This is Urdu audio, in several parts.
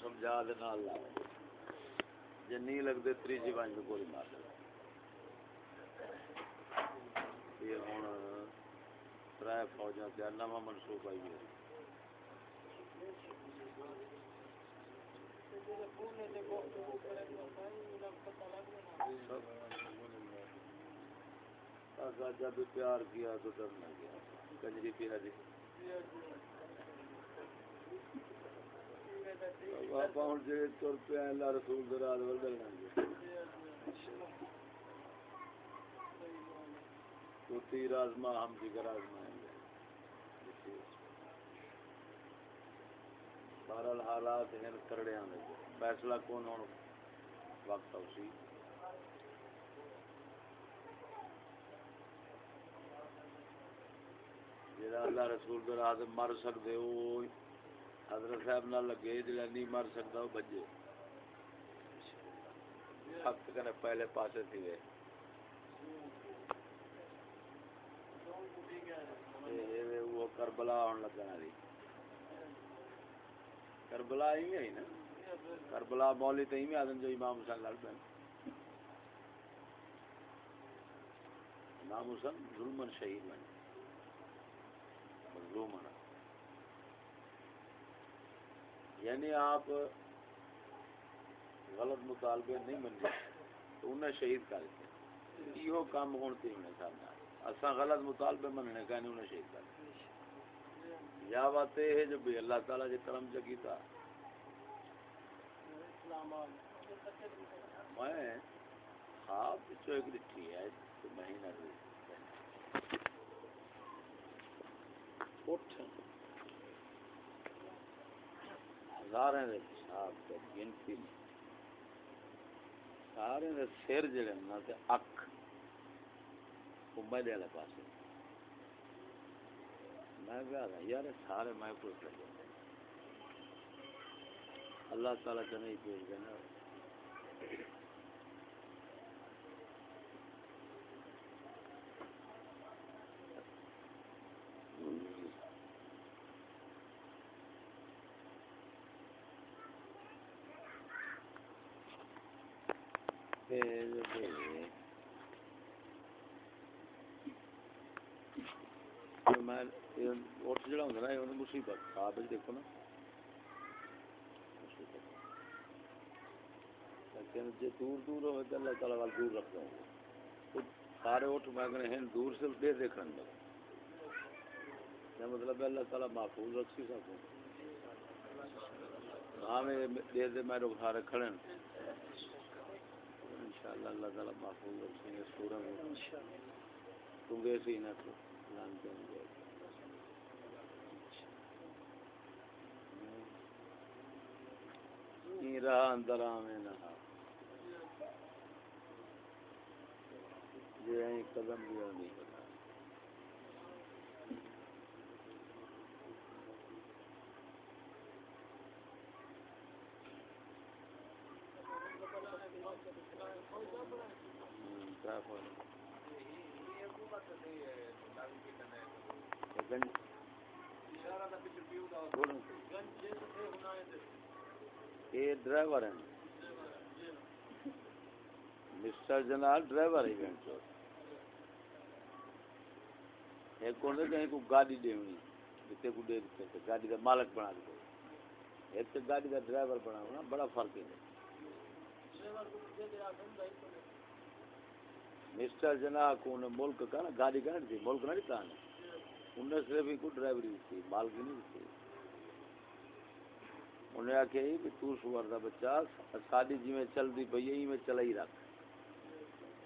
سمجھا دے نال لا جے نہیں لگدے تریجی ونج میں گولی مار دے۔ یہ ہن ترائے فوجاں تے نواں منصوبہ ہی ہے۔ جب پیار کیا تو ڈرنا گیا۔ کنجری پیا دی ہوں جی تر پہ اللہ رسول رات تو تیر آزما، ہم آزمائیں گے۔ بہرحال حالات ہیں کرڑے آنے فیصلہ کون ہونا وقت اسی اللہ رسول مر سکدے او حضرت صاحب نہ لگے، جڑا نہیں مر سکدا او بجے حق کنے پہلے پاسے تھی وے وہ کربلا ہون لگا دی کربلا ہی ہے نا۔ کربلا مولی تے ہی میں آدم جو امام حسین لڑ پے امام حسین ظلمن شہید بنے مظلوم ہونا یعنی آپ غلط مطالبے نہیں منگے تو انہیں شہید کر دیتے یہ کام ہونے انہیں کرنا اصا غلط مطالبے مننے کا نہیں، انہیں شہید کر دیتے یا بات یہ ہے جو بھی اللہ تعالیٰ جی کرم جگی تھا میں خواب جو ایک لکھی ہے تو مہینہ اٹھ۔ ہزاریں دے حساب تے گنتی سارے دے سر جڑے نا تے اک کمبے والے پاسے۔ میں کہا یار سارے میں پوچھ لگے اللہ تعالیٰ تو نہیں پوچھ دینا اٹھ جڑا ہوں نا مصیبت دیکھو نا لیکن جی دور دور ہوئے تو اللہ تعالیٰ وال دور رکھ دوں سارے اٹھ ہیں دور سے دے دیکھنے میں کیا مطلب ہے اللہ تعالیٰ محفوظ رکھ سی سکوں ہاں میں دے دے میں سارے کھڑے انشاءاللہ اللہ تعالیٰ محفوظ رکھیں گے سورہ میں تم گئے سی نہ تو لانتے ہوں گے رہا اندر آمیں نہ قدم بھی نہیں یہ ڈرائیور ہیں۔ مسٹر جنال ڈرائیور ہے ایونٹ ایک کون کہیں کو گاڑی دینی۔ جتنے کو دے دیتے گاڑی کا مالک بنا دے ایک تو گاڑی کا ڈرائیور بنا ہونا، بڑا فرق ہے۔ مسٹر جنا کو ملک کا نا، گاڑی کا جی، جی نہیں تھی ملک نہیں تھا انہیں صرف ہی جی کو ڈرائیوری تھی مالکی نہیں تھی۔ انہیں آخیا کہ تو سور کا بچہ ساری جی میں چلتی پی ہے میں چلا ہی رکھ۔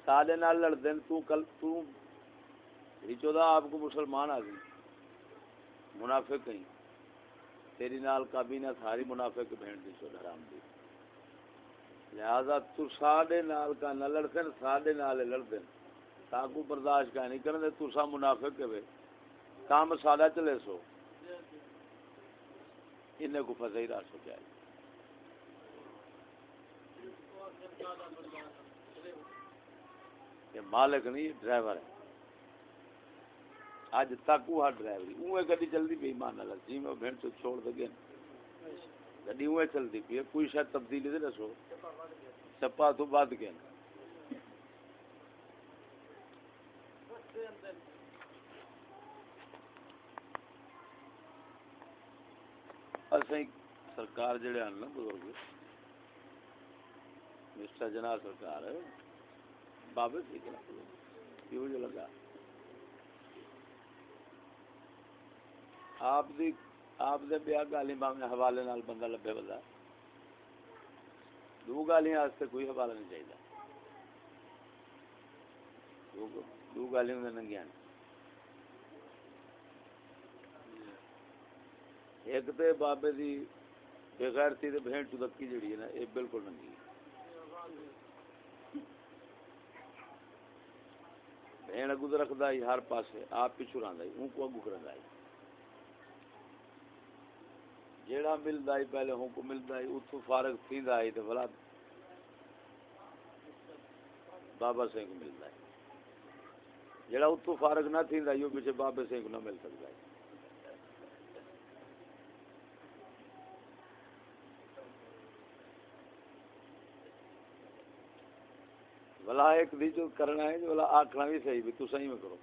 سارے نال لڑ دین تو کل، تو چودہ آپ کو مسلمان آ گئی۔ منافق کہیں تیری نال کابینہ ساری منافق بہن دی چودہ حرام دی۔ لہذا تو ساڈے نال کا نہ لڑتے ساڈے نال لڑتے تاکو برداشت کا نہیں کرنے تو سا منافق کے کام سادہ چلے سو۔ انہیں کو فضائی راس ہو جائے یہ مالک نہیں ڈرائیور ہے۔ اج تک وہ ہاں ڈرائیوری اوے گڈی جلدی بے ایمان نہ لگتی جی میں بہن تو چھوڑ دے گئے۔ گڈی اوے چلتی پی کوئی شاید تبدیلی دے دسو چپا تو بعد کے اسیں سرکار جڑے ہیں نا بزرگ مسٹر جناب سرکار بابے ٹھیک ہے کیوں جو لگا آپ دی آپ دے بیا گالی باویں حوالے نال بندہ لبے بندہ۔ دو گالیاں واسطے کوئی حوالہ نہیں چاہیے۔ دو گالیاں دے ننگیاں ایک تے بابے دی بغیرتی تے بہن چدکی جڑی ہے نا، یہ بالکل ننگی ہے۔ بہن اگو رکھدا ہی ہر پاسے آپ پیچھے رہندا ہی اون کو اگو کرندا ہی جیڑا ملدا ہی پہلے ہوں کو ملدا ہی اتھو فارغ تھیندا ہی تے بلا بابا سنگھ کو ملدا ہے جیڑا اتھو فارغ نہ تھیندا ہی پیچھے بابے سنگھ نہ مل سکدا ہے بلا ایک دی جو کرنا ہے جو بلا آکھنا بھی صحیح بھی تو صحیح میں کرو۔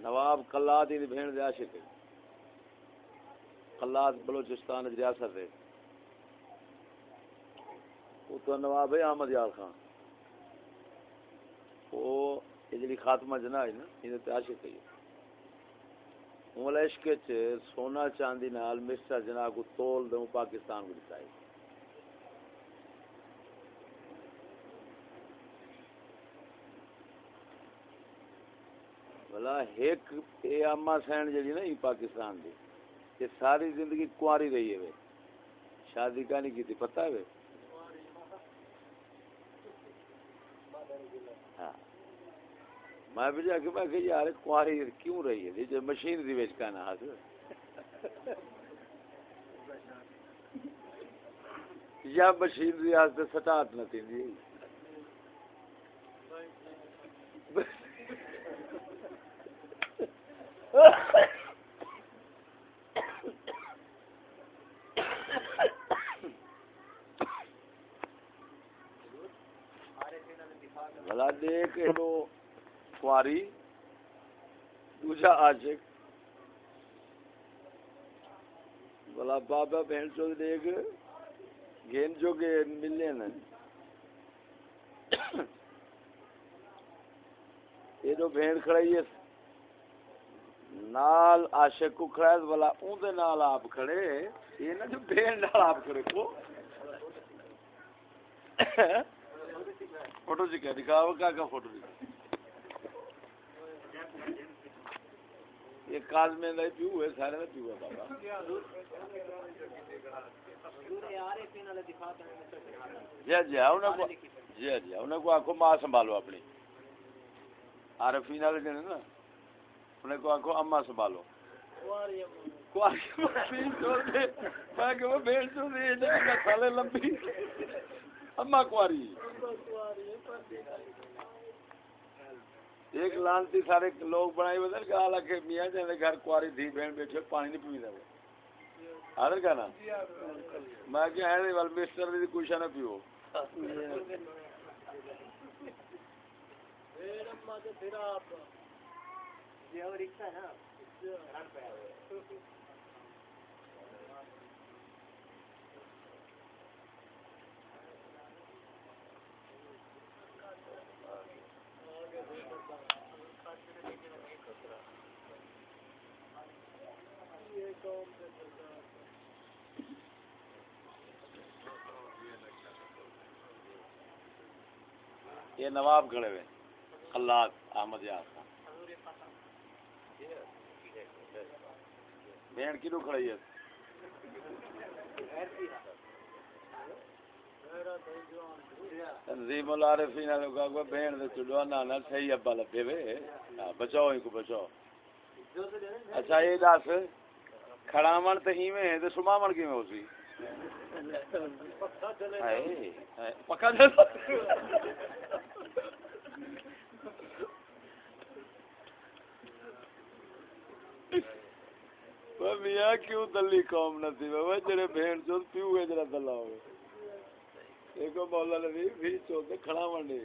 نواب قلات ہی بہن دے عاشق ہے۔ بلوچستان ریاست ہے۔ وہ تو نواب ہے احمد یار خان۔ وہ یہ خاتمہ جنا ہے نا، یہ تو عاشق ہے۔ مولا عشق سونا چاندی نال مسٹر جنا کو تول دوں پاکستان کو دکھائی بلا ایک اے اما سین جڑی نا پاکستان دی یہ ساری زندگی کواری رہی ہے شادی کا نہیں کی پتہ ہے میں بھی جا کے میں کہ یار کواری کیوں رہی ہے جو مشین دی وچ کہنا ہاتھ یا مشین دی واسطے سٹارٹ نہ تھی بلا دیکھ لو کواری دوجا عاشق۔ بلا بابا بہن چو دیکھ گین جو گے ملے نا یہ جو بہن کھڑائی ہے۔ نال عاشق کو کھڑا ہے بلا اون دے نال آپ کھڑے، یہ نا جو بہن نال آپ کھڑے کو فوٹو جی کیا دکھاؤ، کیا کیا فوٹو دکھا یہ کاز میں نہیں پیو ہوئے سارے میں پیو ہے بابا۔ جی جی انہیں کو جی جی انہیں کو آنکھوں ماں سنبھالو اپنی۔ عارفین والے جنے نا۔ انہیں کو آنکھوں اما سنبھالو۔ میں کہ وہ بھیڑ چو دے جائے سالے لمبی اما کواری ایک لانتی سارے لوگ بنائی بدل کہ حالانکہ میاں جانے گھر کواری تھی بہن بیٹھے، پانی نہیں پیوی دے آدر کا نا؟ میں کہ ہے نہیں والمیسٹر دی کچھ نہ پیو۔ یہ رکشا نا یہ نواب کھڑے ہوئے اللہ احمد یار خان بہن کی کھڑی ہے تنظیم العارفین نے کہا کہ بہن دے چلو نا نا صحیح ابا لبے وے بچاؤ ان کو بچاؤ اچھا یہ دس کھڑاون تے ہی میں تے سماون کیویں ہو سی پکا چلے پکا چلے چل میاں کیوں دلی قوم نہ تھی بابا جڑے بہن چوت پیو ہے جڑا دلا ہوئے۔ ایک مولا نبی بھی چوت کھڑا منڈے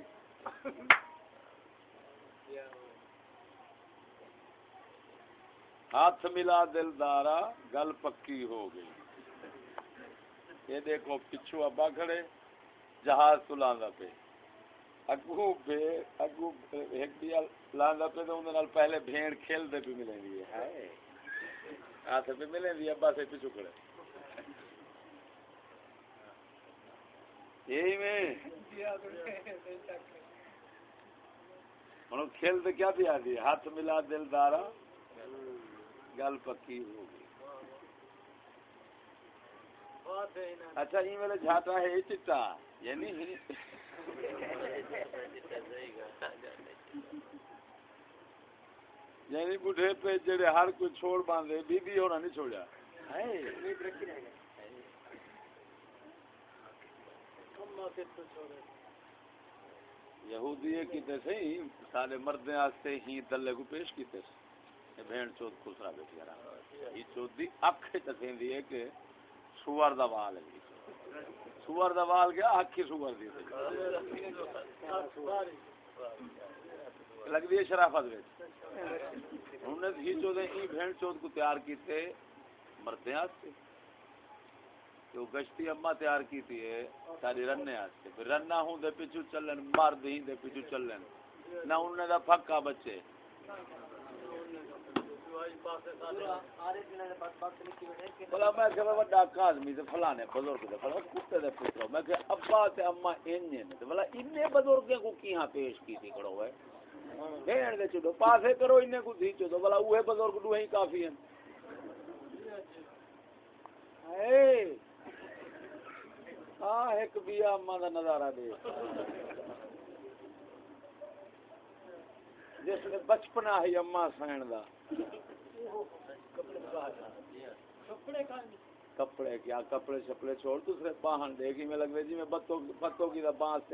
ہاتھ ملا دل دارا، گل پکی ہو گئی۔ یہ دیکھو، پچھو ابا کھڑے، جہاز تو لاندا پہ اگو بے، اگو ایک بھی لاندا پہ تو انہاں پہلے بھیڑ کھیل دے بھی ملیں گی۔ ہے ہاتھ پہ ملیں دی ابا سے پچھو کھڑے یہی میں۔ ہوں کھیل تو کیا پیا دی؟ ہاتھ ملا دل دارا گل پکی ہو گئی۔ اچھا یہ میرے جھاٹا ہے چٹا۔ یعنی یعنی بڑھے پہ جڑے ہر کوئی چھوڑ باندھے بی بی ہونا نہیں چھوڑا یہودی کیتے سی سارے مردے واسطے ہی دلے کو پیش کیتے سی بہن چوت خسرا بیٹھی رہا۔ یہ چوت دی اکھ تسیندی ہے کہ سوار دا وال ہے۔ سوار دا وال کیا؟ اکھ سوار دی لگ دی شرافت ہی ہی کو تیار کیتے مردے تو گشتی اما تیار کی تھی ساری رننے آستے پھر ہوں دے پیچھو چلن، مرد ہی دے پیچھو چلن۔ نہ انہیں دا پھکا بچے۔ بلا میں کہ بڑا تے فلانے بزرگ دے کتے دے پتر میں کہ ابا تے اما تے بلا کو کیہاں پیش کی ہے؟ بہن دے پاسے کرو اننے کو بلا اوہ بزرگ ہی کافی ہیں۔ اے ہاں ایک بیا اما دا نظارہ دے۔ جس نے بچپنا ہے اما سائن دا۔ کپڑے کیا کپڑے شپڑے چھوڑ دوسرے باہن میں جی میں بتوں کی دا بانس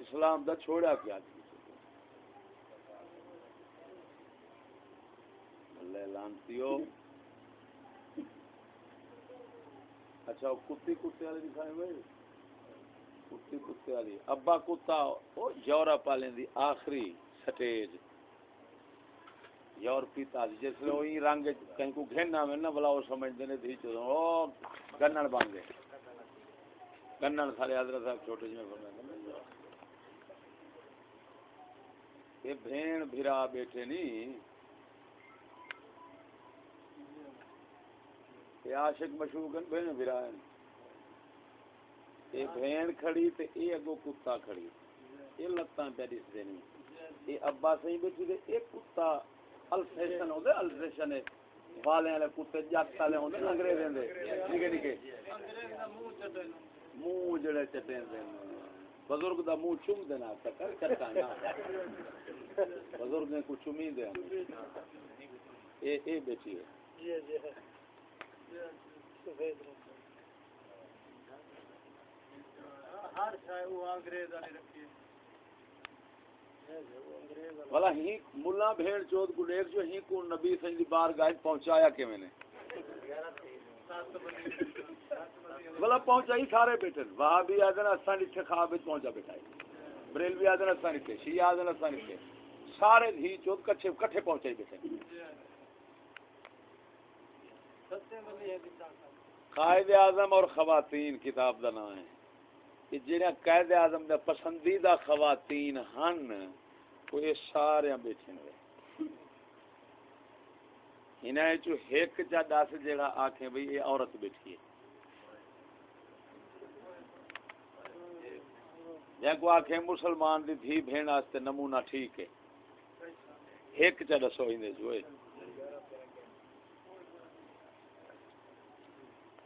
اسلام دا چھوڑا کیا کی اللہ لانتیو اچھا کتی کتے والے دکھائے بھائی کتی کتے والی۔ ابا کتا، وہ یورپ والے دی آخری سٹیج۔ یورپی تاج جس لیے وہی رنگ کہیں کو گھننا میں نہ بلا وہ سمجھ دینے تھی چودہ وہ گنن بانگے گنن سارے حضرت صاحب چھوٹے جی میں فرمائے یہ بھین بھرا بیٹھے نہیں یہ عاشق مشہور ہیں بھین بھرا ہیں یہ بھین کھڑی تے یہ اگو کتا کھڑی۔ یہ لتاں پہ دس دینی یہ ابا صحیح بیٹھی دے ایک کتا الفیشن ہو دے الفیشن ہے۔ والے والے کتے جات والے ہوندے انگریزیں دے۔ نکے نکے منہ جڑے چٹیں دے بزرگ دا منہ چوم دینا بزرگ نے کو چومی دے اے اے بیٹھی ہے جی۔ جی والا ہی ملا بھیڑ چود کو جو ہی کو نبی اللہ بار گائے پہنچایا کہ میں نے والا پہنچائی سارے بیٹھے وہاں بھی آدھن اساں اتنے خواب وچ پہنچا بیٹھا بریل بھی آدھن اساں اتنے شیعہ آدھن اساں اتنے سارے ہی چود کٹھے کٹھے پہنچائی بیٹھے قائد اعظم اور خواتین، کتاب دا نام ہے۔ کہ جڑا قائد اعظم دا پسندیدہ خواتین ہن، وہ سارے بیٹھے نے انہیں چو ایک چا دس جڑا آکھیں بھئی یہ عورت بیٹھی ہے۔ یا کو آکھیں مسلمان دی دھی بہن واسطے نمونہ ٹھیک ہے۔ ایک چا دسو ہی جو ہے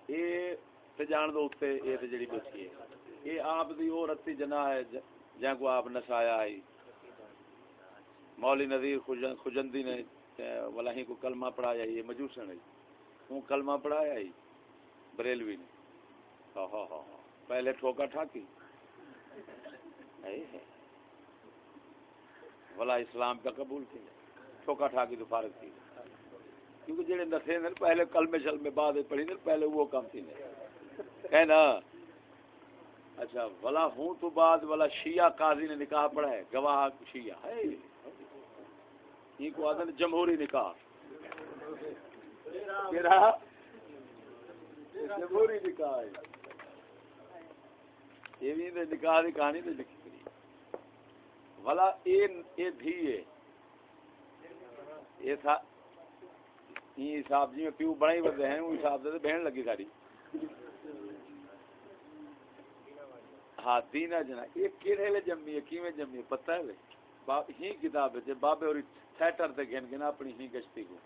یہ تے جان دو تے یہ تے جڑی بیٹھی ہے۔ یہ آپ دی اور رتی جنا ہے جہاں کو آپ نسایا ہے مولی نذیر خجندی نے ولاہی کو کلمہ پڑھایا یہ مجوسن ہے۔ وہ کلمہ پڑھایا ہی، بریلوی نے۔ ہاں ہاں, ہاں،, ہاں۔ پہلے ٹھوکا ٹھاکی۔ بلا اسلام کا قبول کیا ٹھوکا ٹھاکی تو فارغ تھی۔ کیونکہ جڑے نسے نے، پہلے کلمے شل میں بعد پڑھی نے، پہلے وہ کام تھی نے۔ کہنا اچھا بلا ہوں تو بعد والا شیعہ قاضی نے نکاح پڑھا ہے، گواہ شیعہ۔ ہے۔ یہ کو آدھا جمہوری نکاح۔ جمہوری نکاح یہ بھی دے نکاح کی کہانی تو لکھی گئی والا یہ بھی ہے۔ یہ تھا یہ حساب جی میں پیو بڑا ہی ہیں، وہ حساب سے بہن لگی ساری۔ ہاں دینا جنا یہ کہڑے لے جمی ہے، کیویں جمی ہے؟ پتہ ہے ہی کتاب ہے بابے اور تھیٹر تے گن گن، اپنی ہی گشتی کو۔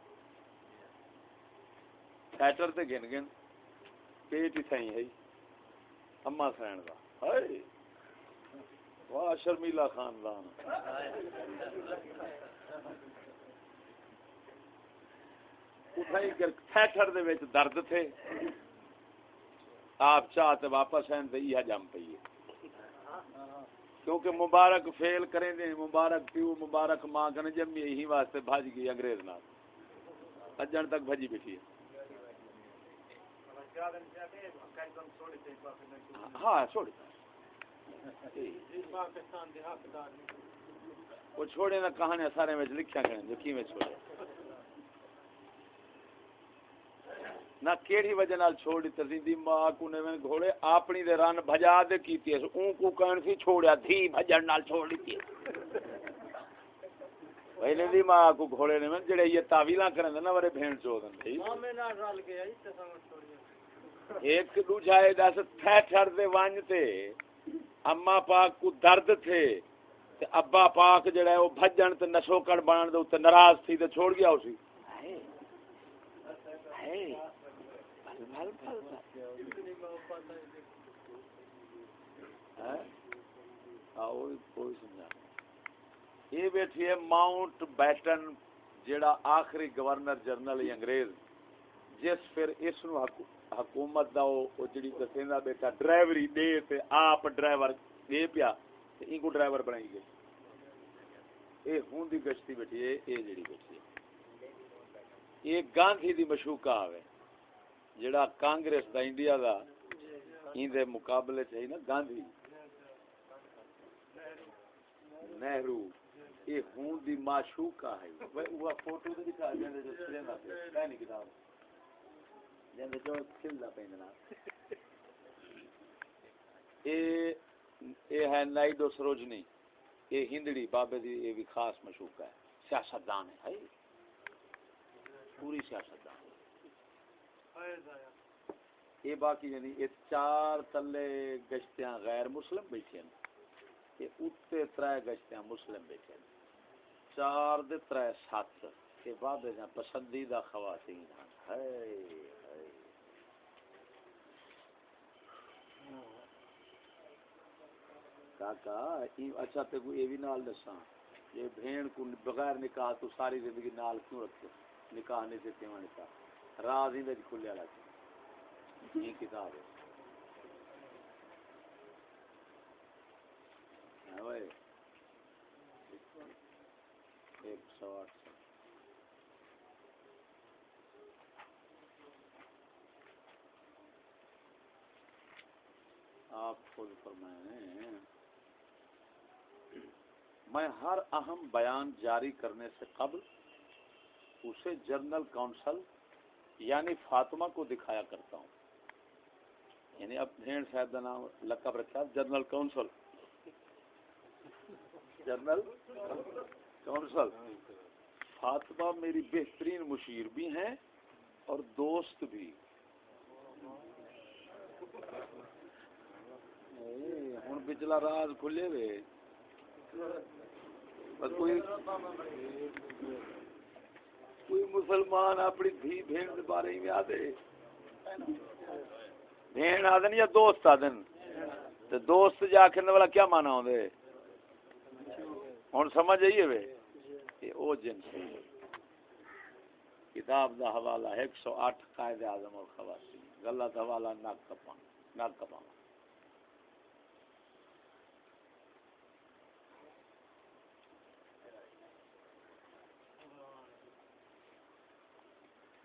تھیٹر تے گن گن، پیٹ ہی تھئی ہے اما سین دا۔ ہائے۔ واہ، شرمیلا خاندان۔ اٹھائی کر تھیٹر دے وچ درد تھے۔ آپ چاہتے واپس ہیں تو یہ جم پئی ہے کیونکہ مبارک فیل کریں دے، مبارک پیو، مبارک ماں کنے جمی یہی واسطے بھاج گئی انگریز نال۔ اجن تک بھجی بیٹھی ہے۔ ہاں چھوڑ وہ چھوڑے نہ کہانی سارے میں لکھیا کریں جو کی میں چھوڑے۔ نہ کیڑی وجہ نال چھوڑی تزیدی ماں کو نے گھوڑے اپنی دے رن بھجا دے کیتی ہے۔ اون کو کہن سی چھوڑیا تھی بھجن نال چھوڑ دی پہلے دی ماں کو گھوڑے نے میں جڑے یہ تعویلاں کرن نہ ورے بہن چودن تھی ماں میں نہ رل گیا اس سمجھ ایک دوجا ہے دس تھے ٹھر دے وانج تے۔ اما پاک کو درد تھے۔ تے ابا پاک جڑا ہے وہ بھجن تے نشوکڑ بنن دے اوتے ناراض تھی تے چھوڑ گیا اسی ہے ہے یہ بیٹھی ہے ماؤنٹ بیٹن، جیڑا آخری گورنر جنرل انگریز، جس پھر اس نو حکومت دا او جڑی دسیندا بیٹا ڈرائیوری دے تے آپ ڈرائیور دے پیا، تے ان کو ڈرائیور بنائی گئی۔ اے ہون دی گشتی بیٹھی ہے، اے جڑی بیٹھی ہے۔ یہ گاندھی دی مشوکہ آوے۔ جڑا کانگریس دا انڈیا دا این دے مقابلے چاہی نا گاندھی۔ نہرو یہ ہون دی معشوقہ ہے۔ وہ فوٹو دے دکھا جاندے جو سرین دا پہ کہنی کتاب۔ جاندے جو کھل دا پہننا اے ہے نائیڈو سروجنی۔ یہ ہندڑی بابے دی یہ بھی خاص مشوقہ ہے۔ سیاستدان ہے پوری سیاستدان۔ یہ باقی یعنی یہ چار تلے گشتیاں غیر مسلم بیٹھے ہیں۔ یہ اتے ترائے گشتیاں مسلم بیٹھے ہیں۔ چار دے ترائے سات۔ یہ بابے جہاں پسندیدہ خواتین ہے کاکا اچھا تے کوئی یہ بھی نال دساں۔ یہ بھین کو بغیر نکاح تو ساری زندگی نال کیوں رکھتے؟ نکاح نہیں سے کیوں نکاح۔ راز ہی کھلے والا یہ کتاب ہے۔ ہاں ایک سو آٹھ سو۔ آپ خود فرمائیں۔ میں ہر اہم بیان جاری کرنے سے قبل اسے جنرل کونسل یعنی فاطمہ کو دکھایا کرتا ہوں۔ یعنی اب بھین صاحب کا نام لقب رکھا، general council. General council. Fatima میری بہترین مشیر بھی ہیں اور دوست بھی۔ ہوں پچھلا راز کھلے وے کوئی کوئی مسلمان اپنی دھی بہن کے بارے میں آدھے؟ بہن آدھن یا دوست آدھن؟ تو دوست جا کے والا کیا مانا ہوندے ہوں سمجھ آئیے وے او جنس کتاب دا حوالہ ایک سو آٹھ قائد اعظم اور خواسی غلط حوالہ ناک کپا ناک کپا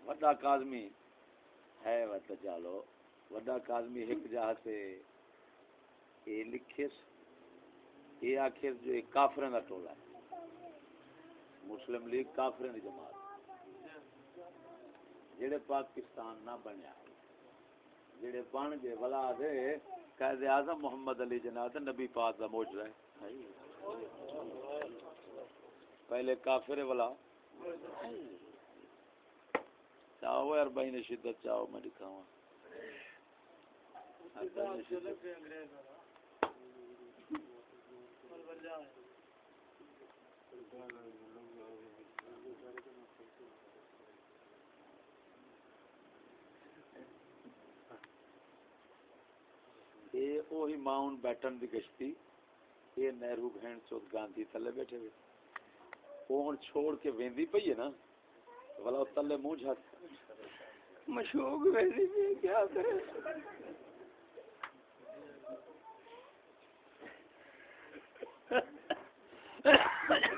وڈا کاظمی ہے وڈا چالو وڈا کاظمی ایک جہاں سے یہ لکھے یہ آخر جو ایک کافرن کا ٹولا ہے۔ مسلم لیگ کافرن کی جماعت۔ جڑے پاکستان نہ بنیا، جڑے بن گئے، ولا دے، قائد اعظم محمد علی جناح نبی پاک دا موجرا ہے۔ پہلے کافر والا چاہو یار بھائی نے شدت چاہو میں دکھاؤں یہ ماؤن بیٹن دی گشتی یہ نہرو بہن چوت گاندھی تھلے بیٹھے ہوئے۔ وہ ہوں چھوڑ کے ویندی پئی ہے نا؟ والا تلے منہ جھک مشوق ویندی بھی کیا کرے Ha ha ha.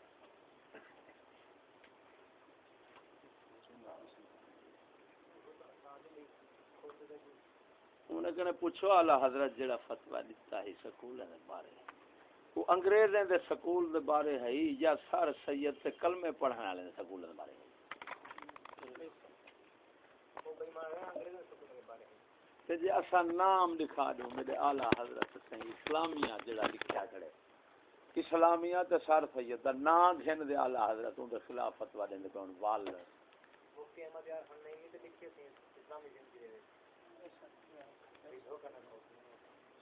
انہیں کہنے پوچھو آلہ حضرت جڑا فتوہ دیتا ہے سکول ہے بارے۔ وہ انگریزیں دے سکول دے بارے ہے یا سر سید تے کلمے پڑھنے والے دے سکول دے بارے۔ ہے تے جی اسا نام لکھا دو میرے اعلی حضرت سے اسلامیہ جڑا لکھیا کھڑے اسلامیہ تے سر سید دا نام گھن دے اعلی حضرت اون دے خلاف فتوی دیندے پون وال۔ مفتی احمد یار ہن نہیں تے لکھے سی اسلامی زندگی دے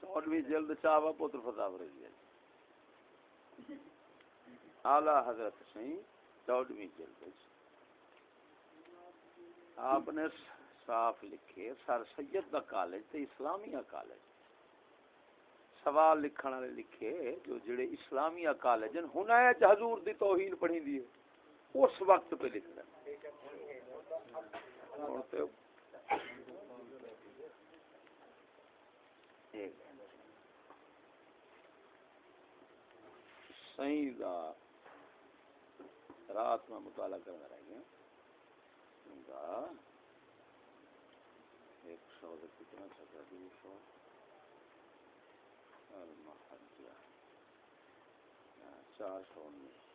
چودویں جلد چاوا پتر فتاو رہی ہے۔ اعلی حضرت سی چودویں جلد آپ نے صاف لکھے، سر سید دا کالج تے اسلامیہ کالج۔ سوال لکھن والے لکھے جو جڑے اسلامیہ کالج ہیں، ہن حضور دی توہین پڑھی دی اس وقت پہ لکھ رہے صحیح رات میں مطالعہ کرنا رہ گیا ایک سو کتنا دو سو چار سو انیس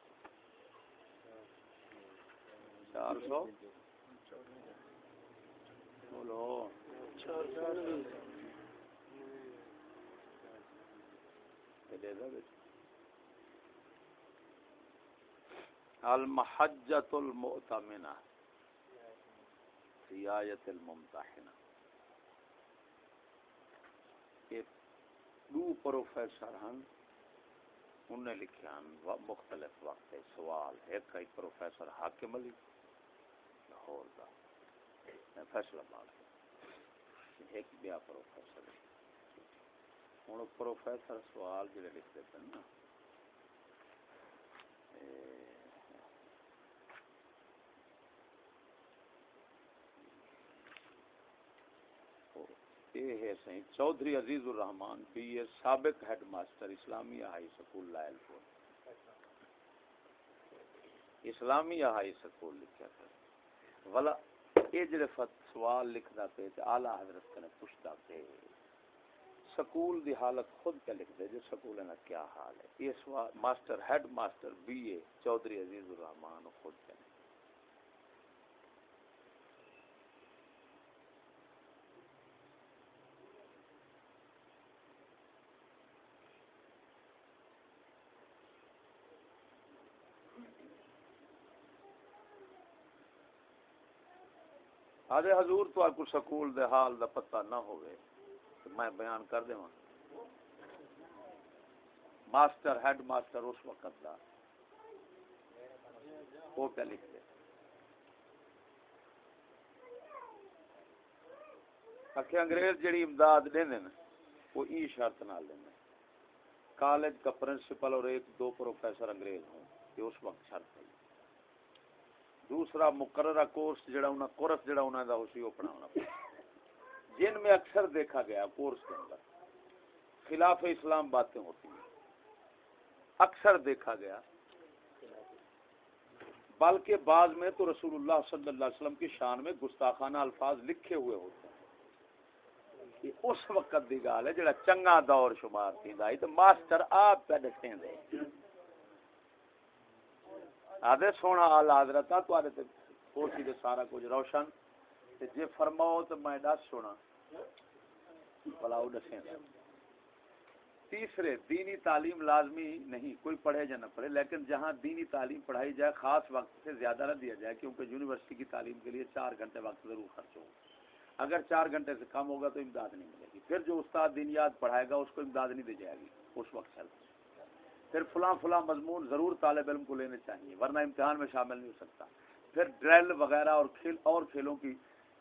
چار سو بولو۔ چار سو المحجة المؤتمنة رعایت الممتحنہ۔ دو پروفیسر ہیں۔ انہیں لکھے ہیں۔ مختلف وقت سوال ایک ایک پروفیسر حاکم علی لاہور کا فیصلہ باد ایک بیا پروفیسر۔ ہوں پروفیسر سوال جڑے لکھتے پہ نا چودھری عزیز الرحمان پی اے سابق ہیڈ ماسٹر اسلامی ہائی سکول لائل پور اسلامی ہائی سکول لکھا کر والا یہ جڑے سوال لکھنا پہ آلہ حضرت نے پوچھتا پہ سکول دی حالت خود پہ لکھ دے، جو سکول ہے نا کیا حال ہے؟ یہ master, head master, B A, Chaudhry Aziz ur-Rahman خود پہ آدھے حضور تو آپ کو سکول دے حال دا پتہ نہ ہوئے۔ میں بیان کر دے ماسٹر، ہیڈ ماسٹر اس وقت دا۔ وہ پہ لکھ دے۔ اکھے انگریز جڑی امداد دیں دیں وہ ای شرط نہ لیں کالج کا پرنسپل اور ایک دو پروفیسر انگریز ہوں، یہ اس وقت شرط ہے۔ دوسرا مقررہ کورس جڑا انہاں، کورس جڑا انہاں دا، اسی اپنا ہونا جن میں اکثر دیکھا گیا کورس کے اندر، خلاف اسلام باتیں ہوتی ہیں۔ اکثر دیکھا گیا۔ بلکہ بعض میں تو رسول اللہ صلی اللہ علیہ وسلم کی شان میں گستاخانہ الفاظ لکھے ہوئے ہوتے ہیں۔ اس وقت دی گال ہے جڑا چنگا دور شمار تھی دائی تو ماسٹر آپ پہ دکھیں دے آدھے سونا آل حضرت تو آدھے کوٹی دے سارا کچھ روشن۔ تے جے فرماؤ تو میں دس سونا بلاؤ دسیں تیسرے، دینی تعلیم لازمی نہیں، کوئی پڑھے یا نہ پڑھے، لیکن جہاں دینی تعلیم پڑھائی جائے، خاص وقت سے زیادہ نہ دیا جائے، کیونکہ یونیورسٹی کی تعلیم کے لیے چار گھنٹے وقت ضرور خرچ ہو اگر چار گھنٹے سے کم ہوگا تو امداد نہیں ملے گی۔ پھر جو استاد دینیات پڑھائے گا، اس کو امداد نہیں دی جائے گی، اس وقت چلتا پھر فلاں فلاں مضمون ضرور طالب علم کو لینے چاہیے، ورنہ امتحان میں شامل نہیں ہو سکتا۔ پھر ڈرل وغیرہ اور کھیل، اور کھیلوں کی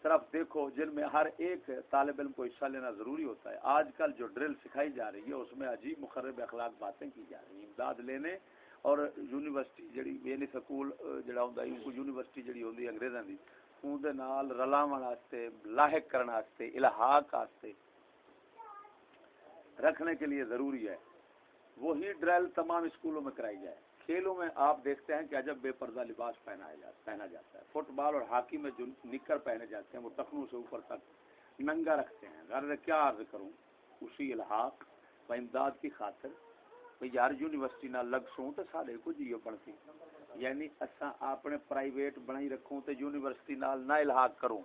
طرف دیکھو، جن میں ہر ایک طالب علم کو حصہ لینا ضروری ہوتا ہے۔ آج کل جو ڈرل سکھائی جا رہی ہے، اس میں عجیب مخرب اخلاق باتیں کی جا رہی ہیں۔ امداد لینے اور یونیورسٹی جڑی یعنی سکول جڑا ہوندا ہے، یونیورسٹی جڑی ہوندی انگریزاں دی، اون دے نال رلاون واسطے لاحق کرن واسطے الہاق واسطے رکھنے کے لیے ضروری ہے۔ وہی ڈرل تمام اسکولوں میں کرائی جائے۔ کھیلوں میں آپ دیکھتے ہیں کہ عجب بے پردہ لباس پہنا جاتا پہنا جاتا ہے۔ فٹ بال اور ہاکی میں جو نکر پہنے جاتے ہیں، وہ ٹخنوں سے اوپر تک ننگا رکھتے ہیں۔ غرض کیا عرض کروں؟ اسی الحاق و امداد کی خاطر یار، یونیورسٹی نہ لگ سوں تو سارے کو جیو پڑتی۔ یعنی اصا اپنے پرائیویٹ بنائی رکھوں تو یونیورسٹی نال نہ الحاق کروں۔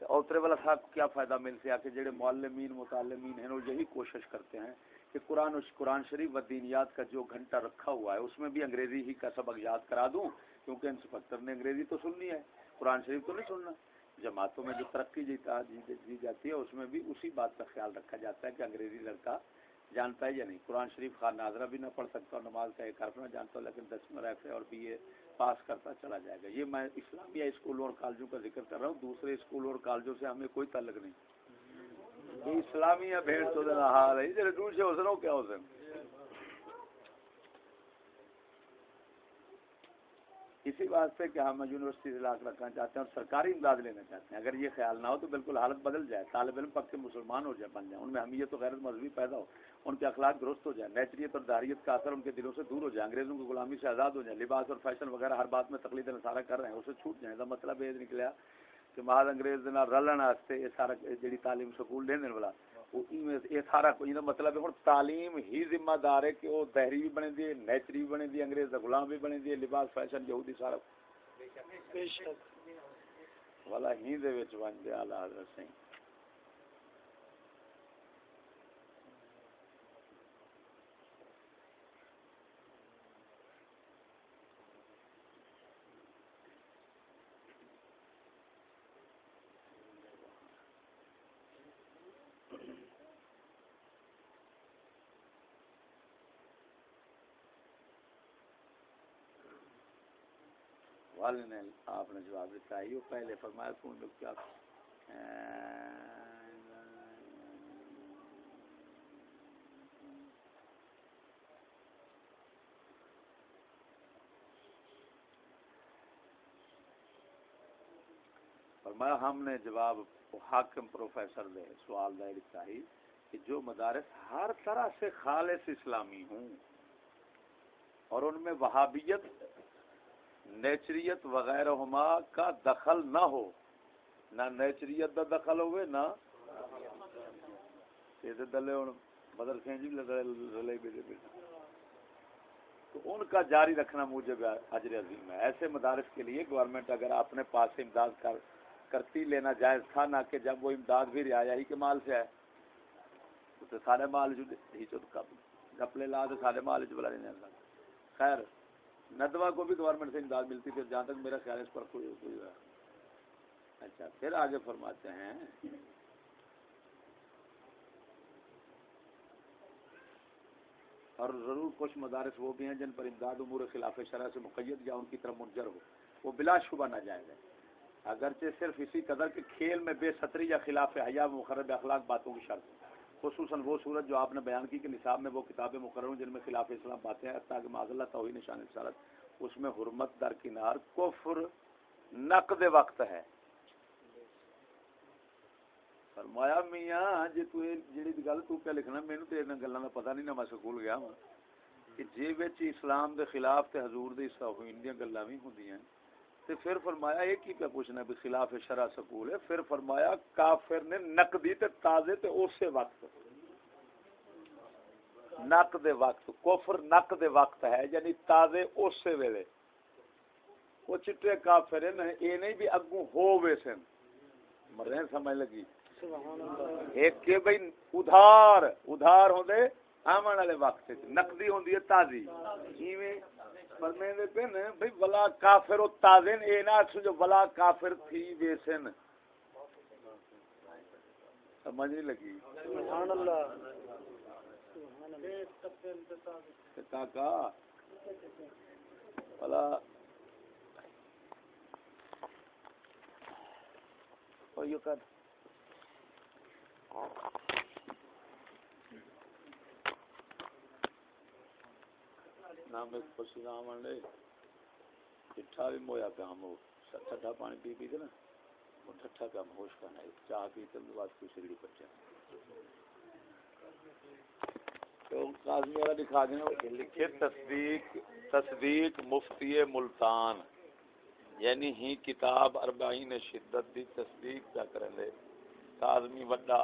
اوترے والا صاحب کیا فائدہ مل سے آ کے جڑے معلمین، متعلمین ہیں وہ یہی کوشش کرتے ہیں۔ کہ قرآن قرآن شریف و دینیات کا جو گھنٹہ رکھا ہوا ہے، اس میں بھی انگریزی ہی کا سبق یاد کرا دوں، کیونکہ انسپکٹر نے انگریزی تو سننی ہے، قرآن شریف تو نہیں سننا۔ جماعتوں میں جو ترقی جی جی- دی جاتی ہے، اس میں بھی اسی بات کا خیال رکھا جاتا ہے کہ انگریزی لڑکا جانتا ہے یا نہیں۔ قرآن شریف خان ناظرہ بھی نہ پڑھ سکتا اور نماز کا ایک حرف نہ جانتا لیکن دسواں ریف اور بی اے پاس کرتا چلا جائے گا۔ یہ میں اسلامیہ اسکولوں اور کالجوں کا ذکر کر رہا ہوں، دوسرے اسکولوں اور کالجوں سے ہمیں کوئی تعلق نہیں۔ اسلامیہ بھیڑ تو دینا حال ہے۔ جڑے دوسرے حسن ہو کیا حسن اسی واسطے کہ ہم یونیورسٹی سے لاکھ رکھنا چاہتے ہیں اور سرکاری امداد لینا چاہتے ہیں۔ اگر یہ خیال نہ ہو تو بالکل حالت بدل جائے۔ طالب علم پک کے مسلمان ہو جائے، بن جائیں ان میں ہمیت تو غیرت مذہبی پیدا ہو۔ ان کے اخلاق درست ہو جائے نیچریت اور داریت کا اثر ان کے دلوں سے دور ہو جائے۔ انگریزوں کی غلامی سے آزاد ہو جائے لباس اور فیشن وغیرہ ہر بات میں تقلید نصارہ کر رہے ہیں، اسے چھوٹ جائیں۔ مطلب یہ نکلا مہاد انگریز رلن واسطے یہ سارا جی تعلیم سکول دین والا یہ سارا کوئی مطلب ہے تعلیم ہی ذمہ دار ہے کہ وہ دہری بھی بنے دی نیچری بھی بنے دی انگریز کا غلام بھی بنے دی لباس فیشن یہودی سارا۔ والا ہی دے وچ بن دے اعلی حضرت سنگھ۔ والے نے آپ نے جواب دیتا ہے۔ یہ پہلے فرمایا کون لوگ کیا فرمایا، ہم نے جواب حاکم پروفیسر دے سوال دے چاہی کہ جو مدارس ہر طرح سے خالص اسلامی ہوں اور ان میں وہابیت نیچریت وغیرہ ہما کا دخل نہ ہو۔ نہ نیچریت دا دخل ہوئے، نہ دلے مدرسے جی لے تو ان کا جاری رکھنا مجھے اجر عظیم ہے۔ ایسے مدارس کے لیے گورنمنٹ اگر اپنے پاس امداد کر، کرتی لینا جائز تھا، نہ کہ جب وہ امداد بھی رعایا ہی کے مال سے آئے۔ تو سارے مال جو ہی چود گپلے لا تو سارے مال جو بلا نہیں خیر۔ ندوا کو بھی گورنمنٹ سے امداد ملتی تھی، جہاں تک میرا خیال اس پر کوئی کوئی اچھا پھر آگے فرماتے ہیں۔ اور ضرور کچھ مدارس وہ بھی ہیں جن پر امداد امور خلاف شرح سے مقید یا ان کی طرف منجر ہو۔ وہ بلا شبہ نہ جائے۔ گا اگرچہ صرف اسی قدر کہ کھیل میں بے ستری یا خلاف حیا مقرر اخلاق باتوں کی شرط خصوصاً وہ صورت جو آپ نے بیان کی کہ نصاب میں وہ کتابیں مقرر ہوں جن میں خلاف اسلام باتیں ہیں تاکہ معذ اللہ توحی نشان شرط اس میں حرمت درکنار کفر نقد وقت ہے۔ فرمایا، میاں جی تو جڑی گل تو پہ لکھنا، مینوں تے انہاں گلاں دا پتہ نہیں، نہ میں سکول گیا ہاں کہ جے وچ اسلام دے خلاف تے حضور دے صحابین دی گلاں وی ہوندیاں تے پھر فرمایا یہ کی پہ پوچھنا بھی خلاف شرع سکول ہے پھر فرمایا کافر نے نقدی تے تازے تے اسی وقت۔ نقد وقت کفر نقد وقت ہے یعنی تازے اسی ویلے۔ وہ چٹے کافر ہیں یہ نہیں بھی اگوں ہو وے سن۔ مرے سمجھ لگی۔ ایک کے بھائی ادھار ادھار ہوندے آمن والے وقت نقدی ہوندی ہے تازی۔ ایویں فرمے دے پن بھئی ولا کافر و تازن اے نہ ولا کافر تھی ویسن سمجھ نہیں لگی۔ سبحان اللہ۔ کاکا ولا۔ اور یہ کر۔ نام ایک خوشی نام آن لے ٹھٹا بھی مویا پہ ہم ٹھٹا پانی پی پی کے نا وہ ٹھٹا پہ ہم ہوش کرنا ہے چاہ پی کے بعد کوئی سگڑی پچا تو کازمی والا دکھا دینا لکھے تصدیق تصدیق مفتی ملتان یعنی ہی کتاب اربعین شدت دی تصدیق کیا کریں لے کاظمی وڈا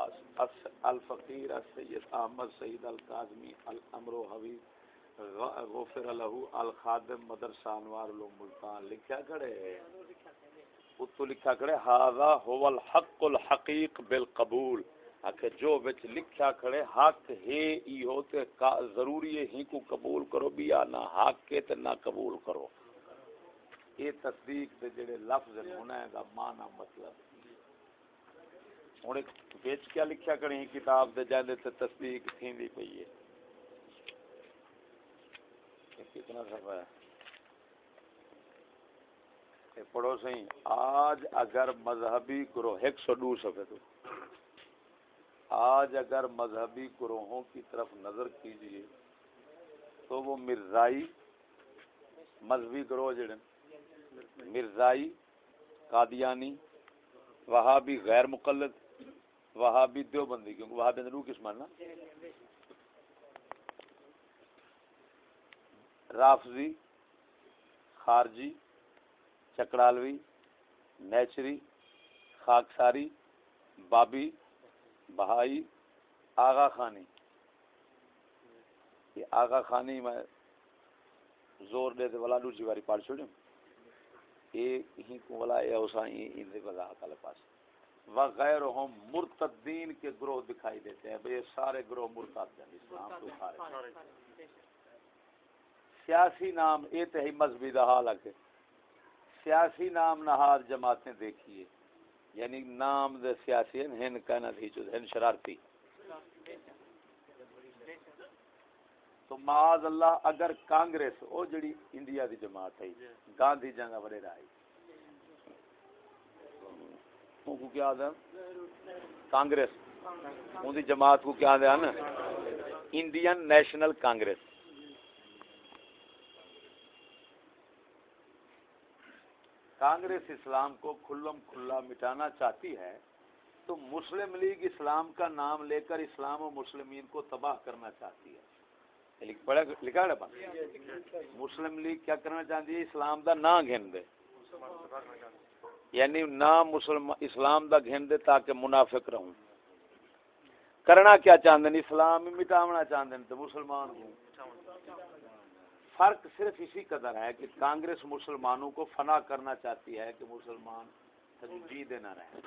الفقیر سید احمد سید الکاظمی الامر حوی غفر له الخادم مدرسہ انوار علوم ملتان۔ لکھا کھڑے اتو لکھا کھڑے هذا هو الحق الحقیق بالقبول کہ جو وچ لکھا کھڑے حق ہے ای ہوتے ضروری ہے، ہی کو قبول کرو بیا، نہ حق کے تے نہ قبول کرو۔ یہ تصدیق دے جڑے لفظ ہونا ہے، دا معنی مطلب۔ ہوں بچ کیا لکھیا کریں کتاب دے جاندے تے تصدیق تھیندی پئی ہے۔ کتنا صفحہ ہے۔ پڑھو صحیح آج اگر مذہبی گروہ، ایک سو دو صفحے تو۔ آج اگر مذہبی گروہوں کی طرف نظر کیجیے تو وہ مرزائی، مذہبی گروہ جڑے مرزائی، قادیانی، وہابی غیر مقلد، وہابی دیوبندی، کیونکہ وہابی روح کس ماننا؟ رافضی، خارجی چکڑالوی نیچری خاکساری، بابی، بہائی، آغا خانی۔ یہ آغا خانی میں زور دے والا دوسری باری پڑھ چھوڑیں یہ ہی کو والا ہے اوسائی ان دے وضاحت والے پاس۔ مرتدین کے گروہ دکھائی دیتے ہیں۔ بھئی سارے گروہ مرتد ہیں۔ اسلام تو سارے سیاسی نام، یہ تو ہی مذہبی دا حال ہے سیاسی نام نہاد جماعتیں دیکھیے۔ یعنی نام دے سیاسی ہیں، ہن کہنا تھی جو ہن شرارتی۔ تو معاذ اللہ، اگر کانگریس، او جڑی انڈیا دی جماعت ہے، گاندھی جنگا بڑے رائی کو کیا دیں کانگریس۔ ان دی جماعت کو کیا دیں انڈین نیشنل کانگریس۔ کانگریس اسلام کو کھلم کھلا مٹانا چاہتی ہے، تو مسلم لیگ اسلام کا نام لے کر اسلام و مسلمین کو تباہ کرنا چاہتی ہے۔ لکھا ہے مسلم لیگ کیا کرنا چاہتی ہے؟ اسلام دا نہ گھن دے یعنی نہ مسلم اسلام دا گھن دے تاکہ منافق رہوں۔ کرنا کیا چاہتے ہیں اسلام مٹاونا چاہتے ہیں تو مسلمان ہوں۔ فرق صرف اسی قدر ہے کہ کانگریس مسلمانوں کو فنا کرنا چاہتی ہے کہ مسلمان جی دینا رہے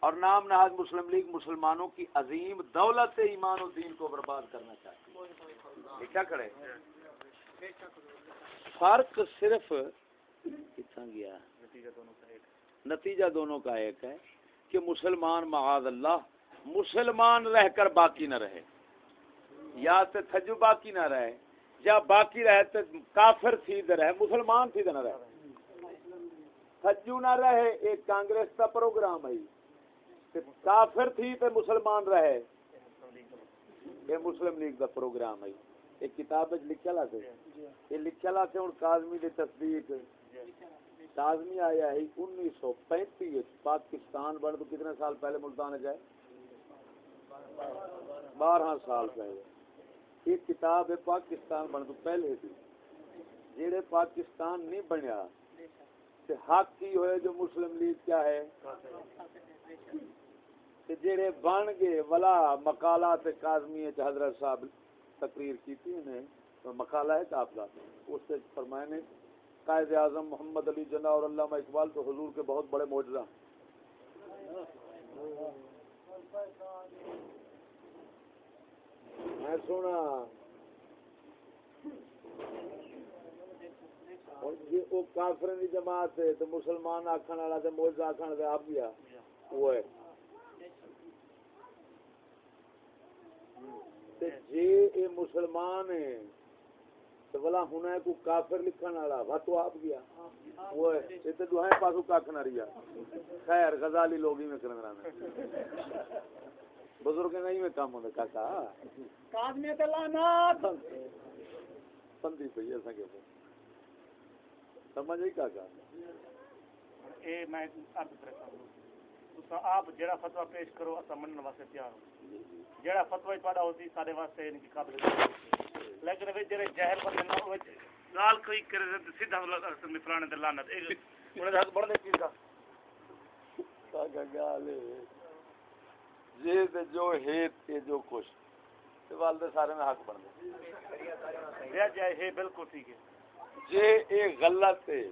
اور نام نہاد مسلم لیگ مسلمانوں کی عظیم دولت ایمان و دین کو برباد کرنا چاہتی ہے۔ یہ کیا کرے فرق صرف کتنا گیا؟ نتیجہ دونوں کا ایک ہے کہ مسلمان معاذ اللہ مسلمان رہ کر باقی نہ رہے۔ یا تو تھجو باقی نہ رہے۔ یا باقی رہے تو کافر تھی دے رہے، مسلمان تھی دے نہ رہے۔ تھجو نہ رہے ایک کانگریس کا پروگرام ہے۔ کافر تھی تو مسلمان رہے۔ یہ مسلم لیگ کا پروگرام ہے۔ ایک کتاب لکھا لا سے یہ لکھا لا سے ہوں کازمی کی تصدیق۔ کازمی آیا ہے انیس سو پینتیس پاکستان بڑھ تو کتنے سال پہلے ملتان جائے بارہ سال پہلے۔ ایک کتاب ہے پاکستان بن تو پہلے تھی۔ جڑے پاکستان نہیں بنیا، تے حق کی ہوئے جو مسلم لیگ کیا ہے، تے جڑے بن گئے، ولا مقالات کاظمی حضرت صاحب تقریر کی تھی انہیں مقالہ ہے آپ کا اس سے فرمائے نے، قائد اعظم محمد علی جناح اور علامہ اقبال تو حضور کے بہت بڑے معجزہ میں سونا۔ وہ کافر کی جماعت ہے، تو مسلمان آخر والا تو موجود آخر آپ گیا وہ ہے۔ جی یہ مسلمان ہے تو بلا ہونا ہے کو کافر لکھن والا وا تو آپ گیا وہ ہے۔ یہ تو دوہیں پاسو کھ نہ رہی خیر، غزالی لوگ ہی میں کرنا بزرگ نہیں میں کام ہوتا کاکا۔ کاج میں تلانات بندی پئی ہے سنگے سمجھ آئی کاکا؟ اے میں عرض کرتا ہوں تسا آپ جڑا فتوی پیش کرو اسا منن واسطے تیار ہو جڑا فتوی پڑا ہوتی سارے واسطے ان کی قابل لیکن وچ جڑے جاہل بندے نہ ہوے گال کوئی کرے تے سیدھا اصل میں فلانے تے لعنت۔ اے انہاں دے ہاتھ بڑھنے چیز کا کاکا گال تے جو ہے تے جو کچھ والدے سارے میں حق بن گئے بالکل ٹھیک ہے۔ جے اے غلط ہے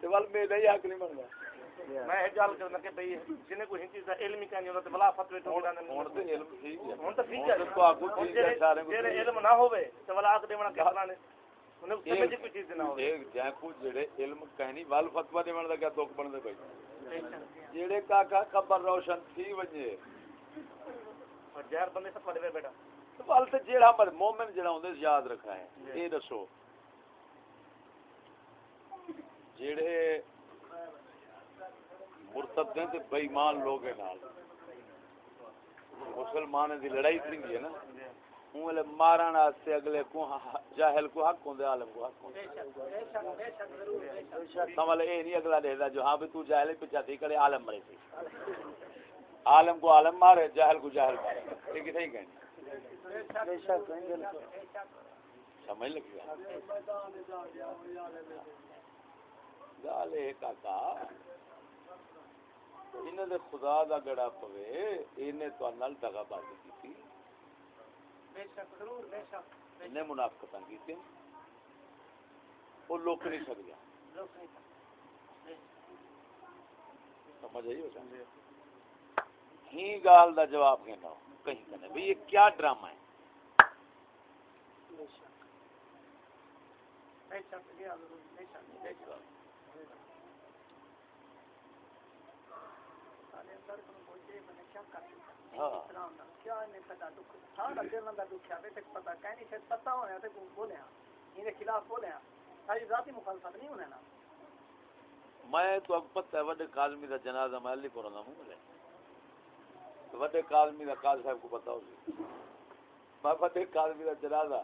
تے وال میرا ہی حق نہیں بن گیا میں یہ گل کرنا کہ بھئی جنے کوئی چیز دا علم ہی کہیں نہیں تے بلا فتوی تو ہن تے علم ٹھیک ہے۔ ہن تے ٹھیک ہے۔ کو ٹھیک ہے سارے کو جے علم نہ ہوے تے بلا اک دیونا کہ فلانے انہیں سمجھ کوئی چیز نہ ہوے ایک جے کو جڑے علم کہنی وال فتوا دیون دا کیا دکھ بن دے بھائی جڑے کاکا خبر روشن تھی ونجے اور جہر بندے سے پڑھے بیٹا وال تے جیڑا مر مومن جڑا ہوندے یاد رکھا ہے۔ اے دسو۔ جڑے مرتد ہیں تے بے ایمان لوگ ہیں نال۔ مسلمان دی لڑائی تھی ہے نا۔ مارن واسطے اگلے کو جاہل کو حق ہوندے عالم کو حق ہوندے۔ سمجھ اے نہیں اگلا دے جو ہاں بھی تو جاہل کرے عالم مرے تھی عالم کو عالم مارے، جاہل کو جاہل مارے۔ یہ کتنے ہی کہیں سمجھ لگ گیا گال یہ کاکا انہوں نے خدا دا گڑا پوے انہیں تو نال دگا بازی کی انہیں منافقت کی وہ لوک نہیں سک گیا سمجھ آئی ہو سمجھے ہی گال دا جواب کہنا کہیں کہنا بھئی یہ کیا ڈرامہ ہے؟ ہاں۔ میں تو اب پتہ ہے، وڈے کالمی دا جنازہ میں علی ہوں وڈے کالمی دا قاضی صاحب کو پتہ ہوگی۔ میں وڈے کالمی دا جنازہ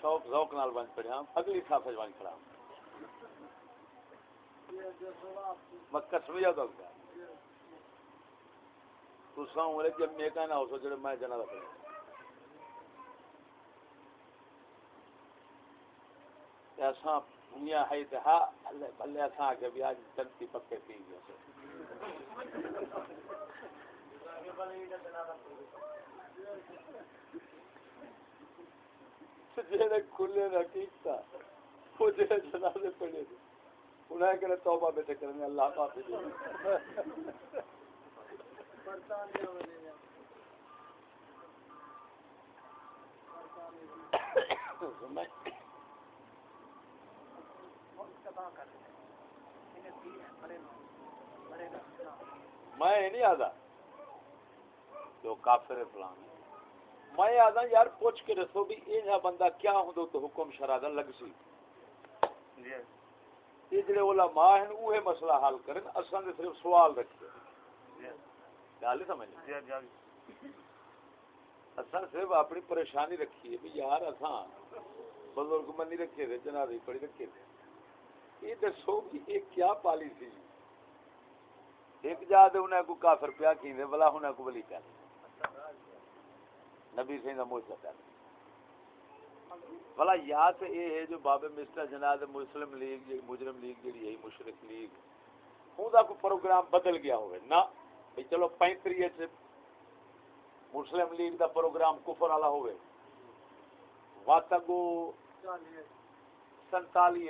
شوق، ذوق نال بن پڑیا اگلی صاف بن کھڑا۔ میں کسمیا تو گیا تو سا عمر کہ میں کہنا ہو سو جڑے میں جنا رکھا ایسا دنیا ہے تے ہا بھلے ایسا کہ بھی آج تنتی پکے پی گیا۔ جڑے کھلے نہ کیتا، وہ جنازے پڑے انہیں توبہ بیٹے کرنے اللہ پاک دے۔ میں نہیں آدھا جو کافر فلان میں۔ آدھا یار پوچھ کے رسو بھی یہ بندہ کیا ہوں تو حکم شرادہ لگ سی۔ یہ جڑے علماء ہیں اوہ مسئلہ حل کریں اساں دے صرف سوال رکھتے گل سمجھ اساں صرف اپنی پریشانی رکھی ہے بھی یار اساں بزرگ منی رکھے تھے جنازے پڑی رکھے تھے یہ دسو کہ یہ کیا پالیسی؟ ایک جا دے انہیں کو کافر پیا کیندے بلا انہیں کو ولی پیا نبی سے موجہ پیا بلا یا تو یہ ہے جو باب مسٹر جناز مسلم لیگ جی، مجرم لیگ جی ہے، مشرق لیگ، ہوں کو پروگرام بدل گیا ہوئے۔ نا بھئی چلو پینتری مسلم لیگ دا پروگرام کفر والا ہوئے۔ وات واتگو سنتالی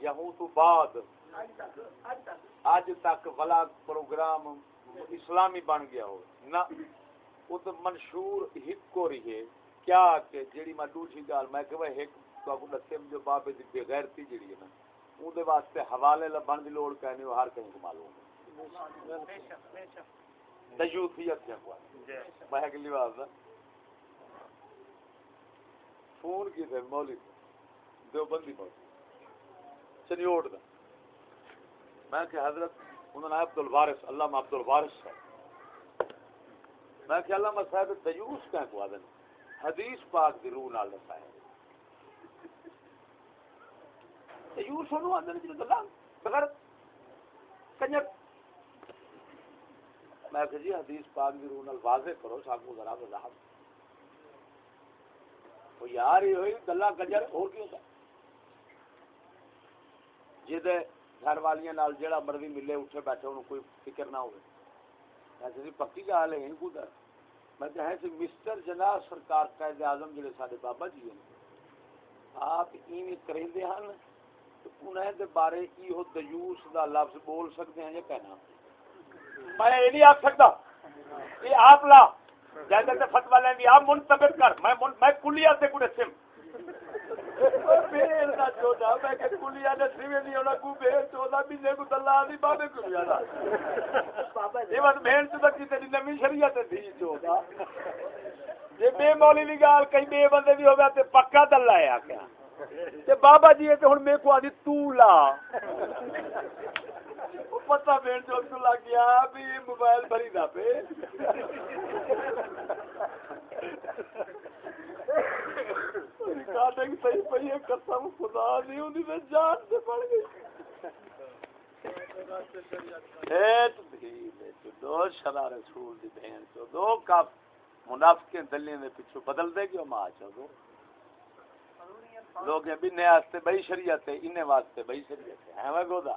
یا ہوں تو بعد۔ اج تک والا پروگرام اسلامی بن گیا ہو نہ وہ تو منشور ہک کو رہی ہے کیا کہ جیڑی میں دوسری گال میں کہ ایک تو کو دسے جو بابے دی بے غیرتی جیڑی ہے نا، اون دے واسطے حوالے لبن دی لوڑ کہنے وہ ہر کہیں کو معلوم ہے۔ دیوتھیت کیا ہوا؟ میں اگلی بات فون کی تھے مولوی دیوبندی مولوی چنیوڑ دا میں کہ حضرت، انہوں نے عبد الوارث علامہ عبد الوارث ہے میں کہ علامہ صاحب دیوس کہیں کو آدھن حدیث پاک دی روح نال دسایا دیوس انہوں آدھن جی گلا بغیر کنجر۔ میں کہ جی حدیث پاک دی روح نال واضح کرو سب کو ذرا وضاحت۔ وہ یار یہ ہوئی گلا کنجر اور کیوں ہوتا؟ جہدے گھر والیاں نال جڑا مرضی ملے، اٹھے بیٹھے، انہوں کوئی فکر نہ ہوئے۔ ایسے پکی گال ہے، ان کو در میں کہا کہ مسٹر جناب سرکار قائد اعظم جڑے سارے بابا جی ہیں، آپ این کریں دے ہن انہیں دے بارے ای ہو دیوس دا لفظ بول سکتے ہیں یہ کہنا۔ میں یہ نہیں آپ سکتا یہ آپ لا۔ جیسے تے فتوا لیں دی آپ منتقد کر۔ میں میں کلیہ سے کوئی سم۔ شریعت بے مولی گال بے بندے بھی پکا دلہ ہے کیا تے بابا جی تے ہن میں کو آدی تو لا پتہ بہن جو تو لگ گیا بھی موبائل بھری دا پہ ریکارڈنگ صحیح پئی ہے قسم خدا نہیں ہوندی تے جان سے پڑ گئی۔ ایت بھی تو دو شرع رسول دی بہن تو دو کاف منافقیں دلیاں دے پیچھے بدل دے ماں لوگ ہیں بھی واسطے شریعت ہے انہیں واسطے بئی شریعت ہے ہمیں گودا۔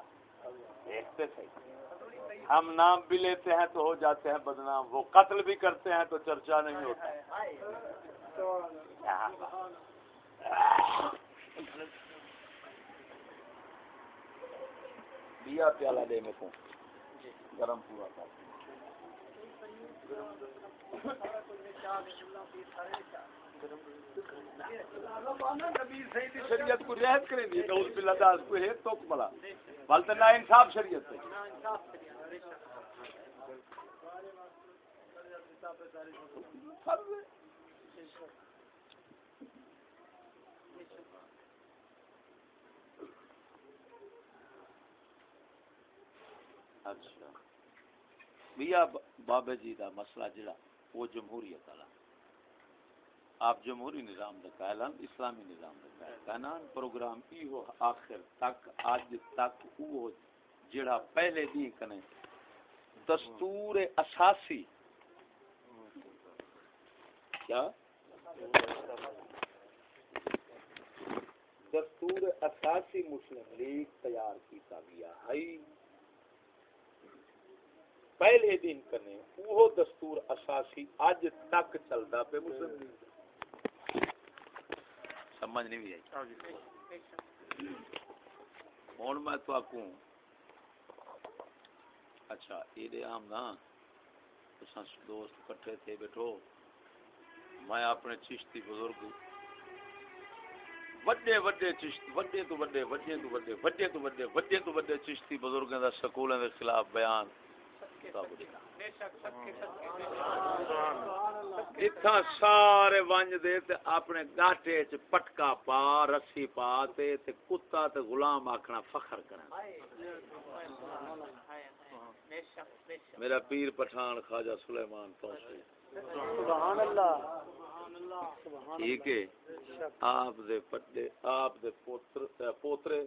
دیکھتے صحیح۔ ہم نام بھی لیتے ہیں تو ہو جاتے ہیں بدنام۔ وہ قتل بھی کرتے ہیں تو چرچا نہیں ہوتا۔ دیا پیالہ دے میں کو گرم پورا کر۔ شریعت کو رعایت کریں گے۔ اس پہ کو ہے تو بلا۔ بلتے نا انصاف شریعت اچھا۔ بیا بابے جی دا مسئلہ جڑا، وہ جمہوریت والا۔ آپ جمہوری نظام دا قائل اسلامی نظام دا قائل پروگرام ای ہو آخر تک، آج تک وہ جڑا پہلے دی کنے دستور اساسی۔ کیا؟ دستور اساسی مسلم لیگ تیار کیتا گیا۔ ہے پہلے دن کنے وہ دستور اساسی اج تک چلدا پہ مسلم لیگ سمجھ نہیں بھی آئی۔ ہوں میں تو آکوں۔ اچھا یہ دے ہم نا تساں دوست کٹھے تھے بیٹھو۔ میں اپنے چشتی بزرگ وڈے وڈے چشتی وڈے تو وڈے وڈے تو وڈے وڈے تو وڈے وڈے تو وڈے چشتی بزرگوں دا سکولوں دے خلاف بیان۔ اتھا سارے ونج دے تے اپنے گاٹے چ پٹکا پا رسی پا تے تے کتا تے غلام آکھنا فخر کرنا میرا پیر پٹھان خواجہ سلیمان توسی سبحان اللہ ٹھیک ہے آپ دے پٹے آپ دے پوتر پوترے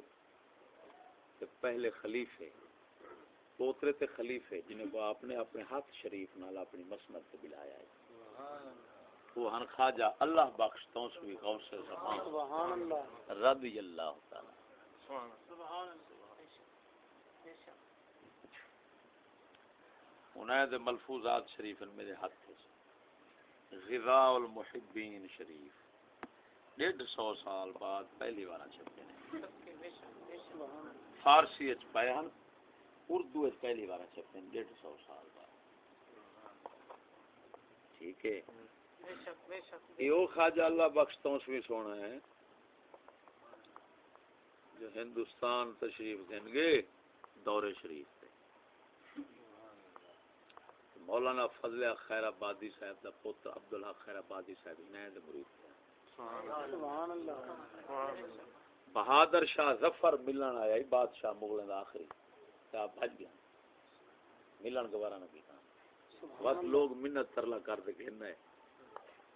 تے پہلے خلیفے پوترے تے خلیفے جنہیں وہ آپ نے اپنے ہاتھ شریف نال اپنی مسند تے بلایا ہے۔ وہ ہن خواجہ اللہ بخش توسوی غوث زمان سبحان اللہ۔ رضی اللہ تعالی۔ سبحان اللہ انہیں دے ملفوظات شریف میرے ہاتھ تھے غذاء المحبین شریف۔ ڈیڑھ سو سال بعد پہلی بار چھپے نے فارسی اچ بیان اردو پہلی بار چھپے نے ڈیڑھ سو سال بعد۔ ٹھیک ہے۔ یہ خواجہ اللہ بخش توسوی سونا ہے۔ جو ہندوستان تشریف دیں گے دور شریف مولانا فضل خیر آبادی صاحب دا پوتر عبدالحق خیر آبادی صاحب دے مرید۔ اللہ۔ بہادر شاہ ظفر ملن آیا ہی بادشاہ مغلوں دا آخری۔ آپ بھج گیا۔ ملن گوارا نہ کیتا۔ بس لوگ منت ترلا کر دے ہے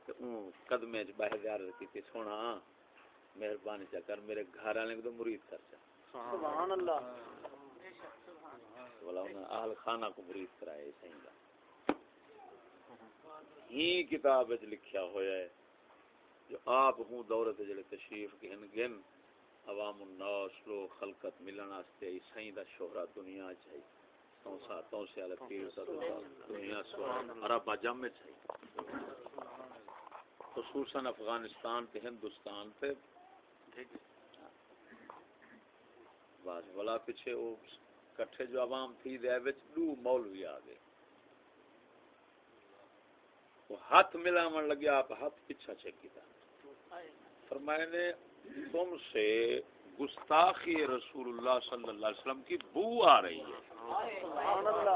اون قدمے وچ کیتی سونا مہربانی چا کر میرے گھر والے کو مرید کر چا۔ سبحان اللہ۔ بولا اہل خانہ کو مرید کرائے صحیح دا ہی کتاب وچ لکھیا ہویا ہے جو آپ ہوں دورت جڑے تشریف گن گن عوام الناس لو خلقت ملن واسطے سائیں دا شہرہ دنیا چاہی تو سا تو سے ال پیر دا دنیا سوال عرب اجم میں چاہی خصوصاً افغانستان تے ہندوستان تے۔ بس بلا پیچھے وہ کٹھے جو عوام تھی دے وچ دو مولوی آ گئے۔ وہ ہاتھ ملاون لگیا آپ ہاتھ پیچھا چیک کیتا۔ فرمائے نے تم سے گستاخی رسول اللہ صلی اللہ علیہ وسلم کی بو آ رہی ہے۔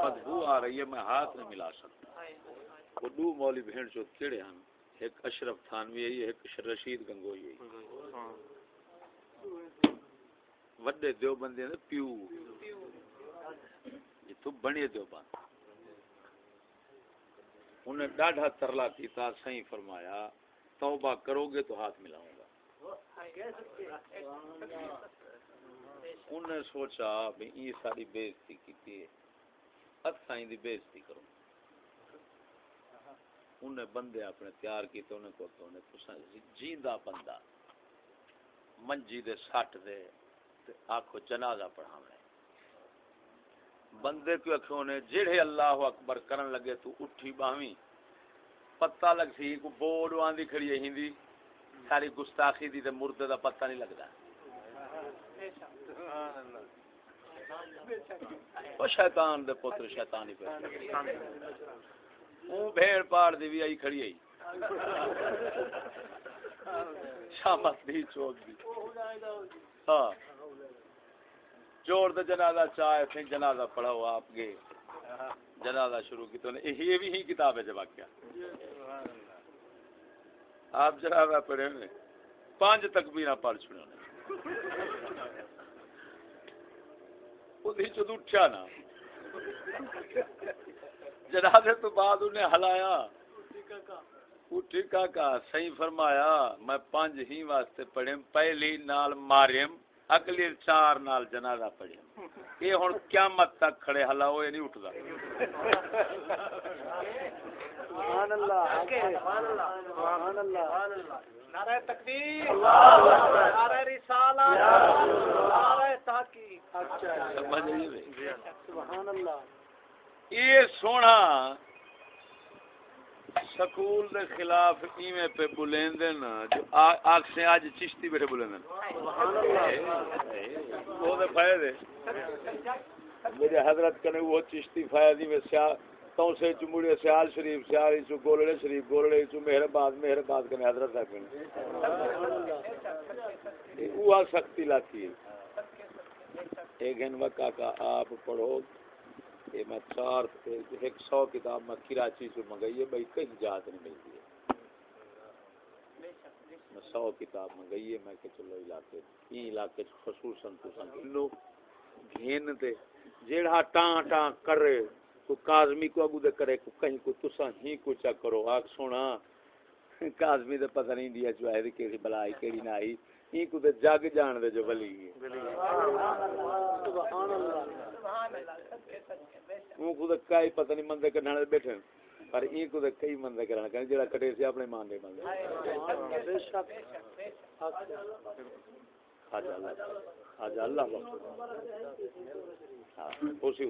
بدبو آ رہی ہے، میں ہاتھ نہیں ملا سکتا۔ وہ دو مولی بھیڑ جو کیڑے ہیں، ایک اشرف تھانوی ہے، ایک رشید گنگوئی ہے۔ وڈے دیو بندے نے پیو۔ یہ تو بنے دیو بند انہیں ڈاڈھا ترلا کیتا، صحیح فرمایا، توبہ کرو گے تو ہاتھ ملاؤں گا۔ انہیں سوچا بھی یہ ساری بےزتی کی اتھائیں دی بےزتی کرو۔ انہیں بندے اپنے تیار کیتے انہیں کو تو انہیں تساں جی، جیندہ بندہ، منجی دے سٹ دے تے آکھو جنازہ پڑھاوے بندے کو اکھوں نے جڑے اللہ اکبر کرن لگے تو اٹھی باویں پتہ لگ سی کو بورڈ واندی کھڑی ہے ہندی۔ ساری گستاخی دی تے مردے دا پتہ نہیں لگدا۔ او شیطان دے پتر شیطانی پہ۔ او بھیڑ پاڑ دی بھی آئی کھڑی ہے شامت دی چوک دی۔ ہاں۔ جوڑ دے جنازہ چاہے پھر جنازہ پڑھاو آپ گئے جنازہ شروع کی تو نے یہ بھی ہی کتاب ہے جب کیا آپ جنازہ پڑھے ہوئے پانچ تکبیرہ پڑھ چھوڑے ہونے اسی چود اٹھا نا۔ جنازے تو بعد انہیں ہلایا۔ اٹھی کاکا صحیح فرمایا، میں پانچ ہی واسطے پڑھے پہلی نال ماریم اگلی چار نال جنازہ پڑھے یہ ہن قیامت تک کھڑے ہلا وہ نہیں اٹھدا سبحان اللہ سبحان اللہ نعرہ تکبیر نعرہ رسالہ نعرہ تحقیق۔ نہیں آئی؟ سبحان اللہ۔ یہ سونا سکول دے خلاف ایویں پہ بلیندے نا جو آکھیں آج چشتی بیٹھے بلیندے وہ دے فائدے۔ میرے حضرت کنے وہ چشتی فائدی میں سیاہ سے چمڑے سیال شریف، سیال چ گولڑے شریف، گولڑے چ مہرباد مہرباد کنے حضرت صاحب کنے۔ وہ سختی لاتی ہے ایک گن وقا کا آپ پڑھو۔ یہ میں چار، ایک سو کتاب میں کراچی سے منگائی ہے، بھائی کہیں جات نہیں ملتی ہے۔ میں سو کتاب منگائی ہے، میں کہ چلو علاقے یہ علاقے خصوصاً تساں لو گھین تے جیڑا ٹاں ٹاں کرے۔ کو کاظمی کو اگو دے کرے کو کہیں کو تساں ہی کو چا کرو آگ سونا۔ کاظمی دے پتہ نہیں دیا جو ہے کیڑی بلائی کیڑی نہ آئی ہی کو دے جگ جان دے جو بلی ہے سبحان اللہ وہ خود کئی پتہ نہیں مندے کرنے والے بیٹھے ہیں۔ پر این کو دے کئی مندے کرنا کہ جڑا کٹے سی اپنے مان دے مندے بے شک۔ خواجہ اللہ۔ خواجہ اللہ ہاں، اسی۔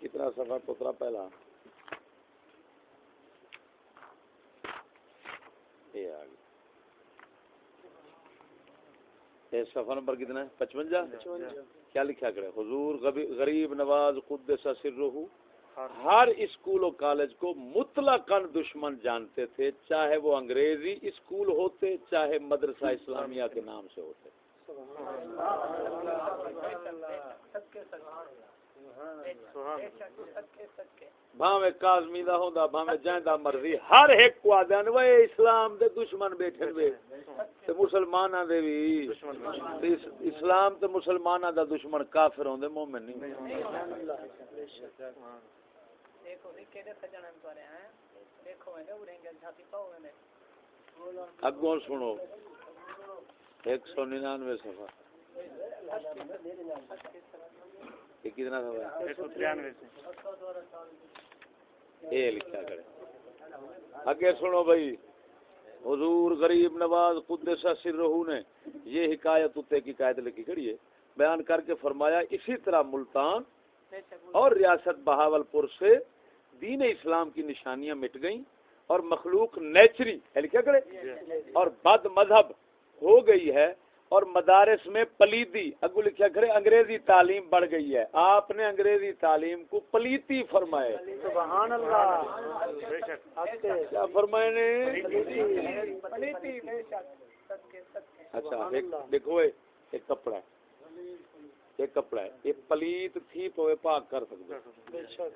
کتنا سفر پترا پہلا۔ یہ آ گیا سفر نمبر کتنا ہے؟ پچپنجا کیا لکھا کرے حضور غریب نواز قدس سرہ ہر اسکول و کالج کو مطلقاً دشمن جانتے تھے چاہے وہ انگریزی اسکول ہوتے چاہے مدرسہ اسلامیہ کے نام سے ہوتے. بھاویں کاظمی دا ہوندا بھاویں جیندا مرضی۔ ہر ایک کو آدن وے اسلام دے دشمن بیٹھے وے۔ تے مسلماناں دے وی۔ اسلام تے مسلماناں دا دشمن کافر ہوندے مومن نہیں۔ دیکھو کیڑے سجن تورے ہیں؟ دیکھو اڑیں گے جھاتی اگوں سنو۔ صفحہ۔ یہ کتنا یہ لکھا کرے۔ اگے سنو بھائی حضور غریب نواز قدس سرہ نے یہ حکایت اتے کی قائد لکھی کھڑی ہے۔ بیان کر کے فرمایا اسی طرح ملتان اور ریاست بہاول پور سے دین اسلام کی نشانیاں مٹ گئیں اور مخلوق نیچری ہے لکھا کرے اور بد مذہب ہو گئی ہے۔ اور مدارس میں پلیتی اگو لکھا کرے انگریزی تعلیم بڑھ گئی ہے۔ آپ نے انگریزی تعلیم کو پلیتی فرمائے۔ سبحان اللہ۔ کیا فرمائے نے؟ اچھا دیکھو ایک کپڑا ہے۔ ایک کپڑا ہے۔ یہ پلیت تھی پوے پاک کر سکتے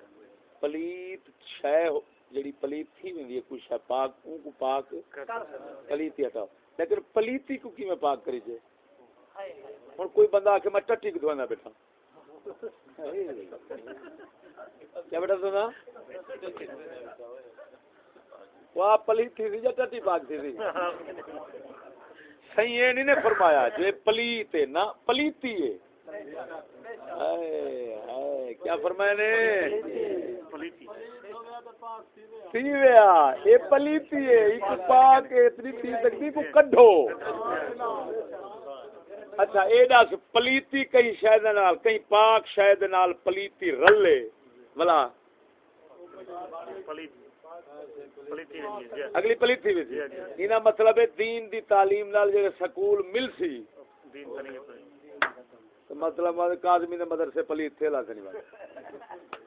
پلیت شے جڑی پلیت تھی ہوندی ہے کوئی شے پاک اون کو پاک پلیتی ہٹاؤ۔ لیکن پلیتی کو کی میں پاک کری جے ہن کوئی بندہ آکے میں ٹٹی کو دھونا بیٹھا۔ کیا بیٹا تو نا وہ آپ پلیت تھی یا ٹٹی پاک تھی سی؟ صحیح یہ نہیں نے فرمایا جو پلیت ہے نا پلیتی ہے۔ ہائے ہائے کیا فرمایا نے؟ پلیتی۔ تیویا یہ پلیتی ہے ایک پاک اتنی تھی سکتی کو کڈھو۔ اچھا اے دس پلیتی کئی شاید نال کئی پاک شاید نال پلیتی رلے۔ بلا۔ جی۔ اگلی پلیتی بھی تھی۔ اینا مطلب ہے دین دی تعلیم نال جڑے سکول مل سی۔ مطلب کاظمی دے مدرسے پلیت تھے لا نہیں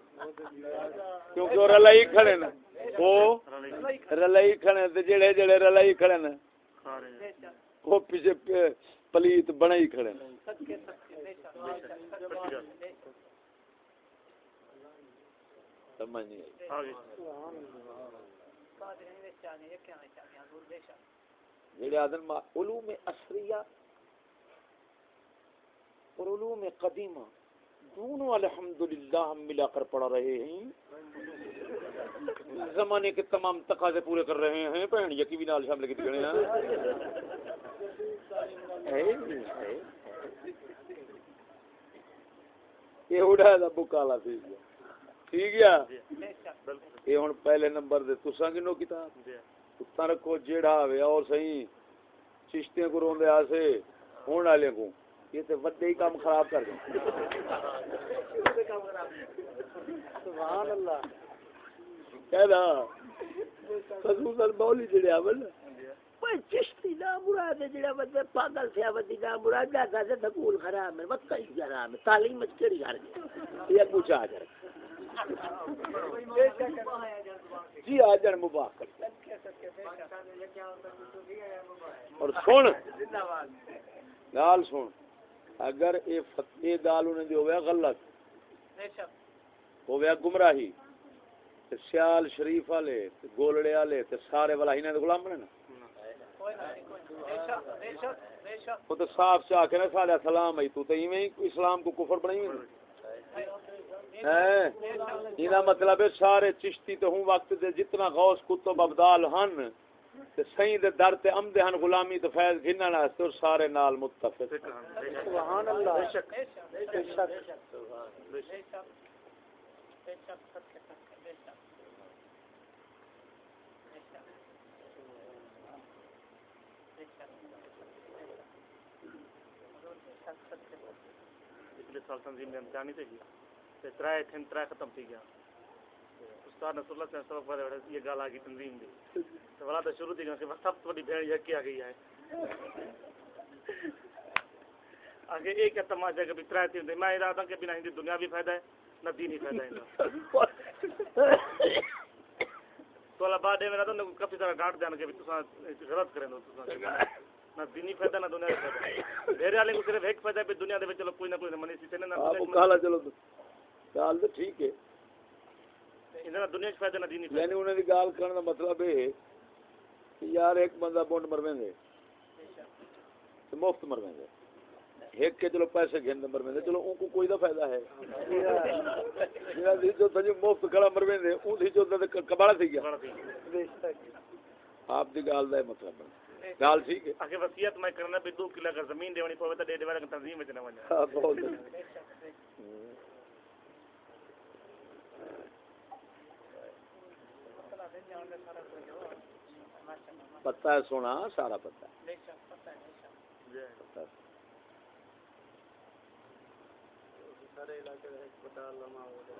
کیونکہ وہ رلائی کھڑے نا وہ رلائی کھڑے تے جڑے جڑے رلائی کھڑے نا وہ پیچھے پلیت بنے ہی کھڑے نا سمجھ جڑے آدن ما علوم اثریہ اور علوم قدیمہ۔ دونوں الحمدللہ ہم ملا کر پڑھ رہے ہیں۔ زمانے کے تمام تقاضے پورے کر رہے ہیں۔ بہن یقین بھی نال شامل کیتے گئے ہیں۔ یہ اڑا دا بکالا سی۔ ٹھیک ہے؟ یہ ہن پہلے نمبر دے۔ تساں کینو کتاب؟ تساں رکھو جیڑا ہوے اور صحیح۔ چشتیاں کو روندے آسے۔ ہون والے کو۔ یہ تے وڈے ہی کام خراب کر دیں۔ سبحان اللہ۔ کہنا خصوصاً بولی جڑے آول کوئی چشتی نہ مراد ہے جڑا بندے پاگل سے آوتی نہ مراد جاتا سے دکول خراب ہے وقت کئی خراب ہے، تعلیم مچ کڑی گھر یہ پوچھا آ جائے جی آ جان مبارک اور سن۔ گال سن۔ اگر اے فتح گال انہیں دی ہویا غلط۔ ہویا گمراہی۔ تے سیال شریف والے تے گولڑے والے تے سارے والا ہی غلام بنے نا۔ وہ تو صاف چاہ کے نا سارے سلام ہے تو تے ایویں اسلام کو کفر بنائی ہوئی یہ مطلب ہے سارے چشتی تو ہوں وقت دے جتنا غوث کتب ابدال ہن تے دے در تے امدے ہن غلامی تے فیض گھنن واسطے اور سارے نال متفق سبحان اللہ بے شک بے شک بے شک پچھلے سال تنظیم نے تے ترائے تھن ترائے ختم تھی گیا استاد نصر اللہ سے سبق پڑھے یہ گال تنظیم دی والا تو شروع تھی کہ سب بڑی بھیڑ یکی آ گئی ہے۔ آگے ایک ہے تماشا ترائے تین میں ارادہ کہ بنا ہندی دنیا بھی فائدہ ہے نہ دینی فائدہ ہے۔ میں تو کافی سارا ڈانٹ کہ تساں غلط کریں نہ دینی فائدہ نہ دنیا فائدہ۔ میرے والے کو صرف ایک فائدہ ہے دنیا دے وچ چلو کوئی نہ کوئی منی سی نہ آپ کالا چلو گال تو ٹھیک ہے۔ نہ دنیا وچ فائدہ نہ دینی فائدہ۔ یعنی انہوں نے گال کرنے کا مطلب ہے کہ یار ایک بندہ بونڈ مرویں دے مفت مرویں دے ایک کے چلو پیسے گھن مرویں دے چلو ان کو کوئی دا فائدہ ہے۔ میرا دی جو تجھے مفت کھڑا مرویں دے اون دی جو تے کباڑا تھی گیا۔ آپ دی گال دا مطلب۔ ہے گال ٹھیک ہے۔ اگے وصیت میں کرنا بھی دو کلو اگر زمین دیونی پوے تے ڈے والا تنظیم وچ نہ ونجا بہت۔ پتہ ہے سونا سارا پتہ ہے۔ پتہ ہے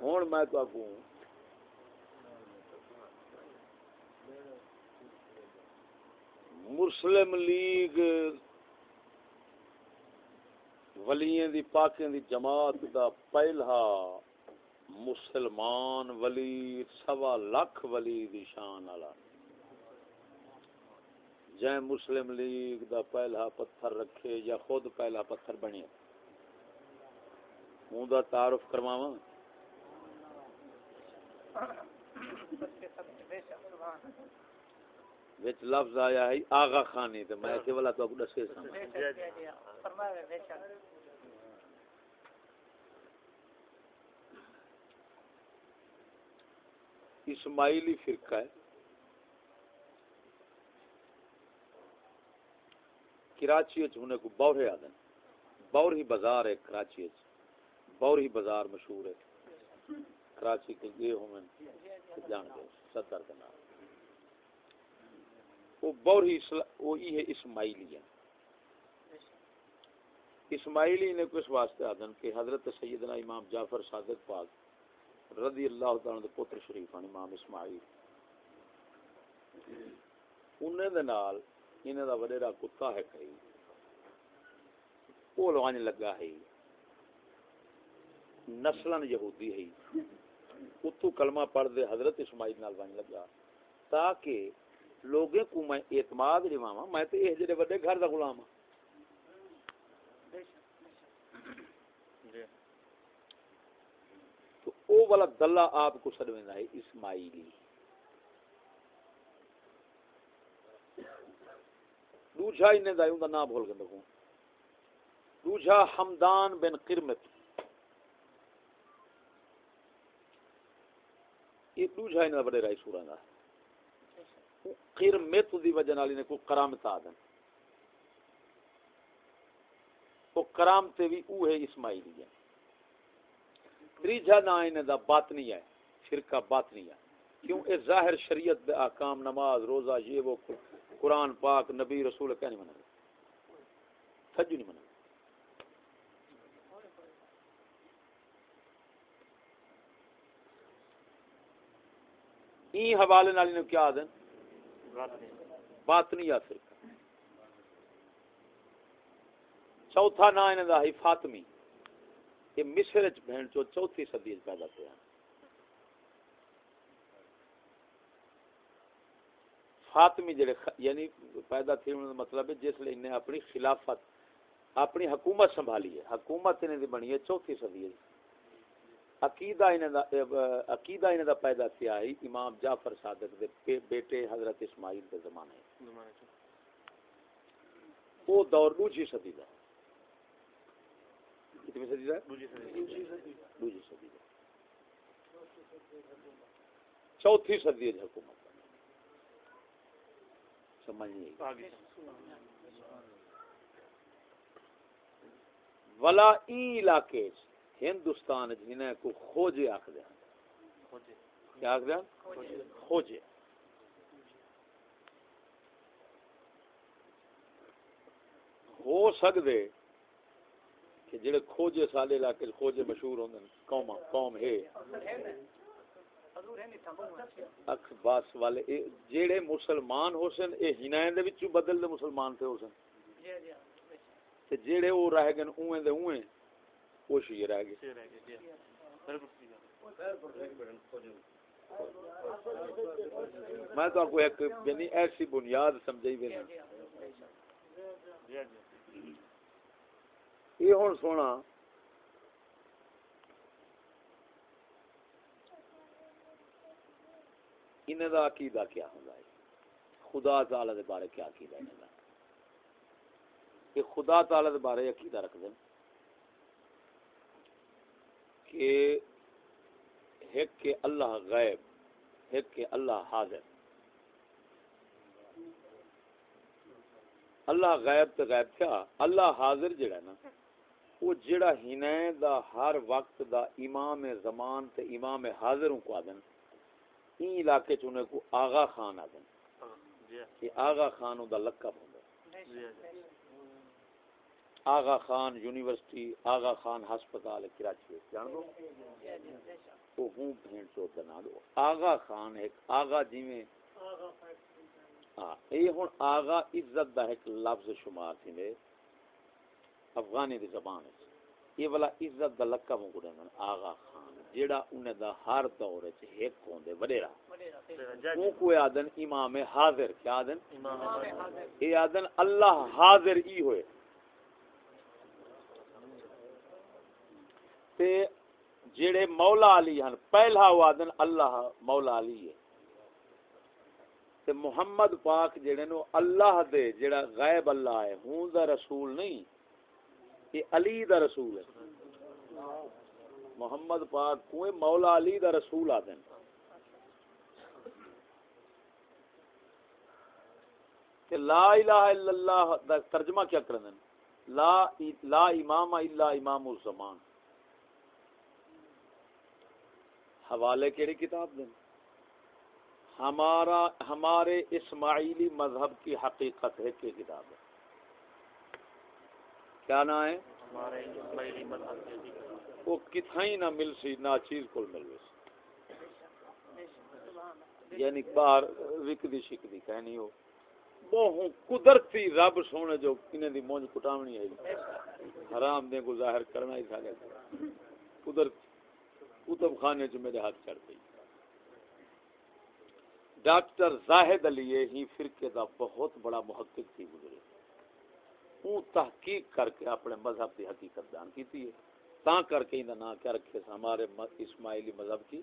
ہوں میں تو آگوں مسلم لیگ ولیاں دی پاکیں دی جماعت دا پہلا مسلمان ولی سوا لاکھ ولی دی شان والا۔ جے مسلم لیگ دا پہلا پتھر رکھے یا خود پہلا پتھر بنے، ہوں دا تعارف کرواواں۔ وچ لفظ آیا ہے، آغا خانی تے میں کہ والا تو دسے سا اسماعیلی فرقہ ہے۔ کراچی ہونے کو بورے آدن بور ہی بازار ہے کراچی بور ہی بازار مشہور ہے کراچی کے گئے ہوں میں جان گئے صدر کا نام۔ وہ بور ہی وہی ہے اسماعیلی ہے اسماعیلی نے کس واسطے آدن کہ حضرت سیدنا امام جعفر صادق پاک رضی اللہ تعالیٰ دے پتر شریف ہیں امام اسماعیل۔ انہیں دے نال انہیں دا وڈیرا کتا ہے کئی وہ لوانے لگا ہے۔ نسلن یہودی ہے۔ اتو کلمہ پڑھ دے حضرت اسماعیل نال وانی لگا۔ تاکہ لوگے کو میں اعتماد لواواں میں تے یہ جڑے بڑے گھر دا غلام ہاں۔ تو او والا دلہ آپ کو سڑویندا ہے، اسماعیلی۔ دوجا انہیں دا دا نام بھول کے دیکھوں دوجا حمدان بن قرمت۔ یہ دوجا انہیں دا بڑے رائی سورا دا۔ قرمت دی وجہ نالی نے کوئی کرامت آدن وہ کرامتے بھی او ہے اسماعیلی ہے۔ تریجا نہ انہیں دا باطنی ہے، فرقہ باطنی ہے۔ کیوں؟ اے ظاہر شریعت دے احکام نماز، روزہ، یہ وہ کچھ قرآن پاک نبی رسول کیا نہیں منا سجو نہیں منا این حوالے نالی نے کیا دن باطنی یا فرقہ چوتھا نا انہیں دا ہی فاطمی۔ یہ مصر چ بہن چو چوتھی صدی پیدا ہوا فاطمی جڑے یعنی پیدا تھے مطلب ہے جس لیے انہیں اپنی خلافت اپنی حکومت سنبھالی ہے۔ حکومت انہیں دی بنی ہے چوتھی صدی عقیدہ انہیں دا عقیدہ انہیں دا پیدا کیا ہے امام جعفر صادق دے بیٹے حضرت اسماعیل کے زمانے۔ وہ دور دوسری صدی دا کتنی صدی دا دوسری صدی دا۔ چوتھی صدی حکومت۔ سمجھ نہیں ولا ای علاقے ہندوستان جنہیں کو خوجے آخ دیا کیا آخ دیا خوجے ہو سکتے کہ جڑے کھوجے سالے علاقے کھوجے مشہور ہوندے قوم قوم ہے۔ اکھ باس والے جیڑے مسلمان ہو سن، اے ہنائیں دے وچوں بدل دے مسلمان تھے ہو سن۔ تے جیڑے او رہ گئے اویں دے اویں او شی رہ گئے۔ میں تو کو ایک یعنی ایسی بنیاد سمجھائی وے یہ ہن سونا انہیں دا عقیدہ کیا ہوندا ہے؟ خدا تعالی دے بارے کیا عقیدہ ہے؟ دا کہ خدا تعالی دے بارے عقیدہ رکھ دیں کہ ایک کہ اللہ غیب، ایک کہ اللہ حاضر۔ اللہ غیب تے غیب کیا اللہ حاضر جڑا نا، وہ جڑا ہنے دا ہر وقت دا امام زمان تے امام حاضروں کو آدن این علاقے چنے کو آغا خان آدن یہ آغا خان دا لقب ہوندا آغا خان یونیورسٹی آغا خان ہسپتال کراچی جان دو وہ ہوں بھین چو بنا دو آغا خان ایک آغا جی میں ہاں یہ ہن آغا عزت دا ایک لفظ شمار تھی میں افغانی دی زبان ہے۔ یہ والا عزت دا لقب ہوں گڑے آغا خان۔ جیڑا انہیں دا ہر دور چ ایک ہوندے وڈیرا۔ وہ کوئی آدن امام حاضر کیا آدن؟ یہ آدن اللہ حاضر ای ہوئے۔ تے جڑے مولا علی ہن پہلا وادن اللہ مولا علی ہے۔ تے محمد پاک جڑے نو اللہ دے جڑا غیب اللہ ہے ہوں دا رسول نہیں یہ علی دا رسول ہے۔ محمد پاک کوئی مولا علی دا رسول آدن کہ لا الہ الا اللہ دا ترجمہ کیا کرن لا لا امام الا امام الزمان۔ حوالے کیڑی کتاب دیں ہمارا ہمارے اسماعیلی مذہب کی حقیقت ہے کہ کتاب ہے۔ کیا نا ہے؟ ہمارے اسماعیلی مذہب کی وہ کتھائی نہ مل سی، نہ چیز کو مل سی یعنی باہر وکدی شکدی کہنی ہو۔ بہوں قدرتی رب سونے جو انہیں دی مونج کٹاونی ہے۔ حرام دیں کو ظاہر کرنا ہی تھا۔ قدرت کتب خانے جو میرے ہاتھ چڑھ گئی۔ ڈاکٹر زاہد علی ہی فرقے دا بہت بڑا محقق تھی۔ گزرے اون تحقیق کر کے اپنے مذہب کی حقیقت بیان کی تھی تا کر کے انہیں نام کیا رکھے ہمارے اسماعیلی مذہب کی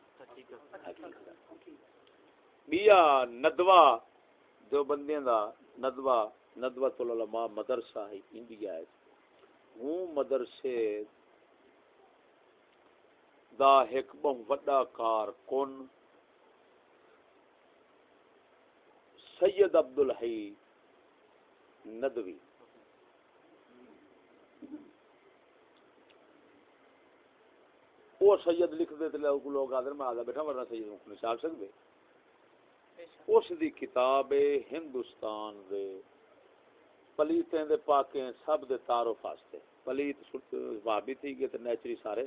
بیا ندوا جو بندیاں دا ندوا ندوت العلماء مدرسہ ہے، انڈیا ہے۔ ہوں مدرسے دا ایک بہت وڈا کار کن سید عبد الحی ندوی۔ وہ سید لکھ دے لوگ آدر میں آدھا بیٹھا، ورنہ سید مکھ نہیں چاک سکتے اس دی کتاب ہندوستان دے پلیتیں دے پاکیں سب دے تعارف واسطے پلیت بھابی تھی گئے تے نیچری سارے۔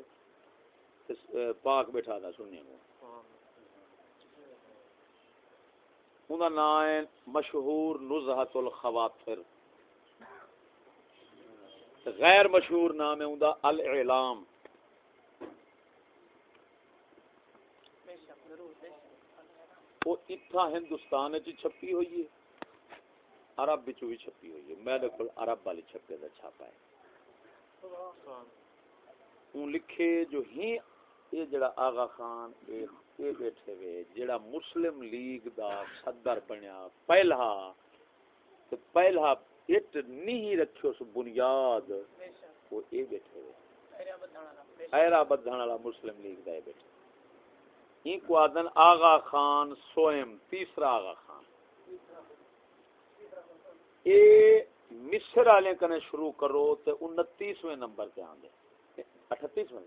پاک بیٹھا دا سننے کو۔ انہا نام ہے مشہور نزہت الخواتر غیر مشہور نام ہے انہا الاعلام وہ اتھا ہندوستان چ چھپی ہوئی ہے عرب بچو بھی چھپی ہوئی ہے میں دیکھو عرب والی چھپے دا چھاپا ہے اون لکھے جو ہی یہ جڑا آغا خان یہ بیٹھے ہوئے جڑا مسلم لیگ دا صدر بنیا پہلا تو پہلا اٹ نہیں رکھو سو بنیاد وہ یہ بیٹھے ہوئے ایرا بدھان والا مسلم لیگ دا یہ بیٹھے این کو آدن آغا خان سوئم تیسرا آغا خان. اے مصر والے کنے شروع کرو تے انتیسویں نمبر تے آندے. اٹھتیسویں؟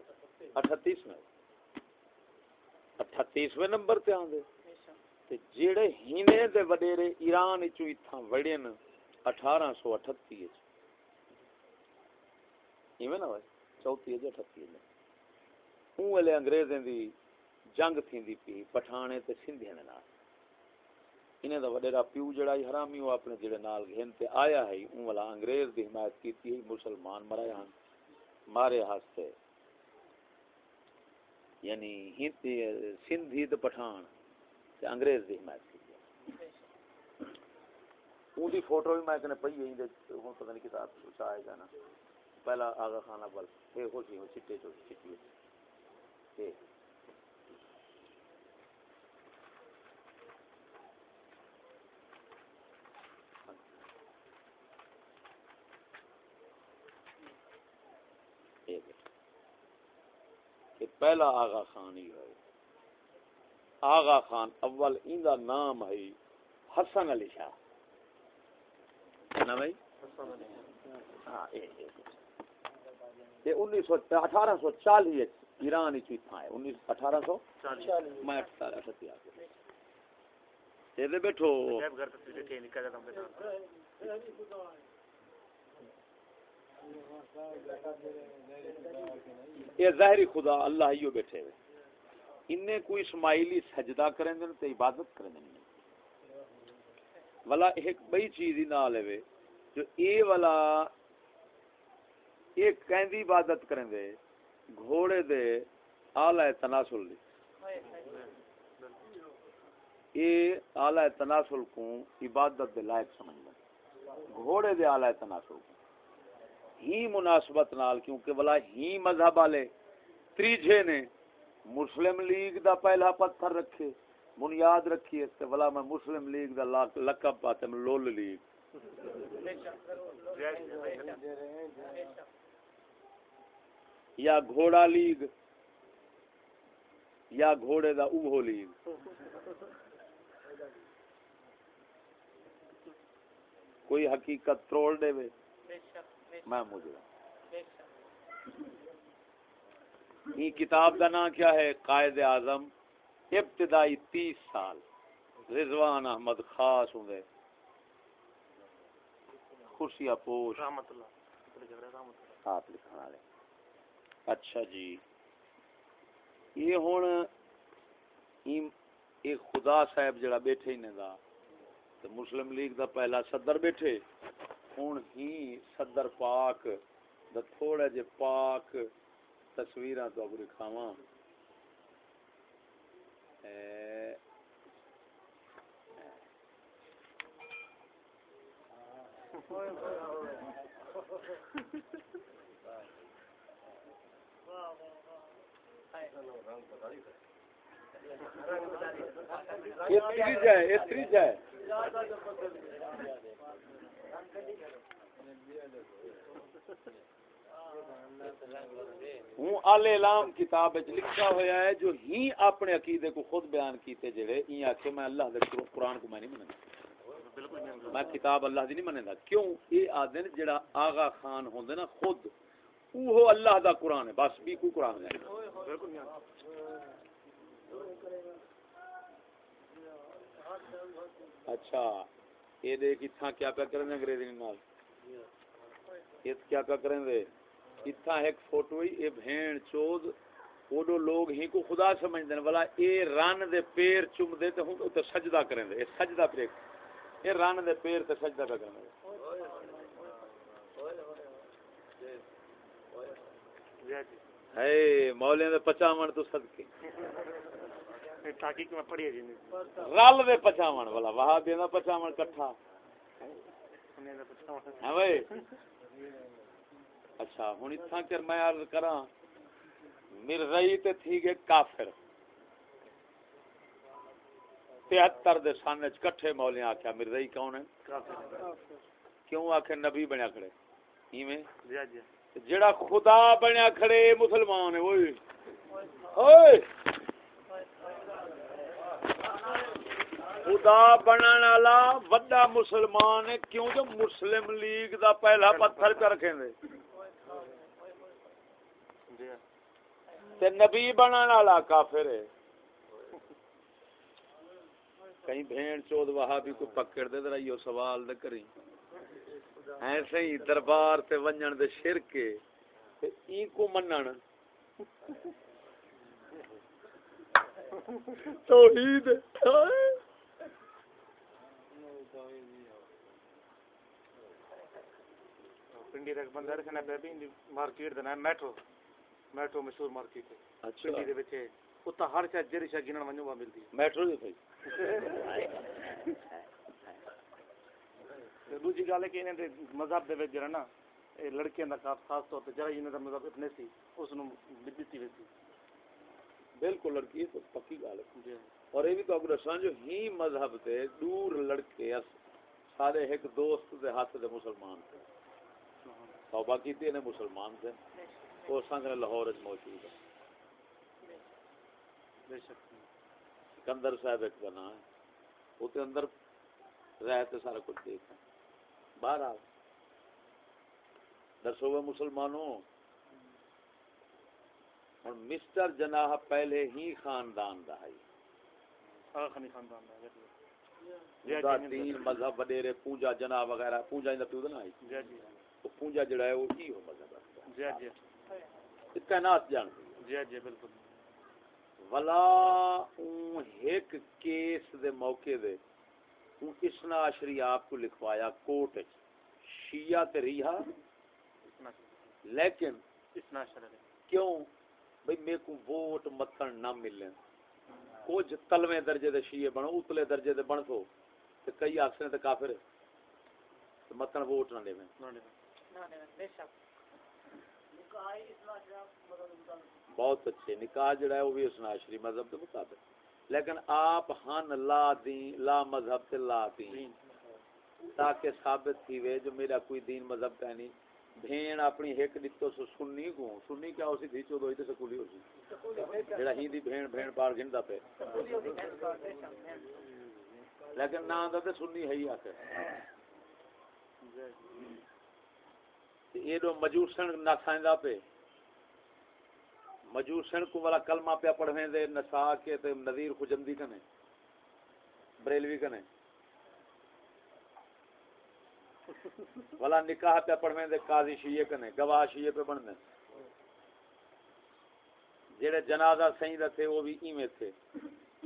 اٹھتیسویں. اٹھتیسویں نمبر تے آندے. تے جیڑے ہینے دے وڈیرے ایران وچ ایتھاں وڑین اٹھارہ سو اٹھتی ہے ایویں نا چوتھی ہے جی اٹھتی ہے ہوں والے انگریزیں دی جنگ تھیندی پی، پٹھانے تے سندھیاں دے نال۔ انہیں دا وڈیرا پیو جڑا ہی حرامی ہو اپنے جڑے نال گھن تے آیا ہے۔ اون والا انگریز دی حمایت کیتی ہے، مسلمان مرائے ہن۔ مارے ہاستے۔ یعنی ہند سندھی تے پٹھان تے انگریز دی حمایت کیتی ہے۔ اون دی فوٹو بھی میں کنے پئی ہے ہن پتہ نہیں کتاب کچھ آئے گا نا۔ پہلا آغا خان اول اے ہو سی، ہو چٹے چو چٹی ہے کہ پہلا آغا خان ہی ہے آغا خان اول ان کا نام ہے؟ حسن علی شاہ۔ نا بھائی ہاں یہ انیس سو اٹھارہ سو چالیس ایران تھا ہے۔ انیس اٹھارہ سو میں اٹھارہ یہ بیٹھو۔ یہ ظاہری خدا اللہ ہی بیٹھے ہوئے انہیں کوئی اسماعیلی سجدہ کریں دیں تو عبادت کریں دیں والا ایک بئی چیز ہی نہ لے جو اے والا ایک کہندی عبادت کریں دے، گھوڑے دے، آلہ تناسل دی اے آلہ تناسل کو عبادت دے لائق سمجھ گھوڑے دے آلہ تناسل کو ہی مناسبت نال، کیونکہ بلا ہی مذہب والے تریجے نے، مسلم لیگ دا پہلا پتھر رکھے، بنیاد رکھی اس تے بلا میں مسلم لیگ دا لقب پاتے میں لول لیگ۔ یا گھوڑا لیگ، یا گھوڑے دا اوہو لیگ۔ کوئی حقیقت تروڑ دے وے۔ میں مجرم یہ کتاب کا نام کیا ہے؟ قائد اعظم ابتدائی تیس سال۔ رضوان احمد خاص ہوں گے خوشیا پوش۔ آپ لکھنا والے۔ اچھا جی۔ یہ ہوں یہ خدا صاحب جڑا بیٹھے ہی نے دا۔ مسلم لیگ دا پہلا صدر بیٹھے۔ ہوں ہی صدر پاک دا تھوڑا جے پاک تصویراں تو اگر دکھاواں اتری جائے اتری جائے ہوں ال اعلام کتاب وچ لکھا ہوا ہے جو ہی اپنے عقیدے کو خود بیان کیتے جڑے این آکھے میں اللہ دے قرآن کو میں نہیں مننا بالکل نہیں میں کتاب اللہ دی نہیں مننا کیوں؟ یہ آدن جڑا آغا خان ہوندے نا، خود وہ اللہ دا قرآن ہے، بس بھی کوئی قرآن نہیں بالکل نہیں اچھا۔ یہ دیکھ اتھاں کیا پیا کریں انگریزی نال۔ یہ کیا پیا کریں دے؟ اتھاں ایک فوٹو ہی اے بھین چود اوڈو لوگ ہی کو خدا سمجھ دین والا اے رن دے پیر چم دے تے ہن تے سجدہ کریں دے، اے سجدہ پہ اے رن دے پیر تے سجدہ پہ کریں دے جی جی ہے مولیاں دے پچاون تو صدقے۔ تحقیق میں پڑھی جی رل دے پچاون والا دا پچاون کٹھا اچھا ہن اتھاں کر میں عرض کراں مرزئی تے تھی کافر تہتر دے سن وچ کٹھے مولیاں آکھیا مرزئی کون ہے کیوں آکھے نبی بنیا کھڑے ایویں جڑا خدا بنیا کھڑے مسلمان ہے اوئے خدا بنن والا وڈا مسلمان ہے، کیوں جو مسلم لیگ دا پہلا پتھر پہ رکھیں دے تے نبی بنن والا کافر ہے۔ کہیں بھین چود وہاں بھی کوئی پکڑ دے، ذرا یہ سوال دے کری ایسے ہی دربار تے ونجن دے شرک ہے تے ای کو منن۔ توحید پنڈی دا بندہ رکھنا پہ بھی مارکیٹ دا نام میٹرو میٹرو مشہور مارکیٹ ہے۔ اچھا۔ پنڈی دے وچ ہے اتھا ہر شے جری شے گنن ونجو ملدی میٹرو دی بھائی تے دوجی گل ہے کہ انہاں دے مذہب دے وچ جڑا نا اے لڑکیاں دا خاص خاص طور تے جڑا انہاں دا مذہب اپنے سی اس نو دتی ویسی۔ بالکل لڑکی تو پکی گل ہے۔ جی۔ اور یہ بھی تو اگر دساں جو ہی مذہب تے دور لڑکے اس سارے ایک دوست دے ہاتھ دے مسلمان تھے۔ توبہ کیتی نے مسلمان تھے۔ وہ سنگ نے لاہور وچ موجود ہے۔ بے شک۔ سکندر صاحب ایک بنا ہے۔ وہ تے اندر رہ تے سارا کچھ دیکھا باہر آ دسو گے مسلمانوں۔ اور مسٹر جناح پہلے ہی خاندان دا ہے آخری خاندان دا جی خدا دین مذہب وڈیرے پوجا جنا وغیرہ پوجا اندا پیو نا جی جی۔ تو پوجا جڑا ہے وہ ہی ہو مذہب؟ ہے جی۔ جی کائنات جان جی جی بالکل۔ ولا اون ایک کیس دے موقع دے اون اسنا عشری آپ کو لکھوایا کوٹ شیعہ تے ریحا۔ لیکن شرر ہے کیوں؟ بھئی میرے کو ووٹ متن نہ ملن کچھ تلویں درجے دے شیعہ بنو اتلے درجے دے بن تو تے کئی آکسنے تے کافر تے متن ووٹ نہ دیویں بہت اچھے۔ نکاح جڑا ہے وہ بھی اسنا عشری مذہب کے مطابق۔ لیکن آپ ہن لا دین لا مذہب تے لا دین۔ تاکہ ثابت تھی وے جو میرا کوئی دین مذہب کا نہیں۔ بھین اپنی ایک دتو سو سنی کو سنی کیا اسی تھی چودو تے سکولی ہوسی۔ جڑا ہی دی بھین بھین پار گھندا پہ لیکن نہ دا تے سنی ہے ہی آکھے۔ تے اے دو مجوسن نہ سائندا پہ مجوسن کو والا کلمہ پہ پڑھویں دے، نسا کے تے نذیر خجندی کنے، بریلوی کنے۔ والا نکاح پہ پڑھویں دے، قاضی شیعہ کنے، گواہ شیعہ پہ بن جڑے جنازہ سہی دا تھے، وہ بھی ایویں تھے۔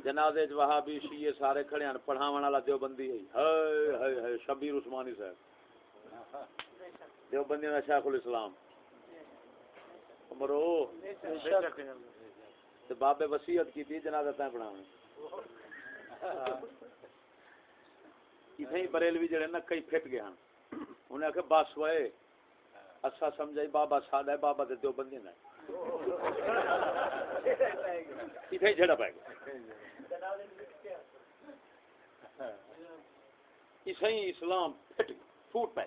جنازے چ وہابی، شیعہ سارے کھڑے ہیں پڑھاون والا دیوبندی ہے۔ ہائے ہائے ہائے، شبیر عثمانی صاحب۔ دیوبندی میں شیخ الاسلام۔ مرو تے بابے وصیت کی تھی، جنازہ تائیں پڑھاویں۔ کتھے بریلوی جڑے نا کئی پھٹ گئے ہیں انہیں آخر بس وے اچھا سمجھائی بابا سادہ ہے، بابا دے دیو بندی نہ کتھے ہی جھڑا پائے گا اسے اسلام پھٹ گیا فوٹ پہ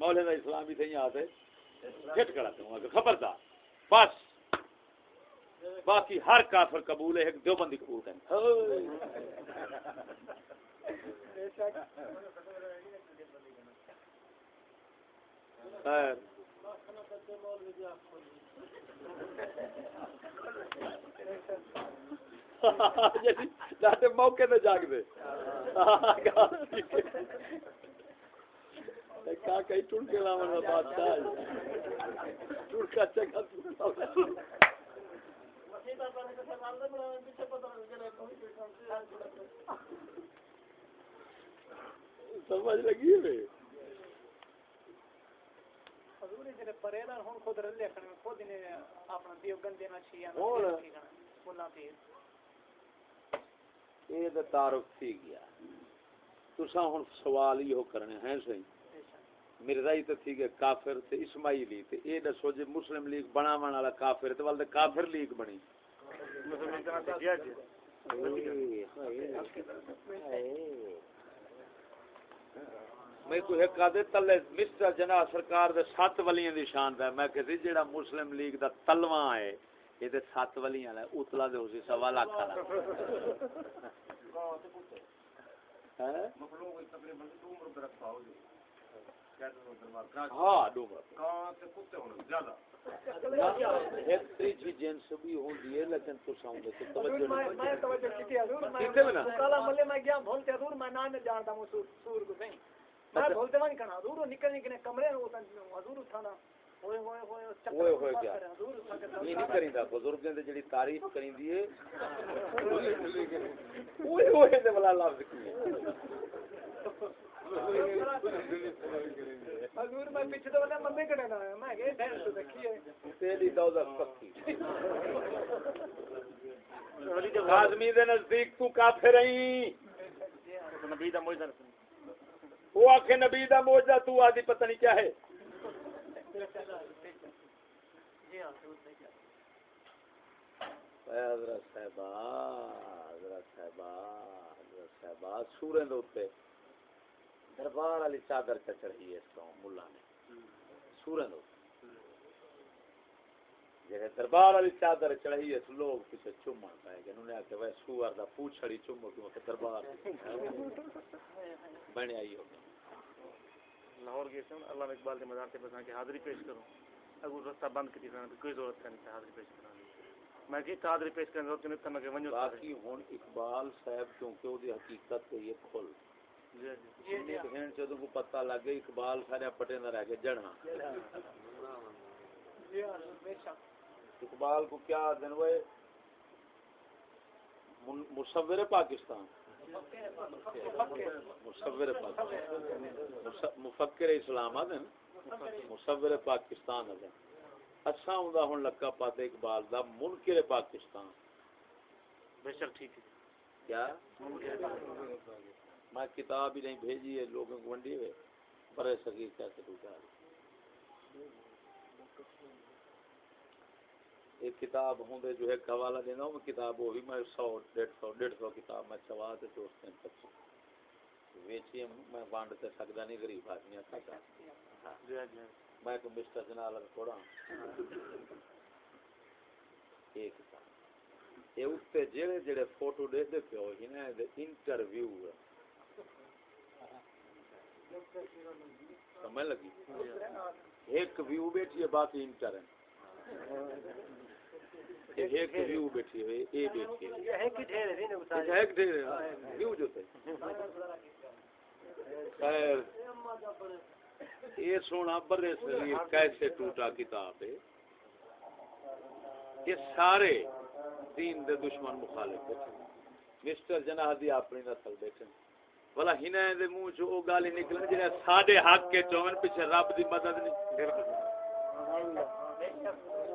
مولانا اسلام بھی تھے یہاں سے جھٹ کراتے ہوں خبردار، بس۔ باقی ہر کافر قبول ہے، ایک دیوبندی قبول کریں خیر موقع پہ جاگ دے۔ کئی ٹوٹ کے لاؤں بادشاہ کا سمجھ لگی ہے تعارف تھی گیا۔ تسا ہوں سوال کرنے ہیں صحیح مرزائی تھی کافر تے اسماعیلی تے۔ اے دسو جے مسلم لیگ بنا والا کافر تے کافر لیگ بنی۔ میں کوئی ایک آدھے تلے مسٹر جنا سرکار دے سات ولیاں دی شان دا میں کہتی جیڑا مسلم لیگ دا تلواں ہے، یہ دے سات ولیاں ہے اتلا دے اسی سوا لاکھ کھانا ہاں؟, ہاں، ڈومر جنس بھی ہوندی ہے لیکن تو ساؤں دے توجہ میں توجہ کیتی حضور میں کالا ملے میں گیا بھولتے حضور میں نہ جانتا ہوں سور کو نہیں میں بھولتے میں کنا حضور نکل نکلے کمرے نو حضور اٹھانا ہوئے ہوئے ہوئے ہوئے کیا یہ نہیں کریندا بزرگاں دے جڑی تعریف کریندی ہے۔ ہوئے ہوئے دے والا لفظ کی حضور میں پیچھے تو ممی کڑے نہ میں کہ ڈھیر تو دیکھی ہے تیری دوزخ پکی آدمی دے نزدیک تو کافر رہی نبی دا موجزہ وہ آکھے نبی دا موجزہ تو آدھی پتہ نہیں کیا ہے حضرت صاحبہ حضرت صاحبہ حضرت صاحبہ سورے دے دربار والی چادر چڑھی ہے اس کو ملا نے دربار والی چادر چڑھی ہے لوگ پیچھے چومن پائے گئے انہوں نے آخیا وہ سور کا پوچھڑی چومو کیوں کہ دربار۔ بنے آئی ہو۔ لاہور گئے تھے۔ اللہ اقبال کے مزار سے بتا کے حاضری پیش کروں اگر رستہ بند کی کوئی ضرورت نہیں حاضری پیش کرنا۔ میں کہ حاضری پیش کرنے ضرورت نہیں تھا کہ ونجو۔ باقی ہن اقبال صاحب کیونکہ وہ حقیقت یہ کھل۔ پتا لگ گیا اقبال سارے پٹے نہ رہ گئے جڑا اقبال کو کیا دن وہ مصور پاکستان۔ مصور پاکستان۔ مفکر اسلام آدھن مصور پاکستان آدھن اچھا ہوں لکا پاتے اقبال دا منکر پاکستان۔ بے شک ٹھیک ہے۔ کیا؟ میں کتاب ہی نہیں بھیجی ہے لوگوں کو ونڈی ہوئے برے سگی کیسے ٹوٹا ایک کتاب ہوں دے جو ہے حوالہ دینا ہوں کتاب وہ بھی میں سو ڈیڑھ سو ڈیڑھ سو کتاب میں چوا تے دوست ہیں تک۔ ویچی میں وانڈ تے سکتا نہیں غریب آدمی ہاں۔ میں کو مسٹر جنال تھوڑا ایک کتاب۔ یہ اس تے جڑے جڑے فوٹو دے دے ہی نا انٹرویو ہے۔ سمجھ لگی؟ ایک ویو بیٹھی ہے باقی انٹر ہے ایک ویو بیٹھی ہے اے بیٹھی ہے۔ ایک ڈھیر ویو جو تھے۔ خیر یہ سونا برے کیسے ٹوٹا کتاب ہے یہ سارے دین دے دشمن مخالف بیٹھے مسٹر جناح دی اپنی نسل بیٹھے بلا ہنے دے منہ چ او گالی نکلن جڑا ساڈے حق کے چون پیچھے رب دی مدد نہیں۔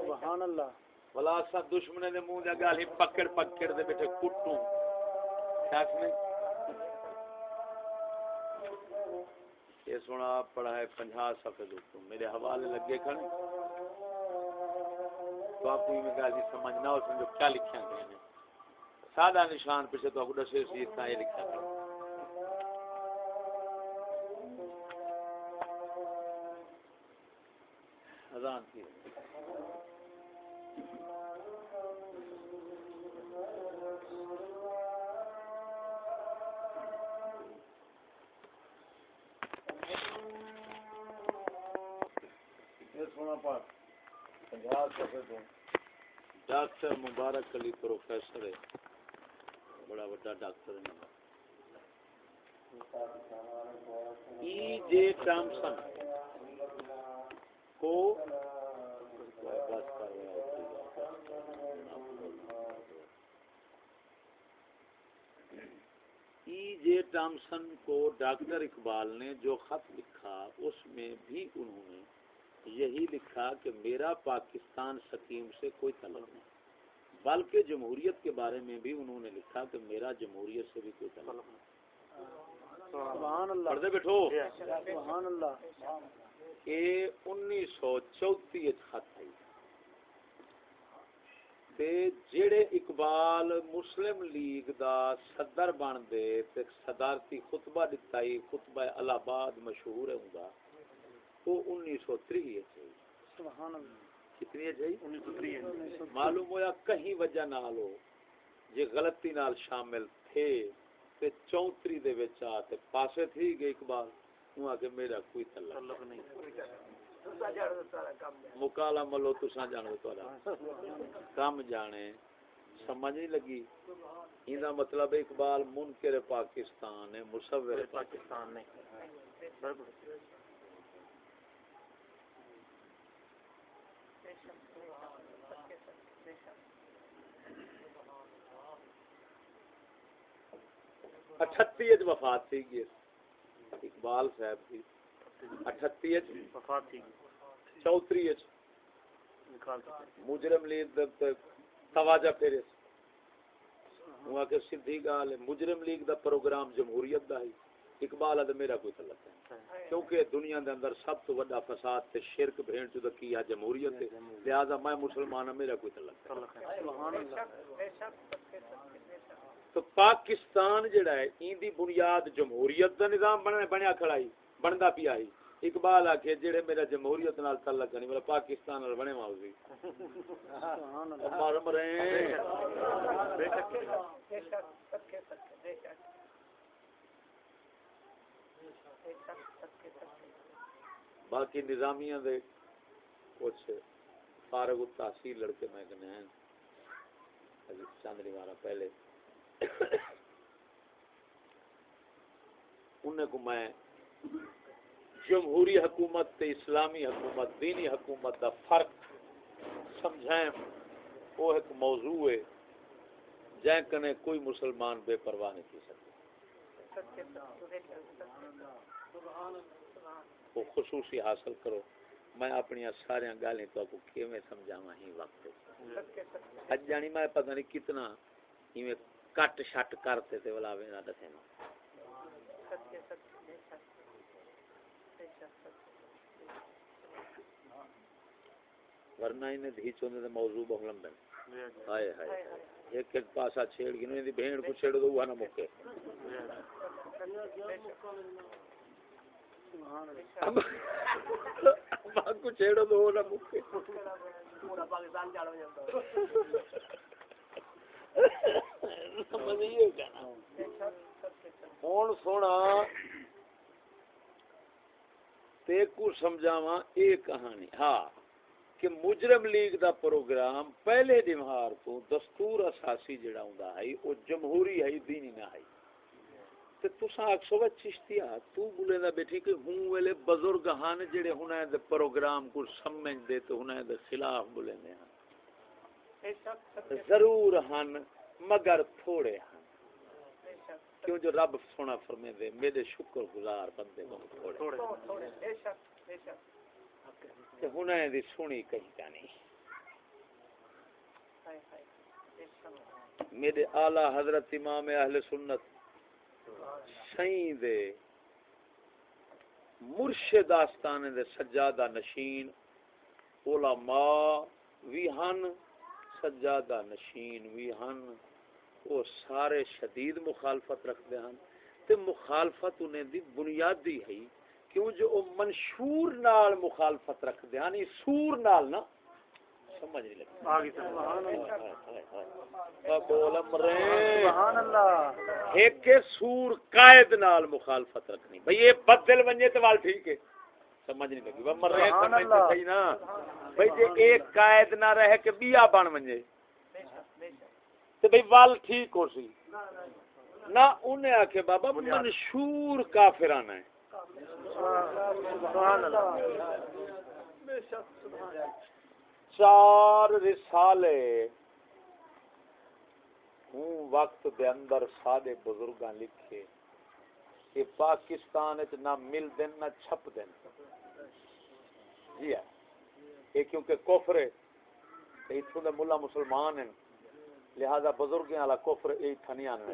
سبحان اللہ۔ بلا سا دشمن دے منہ دے گالی پکڑ پکڑ دے بیٹھے کٹوں شاک میں یہ سنا پڑھا ہے پنجھا صفحے دوستوں میرے حوالے لگے کھڑ تو آپ کو یہ گالی سمجھنا اس میں جو کیا لکھا گئے ہیں۔ سادہ نشان پیچھے تو آپ کو دسے سی اتنا یہ لکھا گیا اذان کی۔ ڈاکٹر مبارک علی پروفیسر ہے۔ بڑا بڑا ڈاکٹر ہے۔ ای جے ٹامسن کو ای جے ٹامسن کو ڈاکٹر اقبال نے جو خط لکھا اس میں بھی انہوں نے یہی لکھا کہ میرا پاکستان سکیم سے کوئی تعلق نہیں بلکہ جمہوریت کے بارے میں بھی انہوں نے لکھا کہ میرا جمہوریت سے بھی کوئی تعلق نہیں۔ سبحان اللہ۔ بیٹھو۔ سبحان اللہ۔ یہ انیس سو چوتی خط ہے تے جڑے اقبال مسلم لیگ دا صدر بن دے تے صدارتی خطبہ دتا ہی خطبہ الہ آباد مشہور ہے ہوندا انیس سو تری سبحان اللہ کتنی ہے جی انیس سو تری معلوم ہویا کہیں وجہ نال ہو جے غلطی نال شامل تھے تے چونتری دے وچ آ تے پاسے تھی گئے اقبال۔ کہ میرا کوئی تعلق تعلق نہیں۔ مکالا ملو تساں جانو تہاڈا۔ کم جانے۔ سمجھ نہیں لگی۔ ایندا مطلب اقبال منکر پاکستان ہے مصور پاکستان۔ اٹھتی وفات تھی گی اقبال صاحب کی۔ اٹھتی وفات تھی چوتری سکتے مجرم لیگ تواجہ پھیرے گال ہے مجرم لیگ دا پروگرام جمہوریت دا ہے۔ اقبال اد میرا کوئی تعلق ہے۔ کیونکہ دنیا دے اندر سب تو بڑا فساد تے شرک بھین چ کیا جمہوریت ہے لہذا میں مسلمان ہوں میرا کوئی تعلق ہے تعلق ہے سبحان اللہ تو پاکستان جڑا ہے این دی بنیاد جمہوریت دا نظام بننے بنیا کھڑا ہی بندا پیا ہی۔ اقبال آکھے جڑے میرا جمہوریت نال تعلق نہیں میرا پاکستان نال بنے ماوزی سبحان اللہ۔ مر مرے بے شک باقی نظامیہ دے کچھ فارغ التحصیل لڑکے میں کہنے ہیں چاندنی مارا پہلے۔ انہیں کو میں جمہوری حکومت تے اسلامی حکومت دینی حکومت دا فرق سمجھائیں وہ ایک موضوع ہے جائیں کنے کوئی مسلمان بے پرواہ نہیں کی سکتے۔ وہ خصوصی حاصل کرو میں اپنی سارے گالیں تو کو کیویں سمجھاواں ہی وقت اج جانی میں پتہ نہیں کتنا ایویں کٹ شٹ کرتے تے ولاوے نہ دسے نا ورنہ انہیں دھی چوندے تے موضوع بہت لمبے ہائے ہائے ایک ایک پاسا چھیڑ گئی نو دی بہن کو چھیڑ دو وہ نہ مکے کو چھیڑ دو نہ مکے سمجھ نہیں گا نا ہوں سونا؟ کو کہانی۔ ہاں کہ مجرم لیگ دا پروگرام پہلے دمہار تو دستور اساسی جڑا ہوندا ہے، او جمہوری ہے، دینی نہ ہے۔ تے تساں اکسو چشتیا تو بولے دا بیٹھی کہ ہوں ویلے بزرگ ہن جڑے ہن دے پروگرام کو سمجھ دے تو ہن دے خلاف بولے نے ضرور ہن، مگر تھوڑے ہن۔ کیوں جو رب سونا فرمے دے میرے شکر گزار بندے بہت تھوڑے تے ہن دی سنی کہیں کا نہیں میرے اعلی حضرت امام اہل سنت سائیں دے، مرشد آستانے دے سجادہ نشین، علماء وی ہن۔ سجادہ نشین وی ہن وہ سارے شدید مخالفت رکھتے ہیں تے مخالفت انہیں دی بنیادی ہے کیوں جو او منشور نال مخالفت رکھ دے یعنی سور نال نا۔ سمجھ نہیں لگی اللہ۔ ایک سور قائد نال مخالفت رکھنی۔ بھئی یہ بدل ونجے تو وال ٹھیک ہے۔ سمجھ نہیں لگی۔ وہ سبحان سمجھ اللہ۔ صحیح نا۔ بھئی جے ایک قائد نہ رہے کہ بیا بن ونجے۔ تو بھئی وال ٹھیک ہو سی۔ نہ انہیں آکھے بابا منشور کافرانہ ہے سبحان اللہ چار رسالے ہوں وقت دے اندر سادے بزرگاں لکھے کہ پاکستان وچ نہ مل دین، نہ چھپ دین۔ جی ہے یہ کیونکہ کفر ہے تے اتھوں دے ملا مسلمان ہیں لہذا بزرگاں والا کفر اے تھنی آنے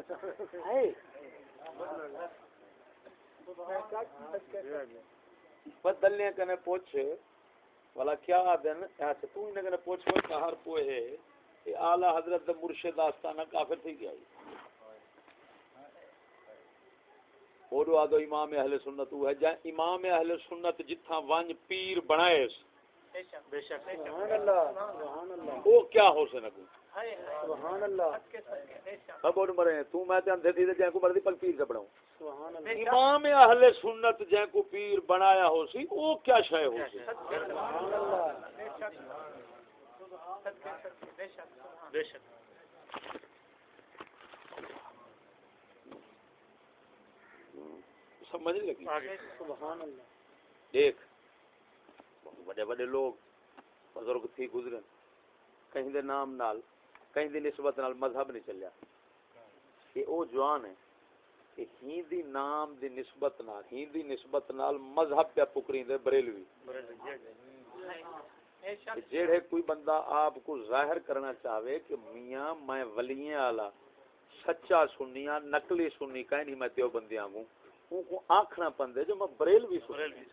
بدلنے کنے پوچھے والا کیا دن ایسے تو ہی نگنے پوچھ وہ کہار پوئے ہے کہ اعلی حضرت مرشد آستانہ کافر تھی گیا اور آدھو امام اہل سنت وہ ہے جہاں امام اہل سنت جتھاں وانج پیر بنائے بے شک۔ سبحان اللہ سبحان اللہ۔ وہ کیا ہو سے نکو سبحان اللہ۔ اور مرے تو میں تے اندھے تھی تے جہاں کو مرضی پل پیر سے بناؤں۔ سبحان اللہ۔ امام اہل سنت کو پیر بنایا ہو سی وہ کیا شے ہو سی؟ سبحان اللہ بے شک۔ سمجھ نہیں لگی۔ آگے۔ سبحان اللہ۔ دیکھ۔ بڑے بڑے لوگ بزرگ تھی گزرے کہیں دے نام نال کہیں دی نسبت نال مذہب نہیں چلیا یہ او جوان ہے کہ ہندی نام دی نسبت نال ہندی نسبت نال مذہب پہ پکری دے بریلوی جیڑے کوئی بندہ آپ کو ظاہر کرنا چاہے کہ میاں میں ولییں والا سچا سنیا نقلی سنی کہیں نہیں میں تیو بندیاں ہوں ان کو آنکھنا پندے جو میں بریلوی سنی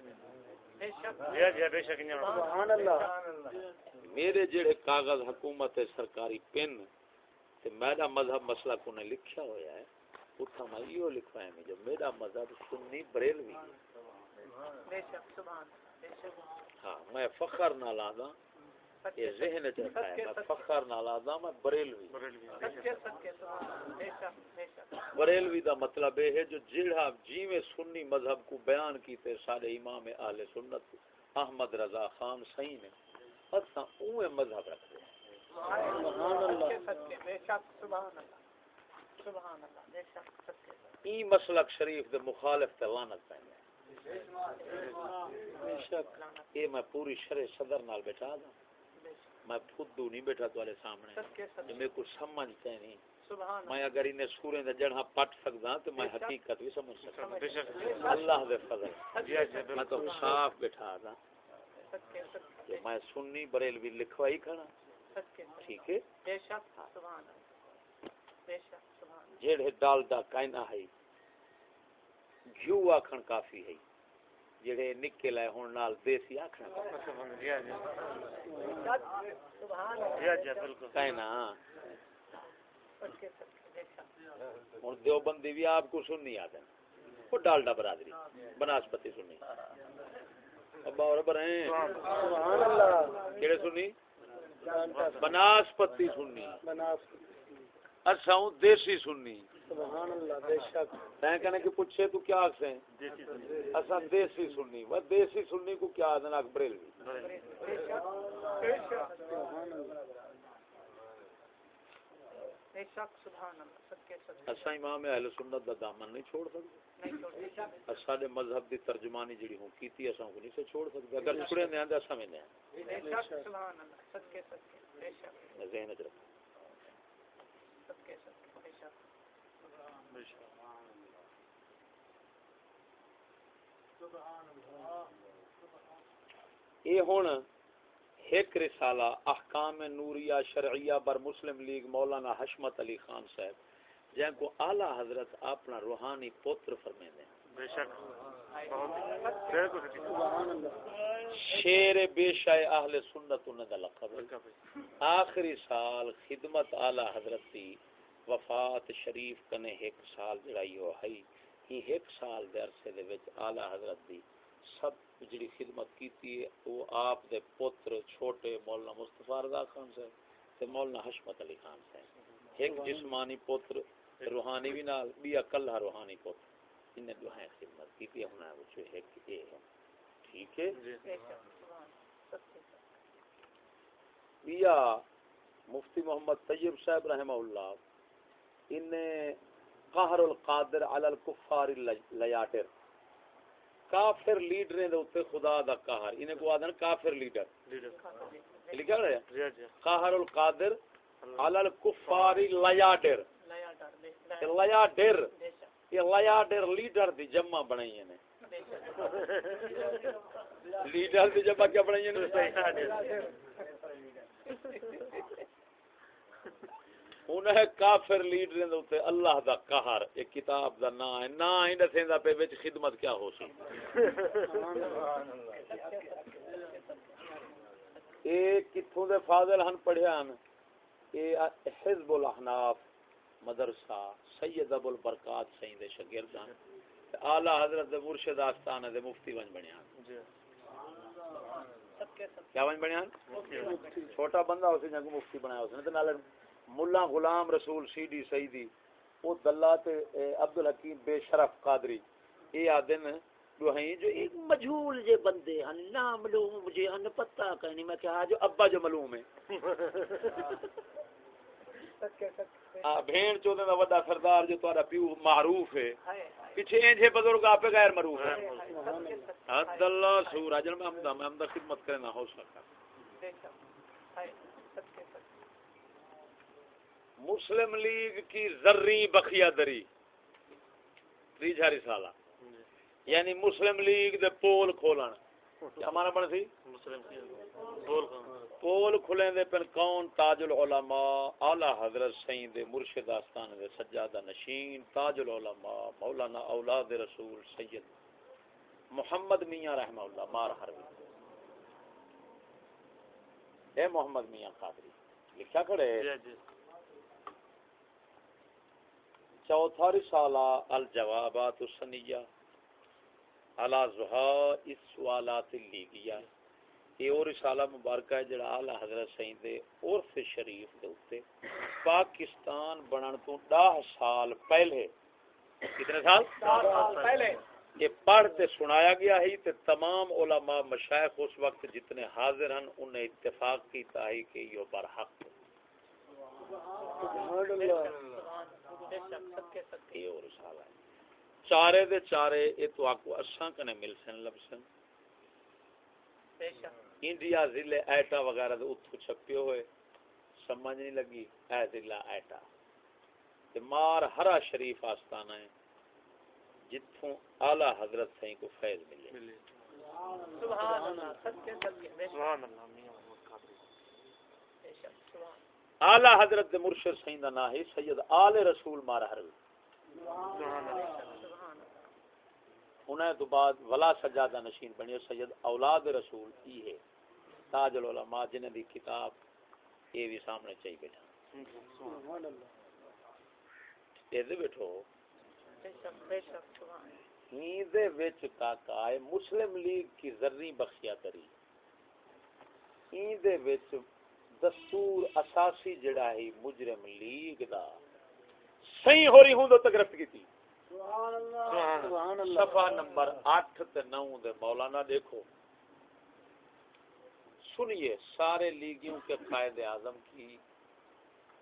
میرے جڑے کاغذ حکومت ہے سرکاری پن تے میرا مذہب مسئلہ کو نے لکھیا ہویا ہے اتھا میں یہ لکھوایا میں جو میرا مذہب سنی بریلوی ہے۔ ہاں میں فخر نہ لادا یہ ذہن رکھا ہے میں فخر میں بریلوی۔ بریلوی۔ دا مطلب یہ ہے جو جیڑا جیویں سنی مذہب کو بیان کیتے سارے امام اہل سنت احمد رضا خان صحیح نے اساں اوے مذہب رکھتے ہیں۔ ای مسلک شریف دے مخالف تے لعنت پیندا بے شک۔ یہ میں پوری شرع صدر نال بیٹھا دا میں خودو نہیں بیٹھا تواڈے سامنے۔ جو میرے کو سمجھ تے نہیں۔ میں اگر انہیں سوریں دے جڑھا پٹ سکدا تو میں حقیقت بھی سمجھ سکدا بے شک۔ اللہ دے فضل۔ جی جی میں تو صاف بیٹھا دا۔ میں سنی بریلوی لکھوائی کھڑا۔ ٹھیک ہے۔ جیڑے ڈالڈا کائنا ہے گھیو آکھن کافی ہے۔ جڑے نکل ہے ہن نال دیسی آکھنا جی جی بالکل کائنا ہن دیوبندی بھی آپ کو سننی آدن وہ ڈالڈا برادری بناسپتی سننی ابا اور برہیں سبحان اللہ کیڑے سننی بناسپتی اچھا ہوں دیسی سننی سبحان اللہ بے شک۔ میں کہنے کہ پوچھے تو کیا آکھیں دیسی اصا دیسی سننی وہ دیسی سننی کو کیا آدن آکھ بریلوی سبحان اللہ۔ اصا امام اہل سنت دا دامن نہیں چھوڑ سکتے۔ دے مذہب دی ترجمانی جڑی ہوں کیتی اصا کو نہیں سے چھوڑ سکتے۔ اگر چھڑے نے آندے اصا میں نے ذہن چ رکھو یہ ہوں ایک رسالہ احکام نوریہ شرعیہ بر مسلم لیگ مولانا حشمت علی خان صاحب جن کو اعلی حضرت اپنا روحانی پوتر فرمے دیں بے شک۔ شیر بے شائے اہل سنت انہیں دا لقب آخری سال خدمت اعلی حضرت دی وفات شریف کنے ایک سال جڑائی ہو ہئی ہی ایک سال دے عرصے دے وچ اعلی حضرت دی سب جڑی خدمت کیتی ہے وہ آپ دے پتر چھوٹے مولانا مصطفی رضا خان سے تے مولانا حشمت علی خان سے ایک جسمانی پتر روحانی بھی نال بھی اکل روحانی پتر۔ انہیں دوہائیں خدمت کیتی ہے وہ جو ایک یہ ہے۔ ٹھیک ہے؟ بیا مفتی محمد طیب صاحب رحمہ اللہ انہیں قہر القادر علی الکفار لیاٹر کافر لیڈر دے اوتے خدا دا قہر. انہیں کو آدن کافر لیڈر لکھا رہا ہے؟ جی جی. قہر القادر علی الکفار لیاٹر لیاٹر یہ لیاٹر لیڈر دی جمع بنائی ہیں لیڈر دی جمع کیا بنائی ہیں انہیں کافر لیڈر دے اوتے اللہ دا قہر۔ ایک کتاب دا نام ہے۔ نا ہی دسیندا پہ وچ خدمت کیا ہو سی۔ اے کتھوں دے فاضل ہن پڑھیا ہن۔ اے حزب الاحناف مدرسہ سید ابو البرکات سین دے شاگرد ہن۔ تے اعلی حضرت دے مرشد آستانہ دے مفتی بن بنیا ہن۔ جی۔ کیا بن بنیا چھوٹا بندہ اسی جنگ مفتی بنایا اس نے تے نال ملا غلام رسول سی ڈی سیدی او دلہ تے عبد الحکیم بے شرف قادری۔ اے آدن جو ہیں جو ایک مجھول جے بندے ہیں نام معلوم مجھے ان پتہ کہیں میں کہا جو ابا جو معلوم ہے بھین چودے دا وڈا سردار جو تہاڈا پیو معروف ہے۔ پیچھے انجے بزرگ آپ غیر معروف ہے حد اللہ سورہ جن میں ہم ہم خدمت کرنا ہو سکتا مسلم لیگ کی ذری بخیا دری۔ تیجا رسالہ۔ یعنی مسلم لیگ دے پول کھولن۔ مانا بن سی؟ پول کھلیں دے پن کون؟ تاج العلماء اعلی حضرت سین دے مرشد آستان دے سجادہ نشین تاج العلماء مولانا اولاد رسول سید محمد میاں رحمہ اللہ مار حربی۔ اے محمد میاں قادری لکھا کھڑے؟ جی جی۔ چوتھا رسالہ الجوابات السنیہ علی زہا اس سوالات لیگیا یہ اور رسالہ مبارکہ ہے جڑا اعلی حضرت سین دے عرف شریف دے اوتے پاکستان بنن تو 10 سال پہلے۔ کتنے سال؟ پہلے۔ یہ پڑھ تے سنایا گیا ہے تے تمام علماء مشائخ اس وقت جتنے حاضر ہیں انہیں اتفاق کیتا ہے کہ یہ برحق۔ سبحان اللہ یہ اور رسالہ ہے چارے دے چارے یہ تو آکو اساں کنے مل سن لبسن انڈیا ضلع ایٹا وغیرہ دے اتھو چھپے ہوئے۔ سمجھ نہیں لگی اے ضلع ایٹا۔ تے مار ہرا شریف آستانہ ہے جتھوں اعلی حضرت سہیں کو فیض ملے۔ سبحان اللہ میاں محمد قادری۔ اعلی حضرت دے مرشد سہیں دا نام ہے سید آل رسول مار حروی سبحان اللہ انہیں تو بعد ولا سجادہ نشین بنی سید اولاد رسول ای ہے۔ تاج العلماء جنہیں دی کتاب یہ بھی سامنے چاہیے بیٹھا۔ سبحان اللہ یہ دے بیٹھو۔ ہی دے وچ کاکا ہے، مسلم لیگ کی ذری بخشیا کری۔ ہی دے وچ دستور اساسی جڑا ہے مجرم لیگ دا صحیح ہو رہی ہوں تو تگرفت کی تھی صفحہ نمبر آٹھ تے نو دے مولانا دیکھو۔ سنیے سارے لیگیوں کے قائد اعظم کی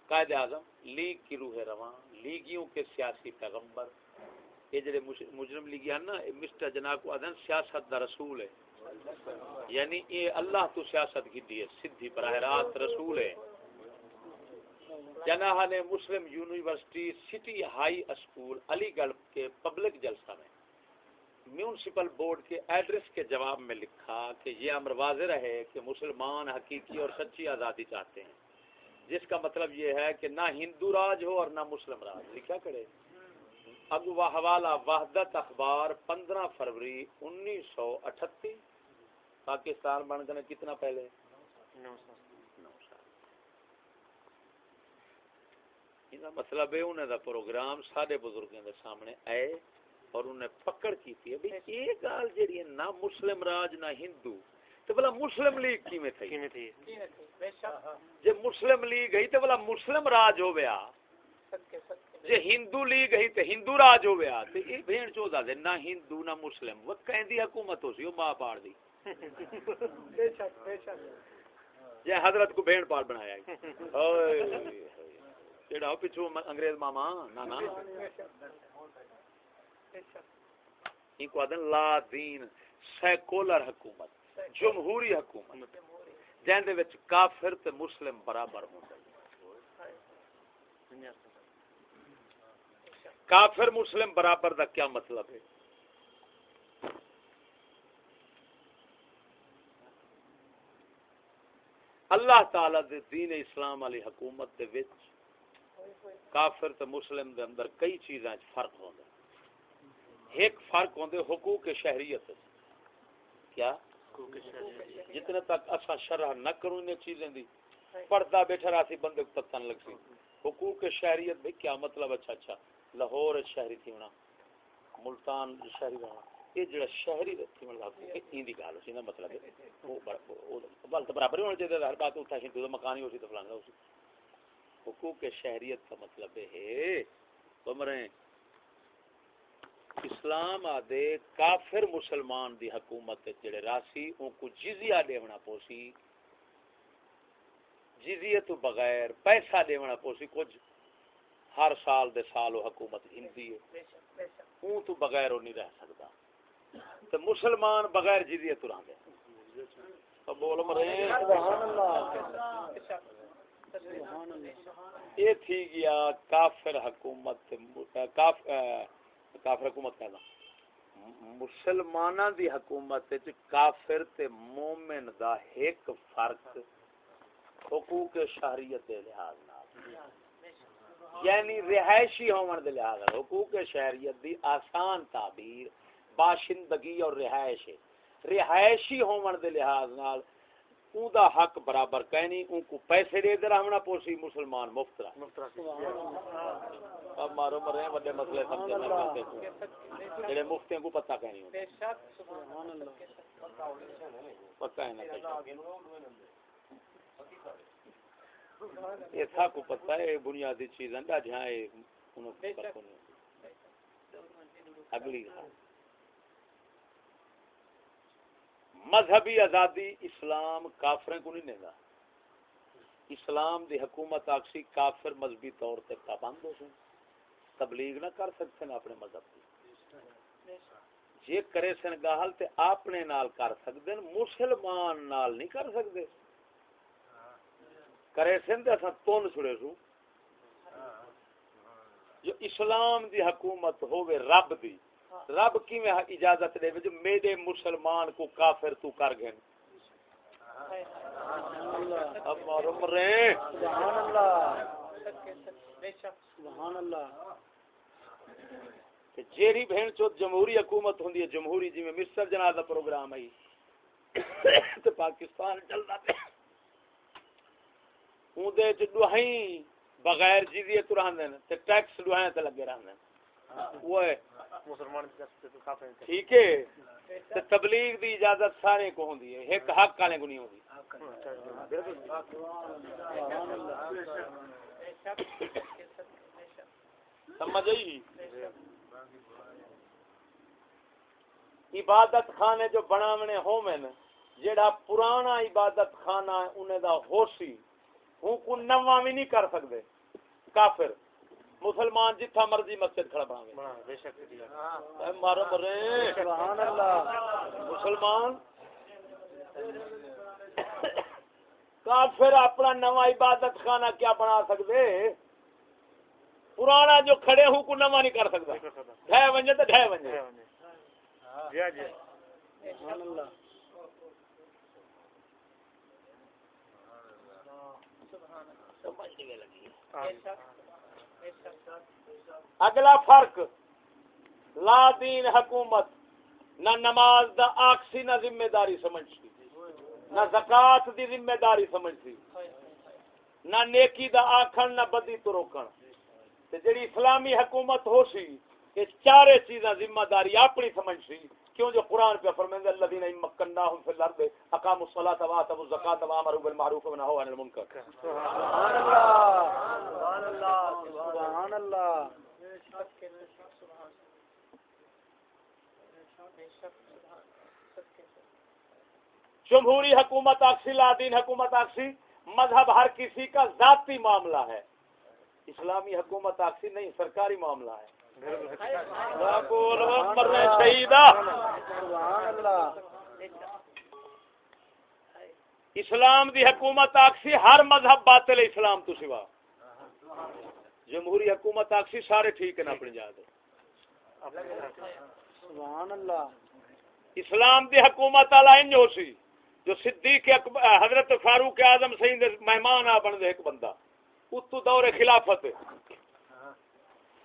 قائد اعظم لیگ کی روح رواں لیگیوں کے سیاسی پیغمبر۔ یہ جڑے مجرم لیگی ہیں نا مسٹر جناح کو ادن سیاست دا رسول ہے۔ یعنی یہ اللہ تو سیاست کی دی ہے، سدھی، براہ راست رسول ہے۔ جناح نے Muslim university, city high school, Aligarh کے پبلک جلسہ میں میونسپل بورڈ کے ایڈریس کے جواب میں لکھا کہ یہ امر واضح رہے کہ مسلمان حقیقی اور سچی آزادی چاہتے ہیں۔ جس کا مطلب یہ ہے کہ نہ ہندو راج ہو اور نہ مسلم راج۔ لکھا کرے؟ اب وہ حوالہ وحدت اخبار پندرہ فروری انیس سو اٹھتی پاکستان بن گئے کتنا پہلے؟ مطلب ہے انہیں دا پروگرام سارے بزرگوں دے سامنے آئے اور انہیں پکڑ کی تھی ابھی یہ گال جیڑی ہے نہ مسلم راج نہ ہندو تو بلا مسلم لیگ کی میں تھی کیویں تھی جے مسلم لیگ گئی تو بلا مسلم راج ہو گیا جے ہندو لیگ گئی تو ہندو راج ہو گیا تو یہ بھین چودا دے نہ ہندو نہ مسلم وہ کہندی حکومت ہو سی وہ ماں پاڑ دی۔ بے شک بے شک۔ جے حضرت کو بھین پاڑ بنایا ہے۔ پچھو انگریز ماما نا نا بے شک۔ بے شک۔ ان کو آدن لا دین سیکولر حکومت جمہوری حکومت۔ دے وچ کافر تے مسلم برابر ہوندے کافر مسلم برابر دا کیا مطلب ہے؟ اللہ تعالی دے دین اسلام والی حکومت دے وچ کافر تے مسلم دے اندر کئی چیزاں وچ فرق ہوندا ایک فرق ہوندے حقوق شہریت کیا؟ جتنے تک اسا شرح نہ کروں نے چیزیں دی پردہ بیٹھا رہا سی بندے کو پتہ نہ لگ سی۔ حقوق شہریت بھی کیا مطلب؟ اچھا اچھا لاہور شہری تھی ہونا ملتان شہری ہونا۔ یہ جڑا شہری تھی ہونا این دی گل سی نا مطلب ہے وہ بل تو برابر ہی ہونا چاہیے ہر بات اتنا ہندو تو مکانی ہو سی تو فلانا ہو سی حقوق شہریت کا مطلب ہے اسلام آدے کافر مسلمان دی حکومت جڑے راسی ان کو جزیہ دیونا پوسی جزیہ تو بغیر پیسہ دیونا پوسی کچھ ہر سال دے سال وہ حکومت ہندی ہے اون تو بغیر وہ نہیں رہ سکتا تو مسلمان بغیر جزیہ تو رہا دے۔ تو بول مرے۔ سبحان اللہ۔ سبحان اللہ یہ تھی گیا کافر حکومت کاف کافر حکومت کہنا مسلماناں دی حکومت کافر تے مومن دا ایک فرق حقوق شہریت دے لحاظ نال۔ یعنی رہائشی ہون دے لحاظ حقوق شہریت دی آسان تعبیر باشندگی اور رہائش ہے۔ رہائشی ہون دے لحاظ نال اون دا حق برابر کہنی اون کو پیسے دے دے رہنا پوسی مسلمان مفت رہا اب مارو مرے بڑے مسئلے سمجھے نہ کرتے کو جڑے مفتیوں کو پتہ کہنی سبحان اللہ۔ پتہ ہے نہ یہ تھا کو پتہ ہے بنیادی چیزاں دا جہاں ہے انہوں کو پتہ نہیں۔ اگلی۔ مذہبی آزادی اسلام کافریں کو نہیں دینا۔ اسلام دی حکومت آکسی کافر مذہبی طور تے پابند ہو سن۔ تبلیغ نہ کر سکتے ہیں اپنے مذہب کی جے کرے سن گاہل تے اپنے نال کر سکتے ہیں، مسلمان نال نہیں کر سکتے۔ کرے سن تے اساں تون چھڑے سو۔ جو اسلام دی حکومت ہوے رب دی رب کی میں اجازت دے جو میرے مسلمان کو کافر تو کر گئے جیری بہن چوت جمہوری حکومت ہوندی ہے، جمہوری جی میں مصر جناح دا پروگرام ہے تے پاکستان چلدا پیا۔ اون دے بغیر جزیہ تو رہندے تے ٹیکس دوہاں تے لگے رہندے ٹھیک ہے۔ تبلیغ دی اجازت سارے کو ہوندی ہے۔ ایک حق والے کو نہیں ہوندی۔ سمجھ آئی؟ عبادت خانے جو بناونے ہومن جیڑا پرانا عبادت خانہ انہیں دا ہوسی ہوں کو نواں بھی نہیں کر سکتے کافر۔ مسلمان جتھا مرضی مسجد کھڑا بناوے۔ بے شک جی اے مارو مرے۔ سبحان اللہ۔ مسلمان۔ کافر اپنا نوا عبادت خانہ کیا بنا سکتے پرانا جو کھڑے ہوں کو نوا نہیں کر سکتا۔ ڈھے ونجے تو ڈھے ونجے۔ جی جی۔ سبحان اللہ۔ اگلا فرق، لا دین حکومت، نہ نماز دا آکسی، نہ ذمہ داری سمجھتی۔ نہ زکات دی ذمہ داری سمجھتی۔ نہ نیکی دا آکھن، نہ بدی تو روکن۔ تے جڑی اسلامی حکومت ہو سی کہ چارے چیزاں ذمہ داری اپنی سمجھ سی کیوں جو قرآن پہ فرمائیں الذین مکناہم فی الارض اقاموا الصلاۃ واتوا الزکاۃ وامروا بالمعروف ونهوا عن المنکر. سبحان اللہ. سبحان اللہ. سبحان اللہ. جمہوری حکومت اکسی لادین حکومت اکسی مذہب ہر کسی کا ذاتی معاملہ ہے۔ اسلامی حکومت اکسی نہیں سرکاری معاملہ ہے۔ اللہ اسلام دی حکومت آکسی ہر مذہب باطل اسلام تو سوا۔ جمہوری حکومت آکسی سارے ٹھیک ہیں اپنی جا اسلام دی حکومت والا انج ہو سی، جو صدیق حضرت فاروق اعظم سہی مہمان آ بن دے ایک بندہ۔ اتو دور خلافت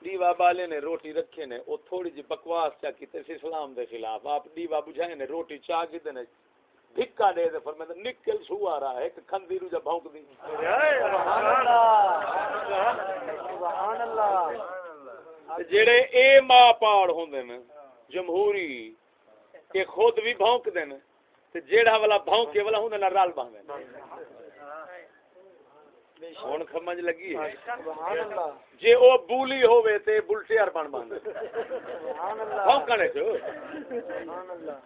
دیوا بالے نے روٹی رکھے نے او تھوڑی جی بکواس چا کیتے سی اسلام دے خلاف۔ آپ دیوا بجھائے نے روٹی چا کی نے دھکا دے دے فرمایا نکل سو آ رہا ہے ایک کھندی رو جا بھونک دی۔ سبحان اللہ۔ سبحان اللہ جڑے اے ماں پاڑ ہوندے نے جمہوری کہ خود بھی بھونک دے نے تے جیڑا والا بھونکے والا ہوندا نہ رل باندے ہن سمجھ لگی ہے۔ سبحان اللہ۔ جے او بولی ہوے تے بلٹیار بن چ سبحان اللہ۔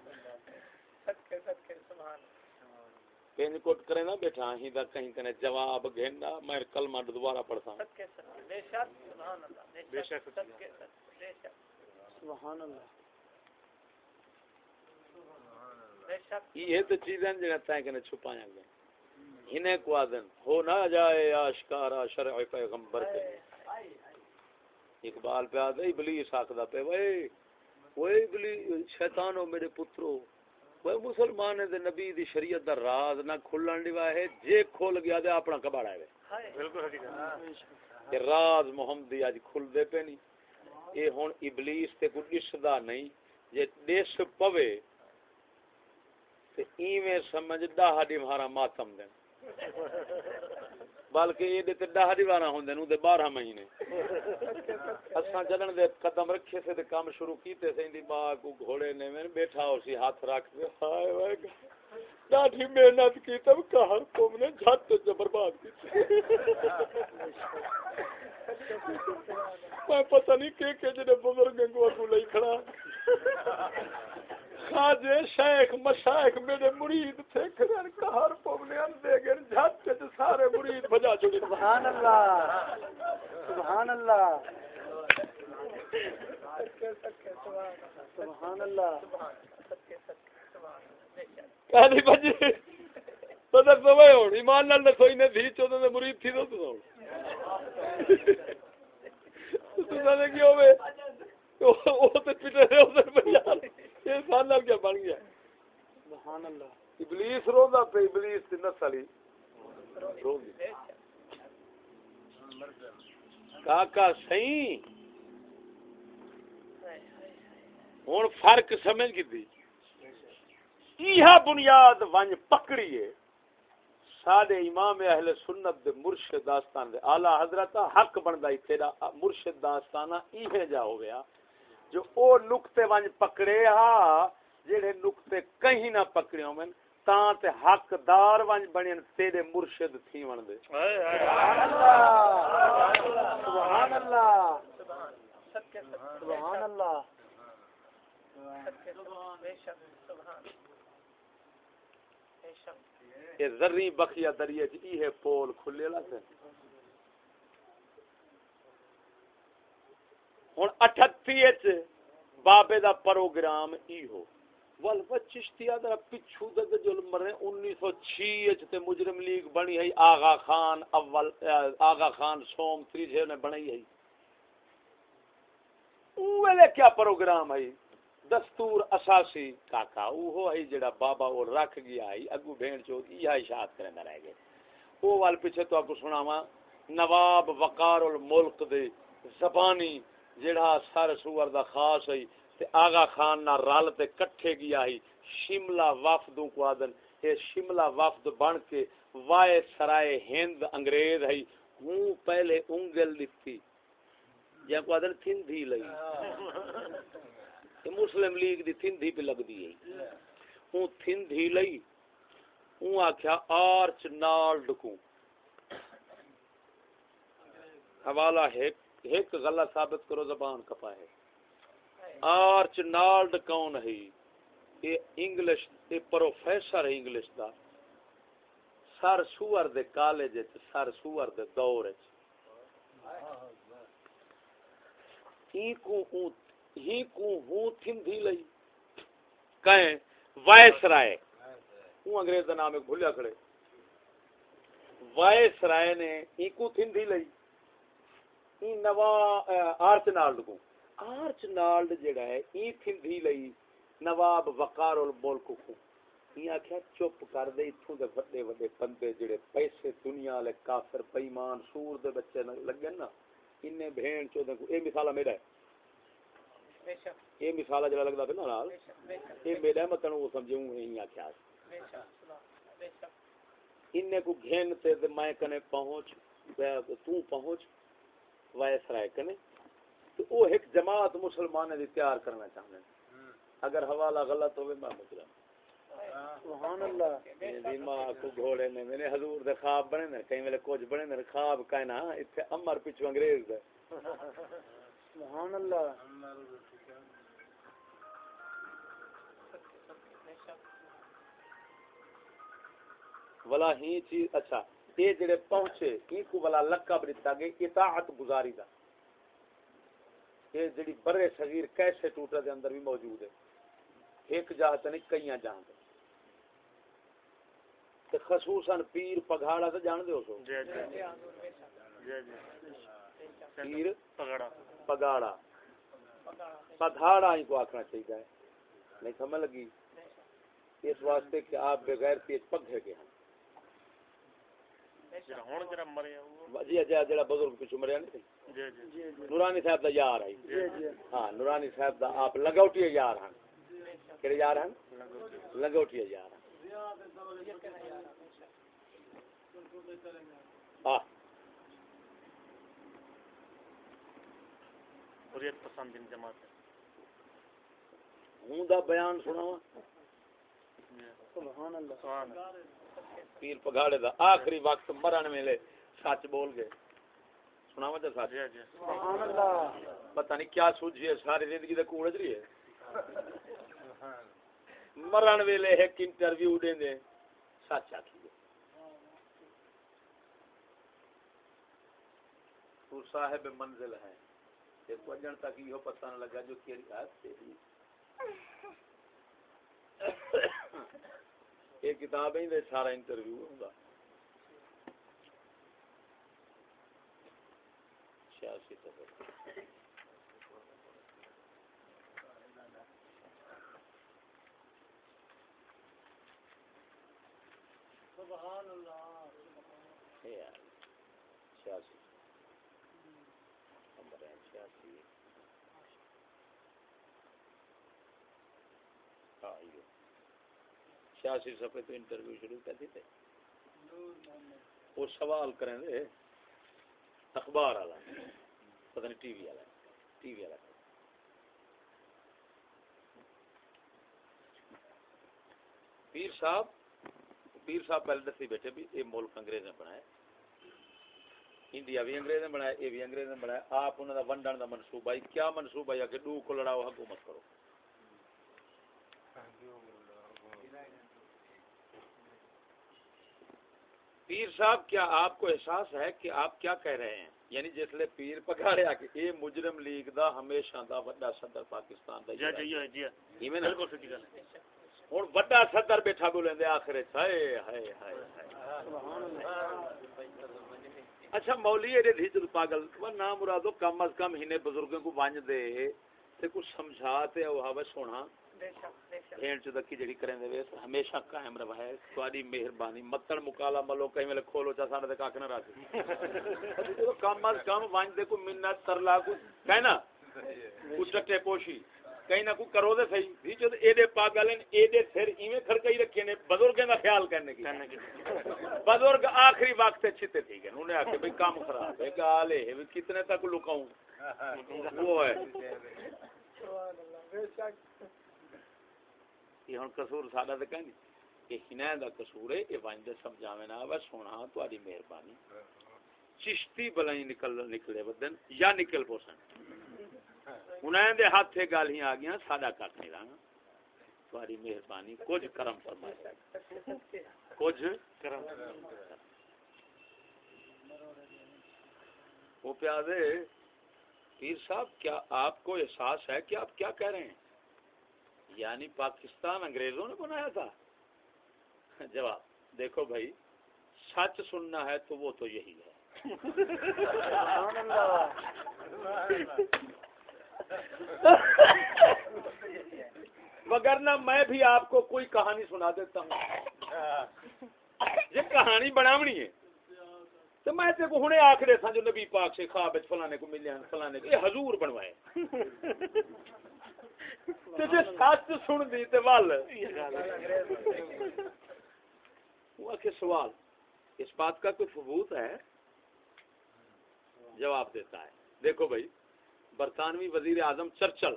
پین کوٹ کرے نا بیٹھا ہی دا کہیں کنے جواب گھندا میں کلمہ دوبارہ پڑھتا۔ ہوں سبحان اللہ یہ تو چیزیں جنہیں تائیں کنے چھپایا گیا انہیں کو آدن ہو نہ جائے آشکارا شرع پیغمبر پہ اقبال پہ آدھے ابلیس آکدہ پہ وے وے ابلیس شیطانو میرے پترو وے مسلمان دے نبی دی شریعت دا راز نہ کھلن دیوا ہے جے کھول گیا دے اپنا کباڑا ہے۔ کہ راز محمدی آج کھل دے پہ نہیں اے ہون ابلیس تے کوئی ڈسدا نہیں جے ڈس پوے تے ایویں سمجھ ڈاہ دی مہارا ماتم دین۔ بلکہ یہ تے ڈاہ دی وانا ہوندے نو دے 12 مہینے اساں چلن دے قدم رکھے سے تے کام شروع کیتے سے دی ماں کو گھوڑے نے میں بیٹھا ہو سی ہاتھ رکھ کے ہائے وائے ڈاڈی محنت کی تب کہر تم نے جھٹ سے برباد کی میں پتہ نہیں کہ کہ جنے بزرگ کو کو لئی کھڑا خاجے شیخ مشائخ میرے مرید تھے کھڑن کہر پم نے اندے گن جھٹ سے سارے مرید بجا چھڑے سبحان اللہ سبحان اللہ۔ سبحان اللہ۔ کہانی بجی تو در سمے ہون ایمان نال دسو انہیں دھی چودہ دے مرید تھی تو تو ہون تو سنے کی ہوئے؟ وہ تو پیٹے رہے ادھر بجا یہ کیا بن گیا؟ سبحان اللہ۔ ابلیس روندا پہ ابلیس تے کاکا سہی فرق سمجھ کی یہ بنیاد ونج پکڑیے۔ سارے امام اہل سنت دے مرشد داستان دے۔ اعلی حضرت حق بندا ہی تیرا مرشد داستانہ ایہ جا ہو گیا جو او نقطے ونج پکڑے ہا جڑے نقطے کہیں نہ پکڑے ہومن تاں تے حقدار ونج بنن تیرے مرشد تھی ون دے۔ سبحان اللہ سبحان اللہ۔ سبحان اللہ۔ یہ ذری بخیا دریے چ ایہ پول کھلے لا سے ہن 38 وچ بابے دا پروگرام ای ہو۔ ول چشتیا دا پچھو دے تے مرے 1906 وچ تے مجرم لیگ بنی ہے، آغا خان اول، آغا خان سوم تریجے نے بنائی ہے۔ اوے کیا پروگرام ہے۔ دستور اساسی کاکا، اوہو ہے جڑا بابا وہ رکھ گیا ہے، اگو بہن چو یہ اشاعت کرنا رہ گئے۔ او وال پیچھے تو آپ کو سناوا نواب وقار الملک دے زبانی جڑا سر سور دا خاص ہے تے آغا خان نہ رل تے کٹھے گیا ہے شملہ وفدوں کو آدن۔ اے شملہ وفد بن کے وائے سرائے ہند انگریز ہے ہوں پہلے انگل دتی جے کو ادن تھندھی لئی۔ یہ مسلم لیگ دی تھندھی پہ لگ دی ہے۔ اون تھندھی لئی۔ اون آکھیا آرچ نالڈ کو حوالہ ہے ایک غلط ثابت کرو، زبان کپا ہے۔ آرچ نالڈ کون ہے؟ یہ انگلش یہ پروفیسر ہے انگلش دا۔ سر سور دے کالج وچ، سر سور دے دور وچ۔ ہی کو ہوں، ہی کو ہوں تھندھی لئی۔ کہیں، وائس رائے۔ ہوں انگریز دا نام ایک بھولیا کھڑے۔ وائس رائے نے ہی کو تھندھی لئی۔ ای نوا آرچ نالڈ کو جڑا ہے ای تھندھی لئی نواب وقار الملک کو چپ کر دے دے وڈے وڈے بندے جڑے پیسے دنیا والے کافر بے ایمان سور دے بچے لگن نا بہن چودے کو اے مثال میرا ہے۔ یہ مثال جڑا لگدا پہ نا نال اے میرا ہے، وہ سمجھوں نہیں آکھیا۔ اننے کو گھن تے تے میں کنے پہنچ تو پہنچ وائس رائے کنے تو وہ ایک جماعت مسلمان دی تیار کرنا چاہتے ہیں۔ اگر حوالہ غلط ہوئے میں مجرم۔ سبحان اللہ۔ ماں کو گھوڑے نے میرے حضور دے خواب بنے نے کئی ویلے کچھ بنے نے خواب کہنا اتنے امر پچھو انگریز دے۔ سبحان اللہ۔ ولا ہی چیز اچھا۔ یہ جڑے پہنچے ان کو ولا لقب دیتا گیا اطاعت گزاری دا۔ یہ جڑی برے صغیر کیسے ٹوٹا دے اندر بھی موجود ہے۔ ایک جہاں تے نہیں کئیاں جہاں تے۔ تے خصوصاً پیر پگھاڑا تے جان دے ہو سو۔ جی جی جی۔ جی پیر پگڑا پگاڑا پگھاڑا ہی کو آکھنا چاہیے نہیں سمجھ لگی؟ اس واسطے کہ آپ بغیر تیز پگھے کے ہیں جڑا ہن جڑا مریا وہ جی جڑا بزرگ پیچھے مریا نہیں تھی نورانی صاحب دا یار ہے ہاں نورانی صاحب دا آپ لگوٹی یار ہیں کہڑے یار ہیں لگوٹی یار ہیں حریت پسند ان جماعت ہے ہوں دا بیان سناوا سبحان اللہ سبحان اللہ پیر پگاڑے دا آخری وقت مرن ویلے سچ بول گئے۔ سناوا تے سچ؟ جی جی۔ سبحان اللہ۔ پتہ نہیں کیا سوچی ہے ساری زندگی دے کوڑ چ رہی ہے؟ مرن ویلے ایک انٹرویو دے دے سچ آکھی گے تو صاحب منزل ہے۔ ایک وجن تک یہ پتہ نہ لگا جو کیڑی بات تیری۔ یہ کتاب ہی دے سارا انٹرویو ہوگا سیاسی طور سبحان اللہ چھیاسی نمبر ہے چھیاسی ہاں یہ چھیاسی صفحے تو انٹرویو شروع کر دیتے۔ وہ سوال کریں دے، اخبار والا، پتہ نہیں ٹی وی والا، ٹی وی والا۔ پیر صاحب پیر صاحب پہلے دسی بیٹھے بھی، یہ ملک انگریز نے بنایا انڈیا بھی انگریز نے بنایا یہ بھی انگریز نے بنایا آپ انہوں کا ونڈن کا منصوبہ کیا منصوبہ ہے؟ کہ ڈو کو لڑاؤ حکومت کرو۔ پیر صاحب کیا آپ کو احساس ہے کہ آپ کیا کہہ رہے ہیں؟ یعنی جس لیے پیر پکاڑے آکے اے مجرم لیگ دا ہمیشہ دا وڈا صدر پاکستان دا جی جی جی جی۔ ایویں نا بالکل سچی گل ہن وڈا صدر بیٹھا بولیں دے آخر ہائے ہائے ہائے سبحان اللہ اچھا مولی اے دھی پاگل وہ نہ مرادو کم از کم ہنے بزرگوں کو وانج دے۔ تے کچھ سمجھا تے او ہوا سونا بھین چ دکی جڑی کریں دے ویس ہمیشہ قائم رہا ہے تواڈی مہربانی۔ متن مکالا ملو کہیں ویلے کھولو چا ساڈے تے کاک نہ راسی تو کم از کم وانج دے کو منت ترلا کو کہنا کو چٹے پوشی۔ کہیں نہ کوئی کرو دے صحیح۔ بھی جو اے دے پاگل ہیں اے دے سر ایویں کھڑکائی رکھے نے بزرگوں دا خیال کرنے کی۔ بزرگ آخری وقت تے چھتے تھی گئے انہوں نے آکے بھئی کام خراب ہے گال ہے بھی کتنے تک لکاؤں؟ وہ ہے۔ یہ ہن قصور ساڈا تے کہیں ہنا دا قصور ہے وانج سمجھاویں نہ سونا تہاڈی مہربانی۔ چشتی بلائی نکل نکلے ودن یا نکل پوسن۔ انہیں دے ہاتھ گل ہی آ گیا، ساڈا کٹ نہیں رہا۔ تہاڈی مہربانی، کچھ کرم فرمائے کچھ کرم وہ پیادے پیر صاحب کیا آپ کو احساس ہے کہ آپ کیا کہہ رہے ہیں؟ یعنی پاکستان انگریزوں نے بنایا تھا؟ جواب دیکھو بھائی سچ سننا ہے تو وہ تو یہی ہے۔ وگرنہ میں بھی آپ کو کوئی کہانی سنا دیتا ہوں۔ یہ کہانی بناونی ہے۔ تو میں تے کو ہنے آخر تھا جو نبی پاک سے خواب وچ فلانے کو ملے ہیں فلانے کو۔ یہ حضور بنوائے۔ تے جے سچ سن دی تے ول۔ وہ کہ سوال، اس بات کا کوئی ثبوت ہے؟ جواب دیتا ہے۔ دیکھو بھائی، برطانوی وزیر اعظم چرچل۔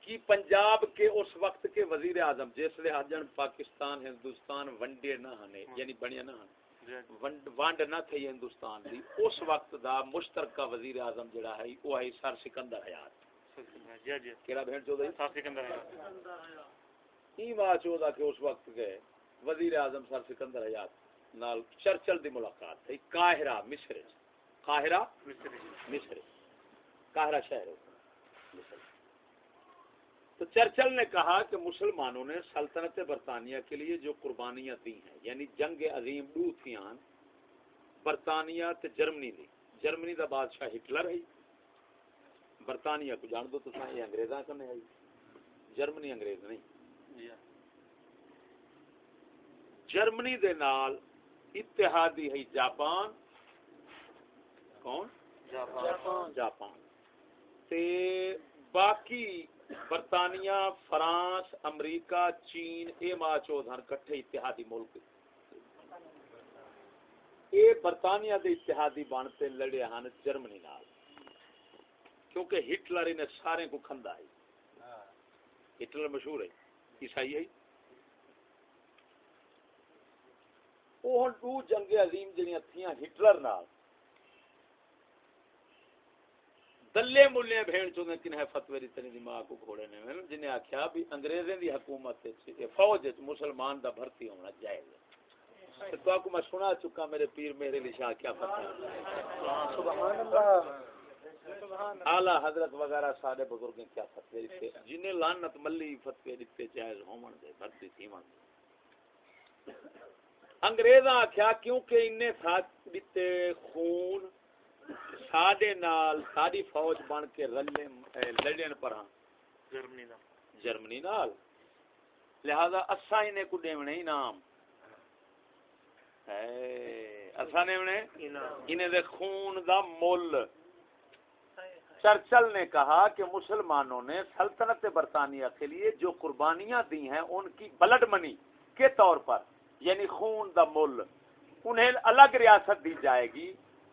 کی پنجاب کے اس وقت کے وزیر اعظم، جس لے حجن پاکستان، ہندوستان ونڈے نہ ہنے یعنی بنیا نہ ہنے۔ ونڈ نہ تھی ہندوستان دی۔ اس وقت دا مشترکہ وزیر اعظم جڑا ہے وہ ہے سر سکندر حیات۔ جی جی۔ کیڑا بہن چودہ ساتھ سکندر ہے ای بات چودہ کہ اس وقت گئے وزیر اعظم سر سکندر حیات نال چرچل دی ملاقات تھی قاہرہ مصر۔ قاہرہ مستری مصر قاہرہ شہر مصر تو چرچل نے کہا کہ مسلمانوں نے سلطنت برطانیہ کے لیے جو قربانیاں دی ہیں یعنی جنگ عظیم تھیاں برطانیہ تے جرمنی دی۔ جرمنی دا بادشاہ ہٹلر ہے برطانیہ کو جان دو تو سائیں یہ انگریزاں کرنے ہے جرمنی انگریز نہیں۔ جرمنی دے نال اتحادی ہے جاپان۔ کون؟ جاپان۔ جاپان۔ تے باقی برطانیہ، فرانس، امریکہ، چین، اے ماں چودھر کٹھے اتحادی ملک۔ اے برطانیہ دے اتحادی بنتے لڑے ہن جرمنی نال۔ کیونکہ ہٹلر نے سارے کو کھندا ہے۔ ہٹلر مشہور ہے، عیسائی ہے۔ وہ ہن دو جنگ عظیم جڑیاں تھیاں ہٹلر نال۔ دلے ملے بھین چوں کنہ فتوی دی تنی دماغ کو کھوڑے نے میں جنہیں آکھیا بھی انگریزیں دی حکومت وچ یہ فوج وچ مسلمان دا بھرتی ہونا جائز ہے۔ تے تو کو میں سنا چکا میرے پیر میرے لیے شاہ کیا فتوی سبحان اللہ اعلی حضرت وغیرہ سارے بزرگیں کیا فتوی دیتے جنہیں لعنت ملی فتوی دیتے جائز ہون دے، بھرتی تھی انگریزاں آکھیا کیونکہ انہیں ساتھ دیتے خون ساڈے نال ساری فوج بن کے رلے لڑن پر ہاں۔ جرمنی دا جرمنی نال۔ لہذا اساں انہیں کو دیونے انعام۔ اے اساں نے انعام۔ انہیں دے خون دا مول چرچل نے کہا کہ مسلمانوں نے سلطنت برطانیہ کے لیے جو قربانیاں دی ہیں ان کی بلڈ منی کے طور پر یعنی خون دا مل انہیں الگ ریاست دی جائے گی۔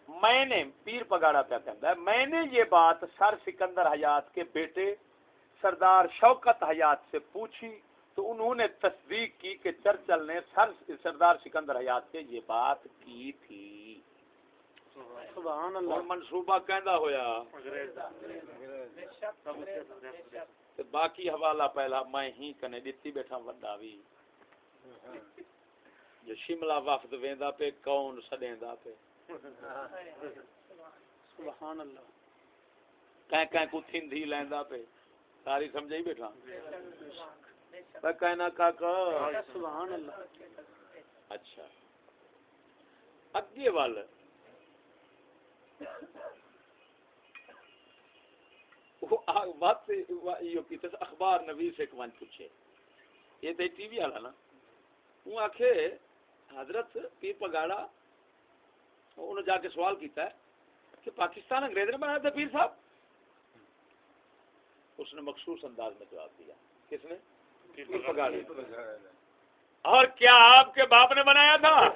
میں نے پیر پگاڑا پہ کہتا ہے میں نے یہ بات سر سکندر حیات کے بیٹے سردار شوکت حیات سے پوچھی تو انہوں نے تصدیق کی کہ چرچل نے سر سردار سکندر حیات سے یہ بات کی تھی۔ سبحان اور اللہ منصوبہ کہندا ہویا۔ تے باقی حوالہ پہلا میں ہی کنے دتی بیٹھا وڈا وی جو شملہ وفد ویندا پہ کون سڈیندا پہ سبحان اللہ۔ کہیں کہیں کو تھندھی لیندا پہ ساری سمجھائی بیٹھا۔ میں کہنا کاکا۔ سبحان اللہ۔ اچھا۔ اگے وال۔ اخبار نویس ایک ون پوچھے۔ یہ تے ٹی وی والا نا۔ وہ آکھے حضرت پیر پگاڑا انہوں جا کے سوال کیتا ہے کہ پاکستان انگریز نے بنایا تھا پیر صاحب؟ اس نے مخصوص انداز میں جواب دیا۔ کس نے؟ اور کیا آپ کے باپ نے بنایا تھا؟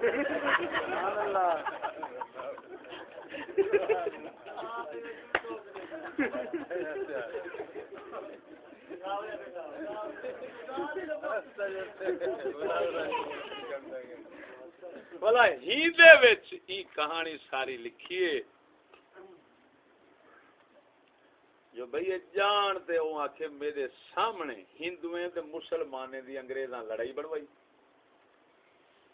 سبحان بلا ہی دے وچ ای کہانی ساری لکھیے جو بھئی جان تے او آکھے میرے سامنے ہندویں تے مسلمانے دی انگریزاں لڑائی بڑوائی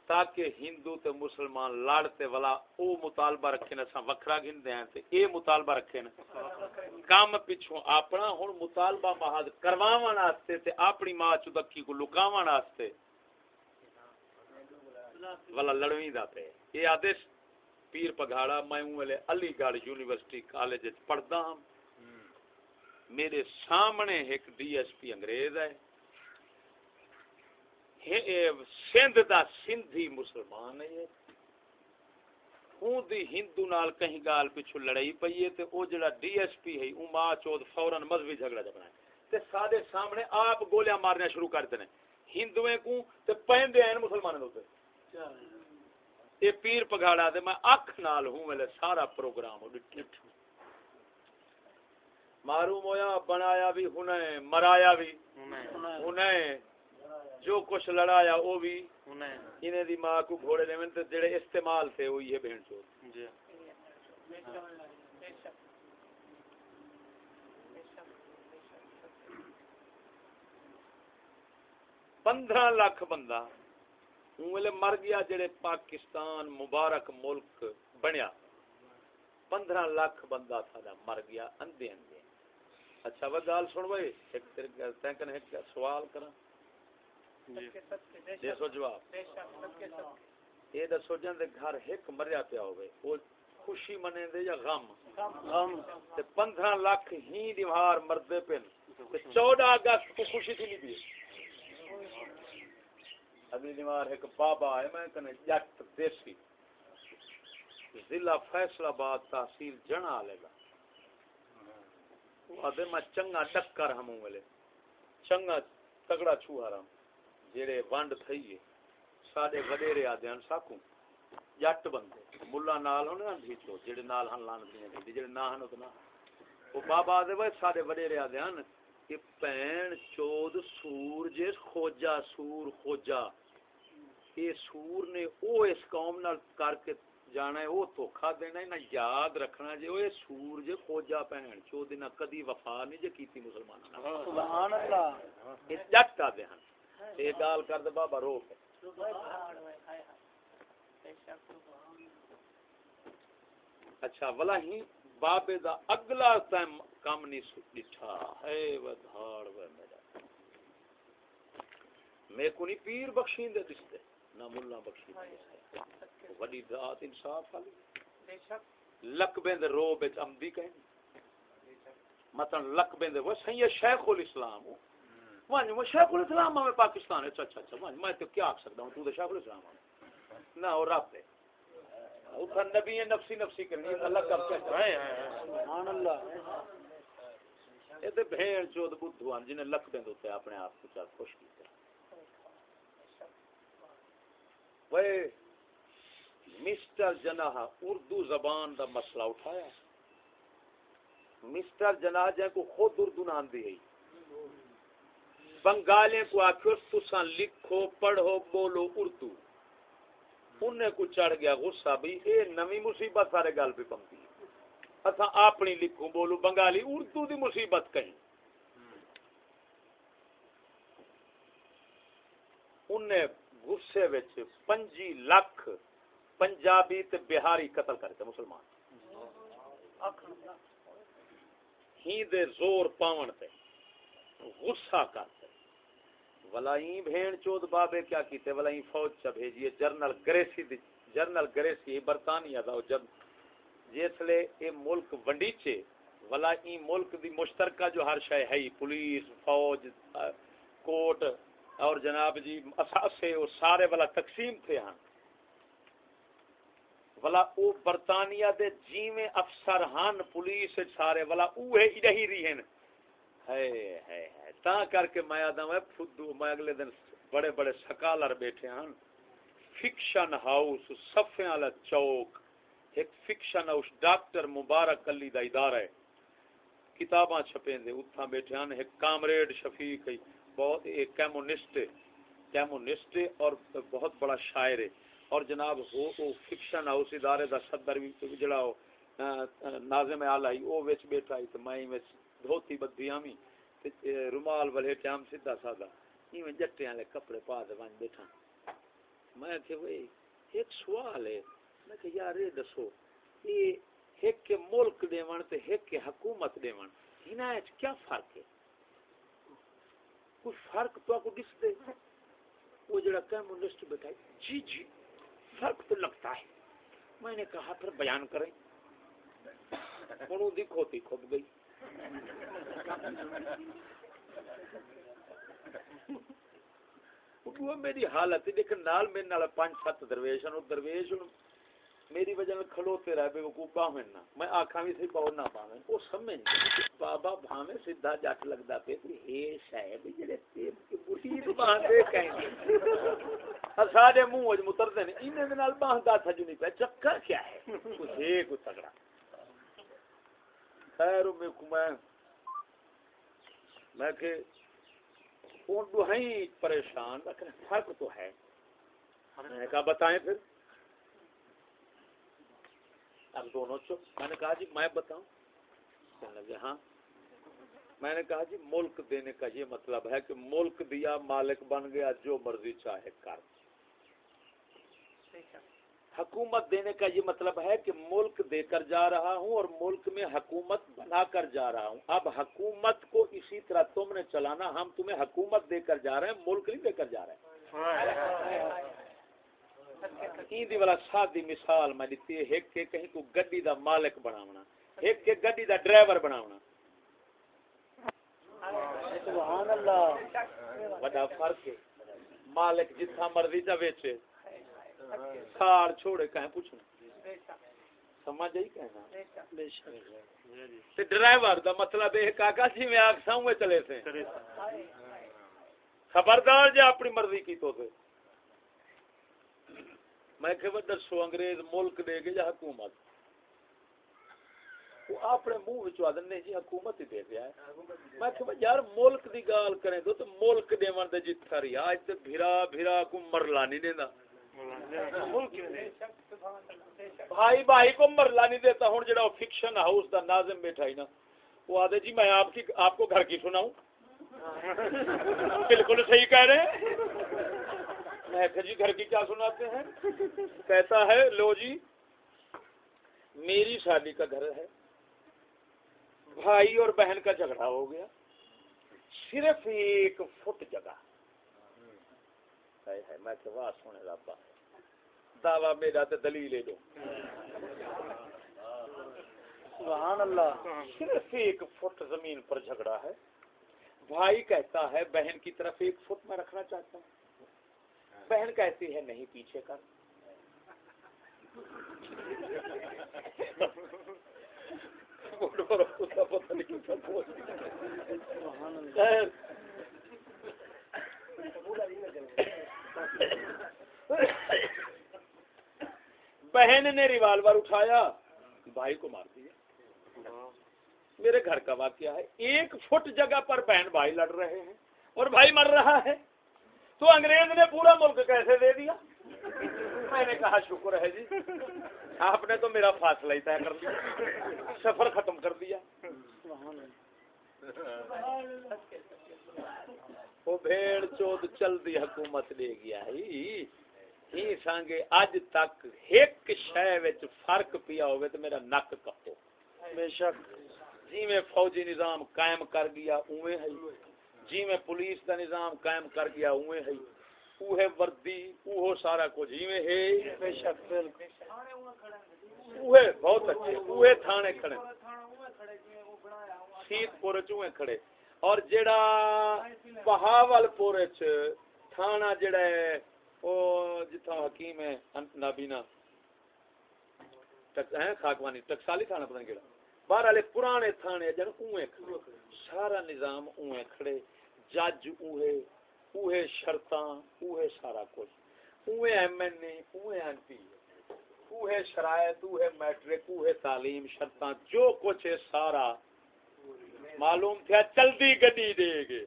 تاکہ ہندو تے مسلمان لڑتے والا او مطالبہ رکھے نا سا وکھرا گھندے ہیں تے اے مطالبہ رکھے نا۔ کام پچھوں اپنا ہن مطالبہ محض کرواون واسطے تے اپنی ماں چدکی کو لکاون واسطے والا لڑویں دا پہ یہ آدیش پیر پگھاڑا، میں ہوں علی گڑھ یونیورسٹی کالج پڑھدا ہوں میرے سامنے ایک ڈی ایس پی انگریز ہے۔ سندھ دا سندھی مسلمان ہے ہوں دی ہندو نال کہیں گال پیچھو لڑائی پئی ہے تے او جڑا ڈی ایس پی ہے، او ماں چود فورن مذہبی جھگڑا جبنا ہے۔ تے سادے سامنے آپ گولیاں مارنا شروع کر دینے۔ ہندویں کو تے پیندے ہیں مسلمانوں دے یہ پیر پگاڑا دے میں اکھ نال ہوں ویلے سارا پروگرام معلوم ہویا بنایا بھی ہنے مرایا بھی ہنے جو کچھ لڑایا وہ بھی انہیں دی ماں کو گھوڑے دے تے جڑے استعمال تھے وہ یہ بہن چود پندرہ لاکھ بندہ ویلے مر گیا جڑے پاکستان مبارک ملک بنیا۔ پندرہ لاکھ بندہ تھا مر گیا اندے اندے اچھا وہ گال سن بھائی ایک تیرے سوال کرا دے سو جواب۔ یہ دسو جن دے گھر ایک مریا پیا ہوئے وہ خوشی منے دے یا غم؟ غم۔ تے پندرہ لاکھ ہی دیوار مردے پن۔ چودہ اگست کو خوشی تھی نہیں بھی اگلی دیوار ایک بابا ہے، میں کنے جٹ دیسی۔ ضلع فیصل آباد تحصیل جنا لے گا۔ ادے میں چنگا ٹکر ہموں ویلے چنگا تگڑا چھوہا رہا جڑے ونڈ تھئیے ساڈے وڈیرے آدیاں ساکوں۔ جٹ بندے۔ ملا نال ہونے نا ڈھیچو جڑے نال ہن لان دیاں ڈھیچو جڑے نہ ہن او نہ۔ او بابا آدے وے ساڈے وڈیرے آدیاں کہ پین چود سور جے کھوجا سور کھوجا اے سور نے او اس قوم نال کر کے جانا ہے او دھوکا دینا ہے نہ یاد رکھنا جے او اے سور جے کھوجا پین چود نہ کدی وفا نہیں جے کیتی مسلماناں نال۔ سبحان اللہ۔ اے جٹ آدے ہن۔ اے گال کر دے بابا رو کے۔ اچھا ولا ہی بابے دا اگلا ٹائم کم نہیں سو ڈٹھا اے ودھاڑ وے میرا۔ میں کو نہیں پیر بخشین دے دستے، نہ ملا بخشین دے وڈی ذات انصاف والی۔ لقبیں دے رو وچ عمدی کہیں۔ مثلا لقبیں دے وہ سید شیخ الاسلام ہوں وانج جی، وہ شیخ الاسلام ہاں میں پاکستان ہے۔ اچھا اچھا اچھا وانج جی، میں تو کیا آکھ سکتا ہوں؟ تو تو شیخ الاسلام ہے نہ، وہ رب ہے۔ اتھا نبی ہے نفسی نفسی کرنی اللہ کب کیا چاہے سبحان اللہ۔ یہ تے بھیڑ چود بدھوان جنہیں لک دیں دوتے اپنے آپ کو خوش کیتے۔ وہ مسٹر جناح اردو زبان دا مسئلہ اٹھایا۔ مسٹر جناح جائے کو خود اردو نام دی ہے۔ بنگالیں کو آکھو تساں لکھو پڑھو بولو اردو۔ انہیں کو چڑھ گیا غصہ بھی، اے نوی مصیبت سارے گل پہ پمتی اتھا اپنی لکھوں بولو، بنگالی اردو دی مصیبت کہیں۔ انہیں غصے وچ پنجی لاکھ پنجابی تے بہاری قتل کرتے مسلمان۔ ہی دے زور پاون تے غصہ کرتے ولائی بھین چود بابے کیا کیتے ولائی فوج چا بھیجیے۔ جرنل گریسی دی جرنل گریسی برطانیہ دا جب جسلے اے ملک ونڈیچے ولا ای ملک دی مشترکہ جو ہر شے ہے، پولیس، فوج کوٹ اور جناب جی اساسے وہ سارے والا تقسیم تھے ہاں۔ ولا او برطانیہ دے جیویں افسر ہن پولیس سارے ولا اوہے ہی رہی رہن ہے ہے ہے تا کر کے میں آدھا میں فدو، میں اگلے دن بڑے بڑے سکالر بیٹھے ہیں فکشن ہاؤس صفے والا چوک، ایک fiction house, doctor Mubarak Ali دا ادارہ ہے۔ کتاباں چھپیں دے اتھاں بیٹھے ہیں ایک کامریڈ شفیق ہے، بہت ایک کیمونسٹ ہے۔ کیمونسٹ ہے اور بہت بڑا شاعر ہے۔ اور جناب ہو او فکشن ہاؤس ادارے دا صدر بھی، جڑا ہو ناظم اعلی او وچ بیٹھا ہے۔ تے میں وچ دھوتی بدھی آمی رومال والے ٹائم سیدھا سادہ ایویں جٹے والے کپڑے پا دے ون بیٹھا میں کہ وہی ایک سوال ہے میں کہ یار یہ دسو یہ ایک کے ملک دیون تے ایک کے حکومت دیون انہاں وچ کیا فرق ہے کوئی فرق تو کو دس دے وہ جڑا کمیونسٹ بیٹھا جی جی فرق تو لگتا ہے میں نے کہا پھر بیان کریں انہوں دی کھوتی کھب گئی وہ میری حالت ہے لیکن نال میرے نال پانچ سات درویش ہیں درویش میری وجہ میں کھلوتے رہ بے وقوف باہیں نہ میں آکھاں بھی سی پاؤ نہ پاویں او سمجھ بابا بھاویں سیدھا جٹ لگدا پے کوئی ہے صاحب جڑے تے بوٹی تو باں دے کہیں سارے منہ وچ متردے نے انہاں دے نال باں دا تھجو نہیں پے چکر کیا ہے کچھ ہے کوئی تگڑا خیر میں میں کہ وہ دوہیں پریشان لیکن فرق تو ہے۔ میں نے کہا بتائیں پھر۔ اب دونوں چپ۔ میں نے کہا جی میں بتاؤں۔ کہنے لگے ہاں۔ میں نے کہا جی ملک دینے کا یہ مطلب ہے کہ ملک دیا مالک بن گیا جو مرضی چاہے کر۔ حکومت دینے کا یہ مطلب ہے کہ ملک دے کر جا رہا ہوں اور ملک میں حکومت بنا کر جا رہا ہوں۔ اب حکومت کو اسی طرح تم نے چلانا، ہم تمہیں حکومت دے کر جا رہے ہیں، ملک نہیں دے کر جا رہے ہیں۔ والا سادی مثال میں دیتی ہے، ایک کے کہیں کو گڈی دا مالک بناونا، ایک کے گڈی دا ڈرائیور بناونا۔ سبحان اللہ۔ بڑا فرق ہے۔ مالک جتھا مرضی جا بیچے سار چھوڑے کہیں پوچھنا سمجھ آئی کہنا بے شک تے ڈرائیور دا مطلب ہے کاکا جی میں آکساں ہوئے چلے سے۔ خبردار جی اپنی مرضی کی تو تھے میں کہ وہ دسو انگریز ملک دے گے یا حکومت۔ وہ اپنے منہ وچ آدن نے جی حکومت ہی دے دیا ہے۔ میں کہ یار ملک دی گال کریں تو تو ملک دیون دے جتھا رہی آج تے بھرا بھرا کو مرلا نہیں دیندا بھائی بھائی کو مرلا نہیں دیتا، ہوں جڑا وہ فکشن ہاؤس دا ناظم بیٹھا ہی نا۔ وہ آدھے جی میں آپ کی آپ کو گھر کی سناؤں؟ بالکل صحیح کہہ رہے ہیں۔ میں کہ جی گھر کی کیا سناتے ہیں؟ کہتا ہے، لو جی میری شادی کا گھر ہے۔ بھائی اور بہن کا جھگڑا ہو گیا۔ صرف ایک فٹ جگہ۔ میں کہ واہ سونے رابا دعویٰ میرا تو دلیل لے دو سبحان اللہ۔ صرف ایک فٹ زمین پر جھگڑا ہے۔ بھائی کہتا ہے بہن کی طرف ایک فٹ میں رکھنا چاہتا ہوں۔ بہن کہتی ہے نہیں پیچھے کر۔ بہن نے ریوالور اٹھایا، بھائی کو مار دیا۔ میرے گھر کا واقعہ ہے، ایک فٹ جگہ پر بہن بھائی لڑ رہے ہیں اور بھائی مر رہا ہے۔ تو انگریز نے پورا ملک کیسے دے دیا؟ میں نے کہا، شکر ہے جی۔ آپ نے تو میرا فاصلہ ہی طے کر دیا سفر ختم کر دیا۔ وہ بھیڑ چود چل دی حکومت دے گیا ہی۔ ہی سانگے اج تک ایک شے وچ فرق پیا ہوئے تو میرا نک کپو۔ بے شک۔ میں فوجی نظام قائم کر گیا اوے ہے میں پولیس کا نظام قائم کر گیا اوے ہے اوہ وردی اوہ سارا کچھ میں ہے بے شک بالکل۔ بہت اچھے اوہ تھانے کھڑے۔ سیت پورے چوئے کھڑے۔ اور جڑا بہاول پورے چ تھانا جڑا ہے او جتھا حکیم ہے نابینا۔ خاکوانی ٹکسالی تھانا پتہ نہیں کیڑا۔ پرانے تھانے جن اوے سارا نظام اوے کھڑے، جج اوے اوے شرطاں اوے سارا کچھ۔ اوے ایم این اے اوے ایم پی اوے شرائط اوے میٹرک اوے تعلیم، شرطاں، جو کچھ ہے سارا۔ معلوم تھیا چلدی گڈی دے گے۔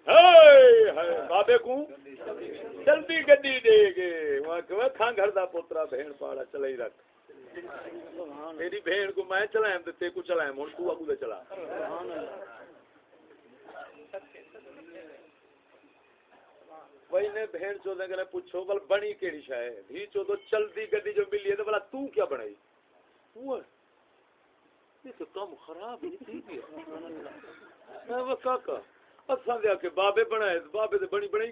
بابے کو چلدی گڈی دے گے۔ وہ کہ کھاں گھر دا پوترا بہن پاڑا چلائی رکھ۔ میری بہن کو میں چلائیں تے تے کو چلائیں، ہن تو اگو دے چلا۔ سبحان وہی نے بہن چو دے گلے پوچھو، بل بنی کیڑی شے بھی چو تو چلدی گڈی جو ملی ہے تے بلا تو کیا بنائی؟ وہ یہ تو کم خراب ہے تھی۔ میں وہ کاکا اساں دے کے بابے بنائے تے بابے تے بنی بنائی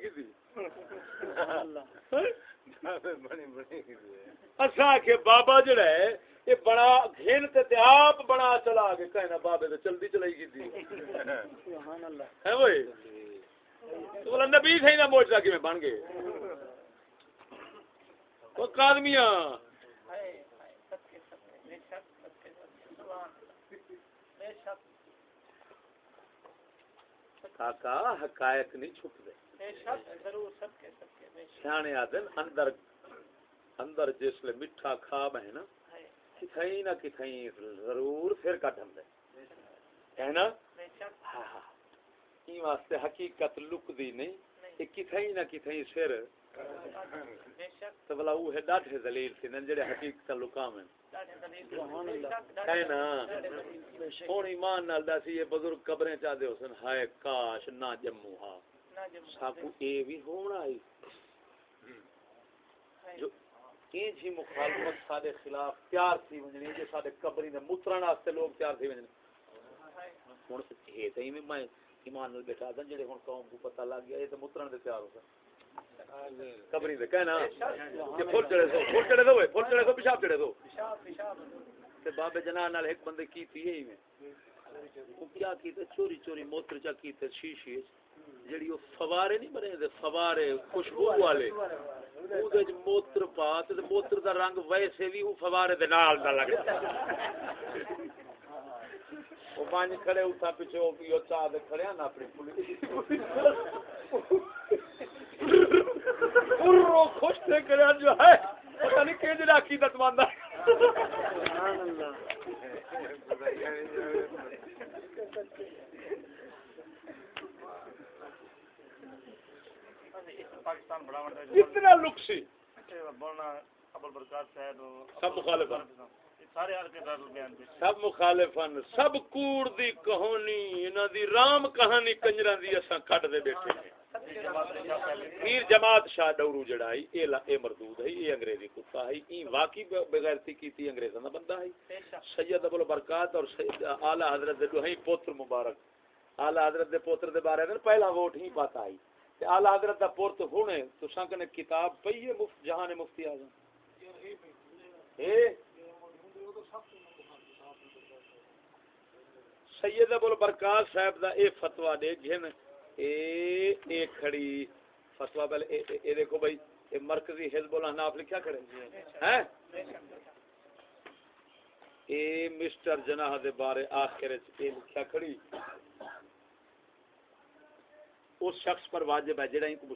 اساں کے بابا جڑا ہے یہ بڑا گھن تے تے آپ بڑا چلا کے کہنا بابے تے چلدی چلائی کی تھی۔ سبحان اللہ۔ ہے تو بولا نبی تھے نا موجزہ کی میں بن گئے۔ وہ قادمیاں۔ کاکا حقائق نہیں چھپ دے سیانے آدن اندر اندر جس لے مٹھا خواب ہے نا کتھائی نہ کتھائی ضرور پھر کٹن دے۔ ہے نا؟ ہاں ہاں۔ واسطے حقیقت لک دی نہیں۔ کہ کتھائی نہ کتھائی سر تو بلا وہ ہے ڈاٹھے ذلیل تھی نن جڑے حقیقت لکام ہیں سبحان ایمان نال دسی یہ بزرگ قبریں چا دے حسن ہائے کاش نہ جمو ہا ساکو اے بھی ہونا ہی جو این جی مخالفت سارے خلاف تیار تھی ونجنی جے سارے قبری نے مترن واسطے لوگ تیار تھی ونجنی ہن اے تے میں میں ایمان نال بیٹھا دن جڑے ہن قوم کو پتہ لگ گیا اے تے مترن دے تیار ہو سن قبری دے کہنا کہ پھر چڑے سو پھر چڑے سو پھر چڑے سو پیشاب چڑے سو۔ تے بابے جنان نال ایک بندے کی تھی ہی میں۔ وہ کیا کیتے چوری چوری موتر چا کیتے شیشے جڑی وہ فوارے نہیں بنے دے فوارے خوشبو والے۔ او دے موتر پا تے موتر دا رنگ ویسے بھی او فوارے دے نال دا لگدا وہ پانچ کھڑے اتھا پیچھے پیو چاہ دے کھڑے نا اپنی پولیس۔ پورو خوش تے کرے جو ہے، پتہ نہیں کہ جڑا عقیدت ماندا سبحان اللہ پاکستان بڑا بڑا اتنا لکسی۔ بولنا سب مخالف سارے ہر کے دار بیان دے سب مخالفن سب کوڑ دی کہانی، انہاں دی رام کہانی کنجراں دی اساں کڈ دے بیٹھے ہیں۔ پیر جماعت شاہ ڈورو جڑائی اے اے مردود ہے اے انگریزی کتا ہے ای واقعی بغیرتی کیتی انگریزاں دا بندہ ہے۔ سید ابو البرکات اور سید اعلی حضرت دے دوہی پوتر مبارک۔ اعلی حضرت دے پوتر دے بارے میں پہلا ووٹ ہی پاتا ہے۔ تے اعلی حضرت دا پوت ہونے، تو سان کنے کتاب پئی ہے، مفت جہان مفتی اعظم۔ اے؟ سید ابو البرکات صاحب دا اے فتوا دے گھن اے اے کھڑی فتوا پہلے اے, دیکھو بھائی اے مرکزی حزب الاحناف لکھیا کھڑے ہیں۔ اے مسٹر جناح دے بارے آخر اے لکھیا کھڑی۔ اس شخص پر واجب ہے جڑا ان کو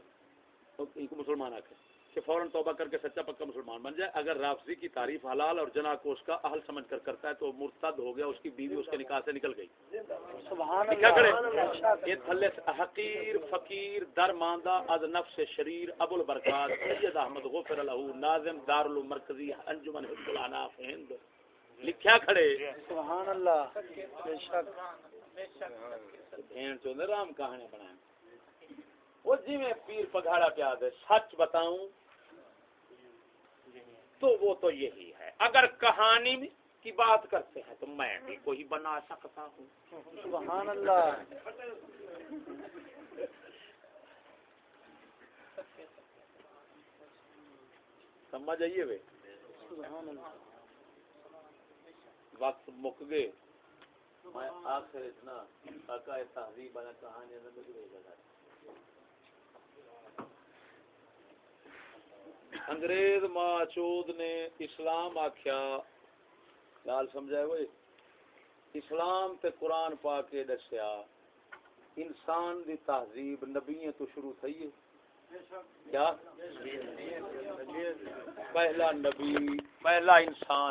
ان کو مسلمان آکھے۔ کہ فوراً توبہ کر کے سچا پکا مسلمان بن جائے۔ اگر رافضی کی تعریف حلال اور جناح کو اس کا اہل سمجھ کر کرتا ہے تو مرتد ہو گیا اس کی بیوی اس کے نکاح سے نکل گئی۔ کیا کرے اللہ یہ تھلے حقیر فقیر در ماندہ از نفس شریر ابو البرکات سید احمد غفر له ناظم دار المرکزی انجمن حزب الاناف ہند۔ لکھیا کھڑے۔ سبحان اللہ بے شک۔ بہن چوندے رام کہانی بنائیں۔ وہ جی میں پیر پگھاڑا پیا دے سچ بتاؤں تو وہ تو یہی ہے۔ اگر کہانی میں کی بات کرتے ہیں تو میں بھی کوئی بنا سکتا ہوں۔ سبحان اللہ۔ سمجھ آئیے وے اللہ۔ وقت مک گئے۔ میں آخر اتنا تحریب بنا کہانی میں گزرے گا انگریز ماں چود نے اسلام آخیا لال سمجھائے وہ اسلام تے قرآن پا کے دسیا، انسان دی تہذیب نبی تو شروع تھی ہے۔ کیا؟ پہلا نبی، پہلا انسان۔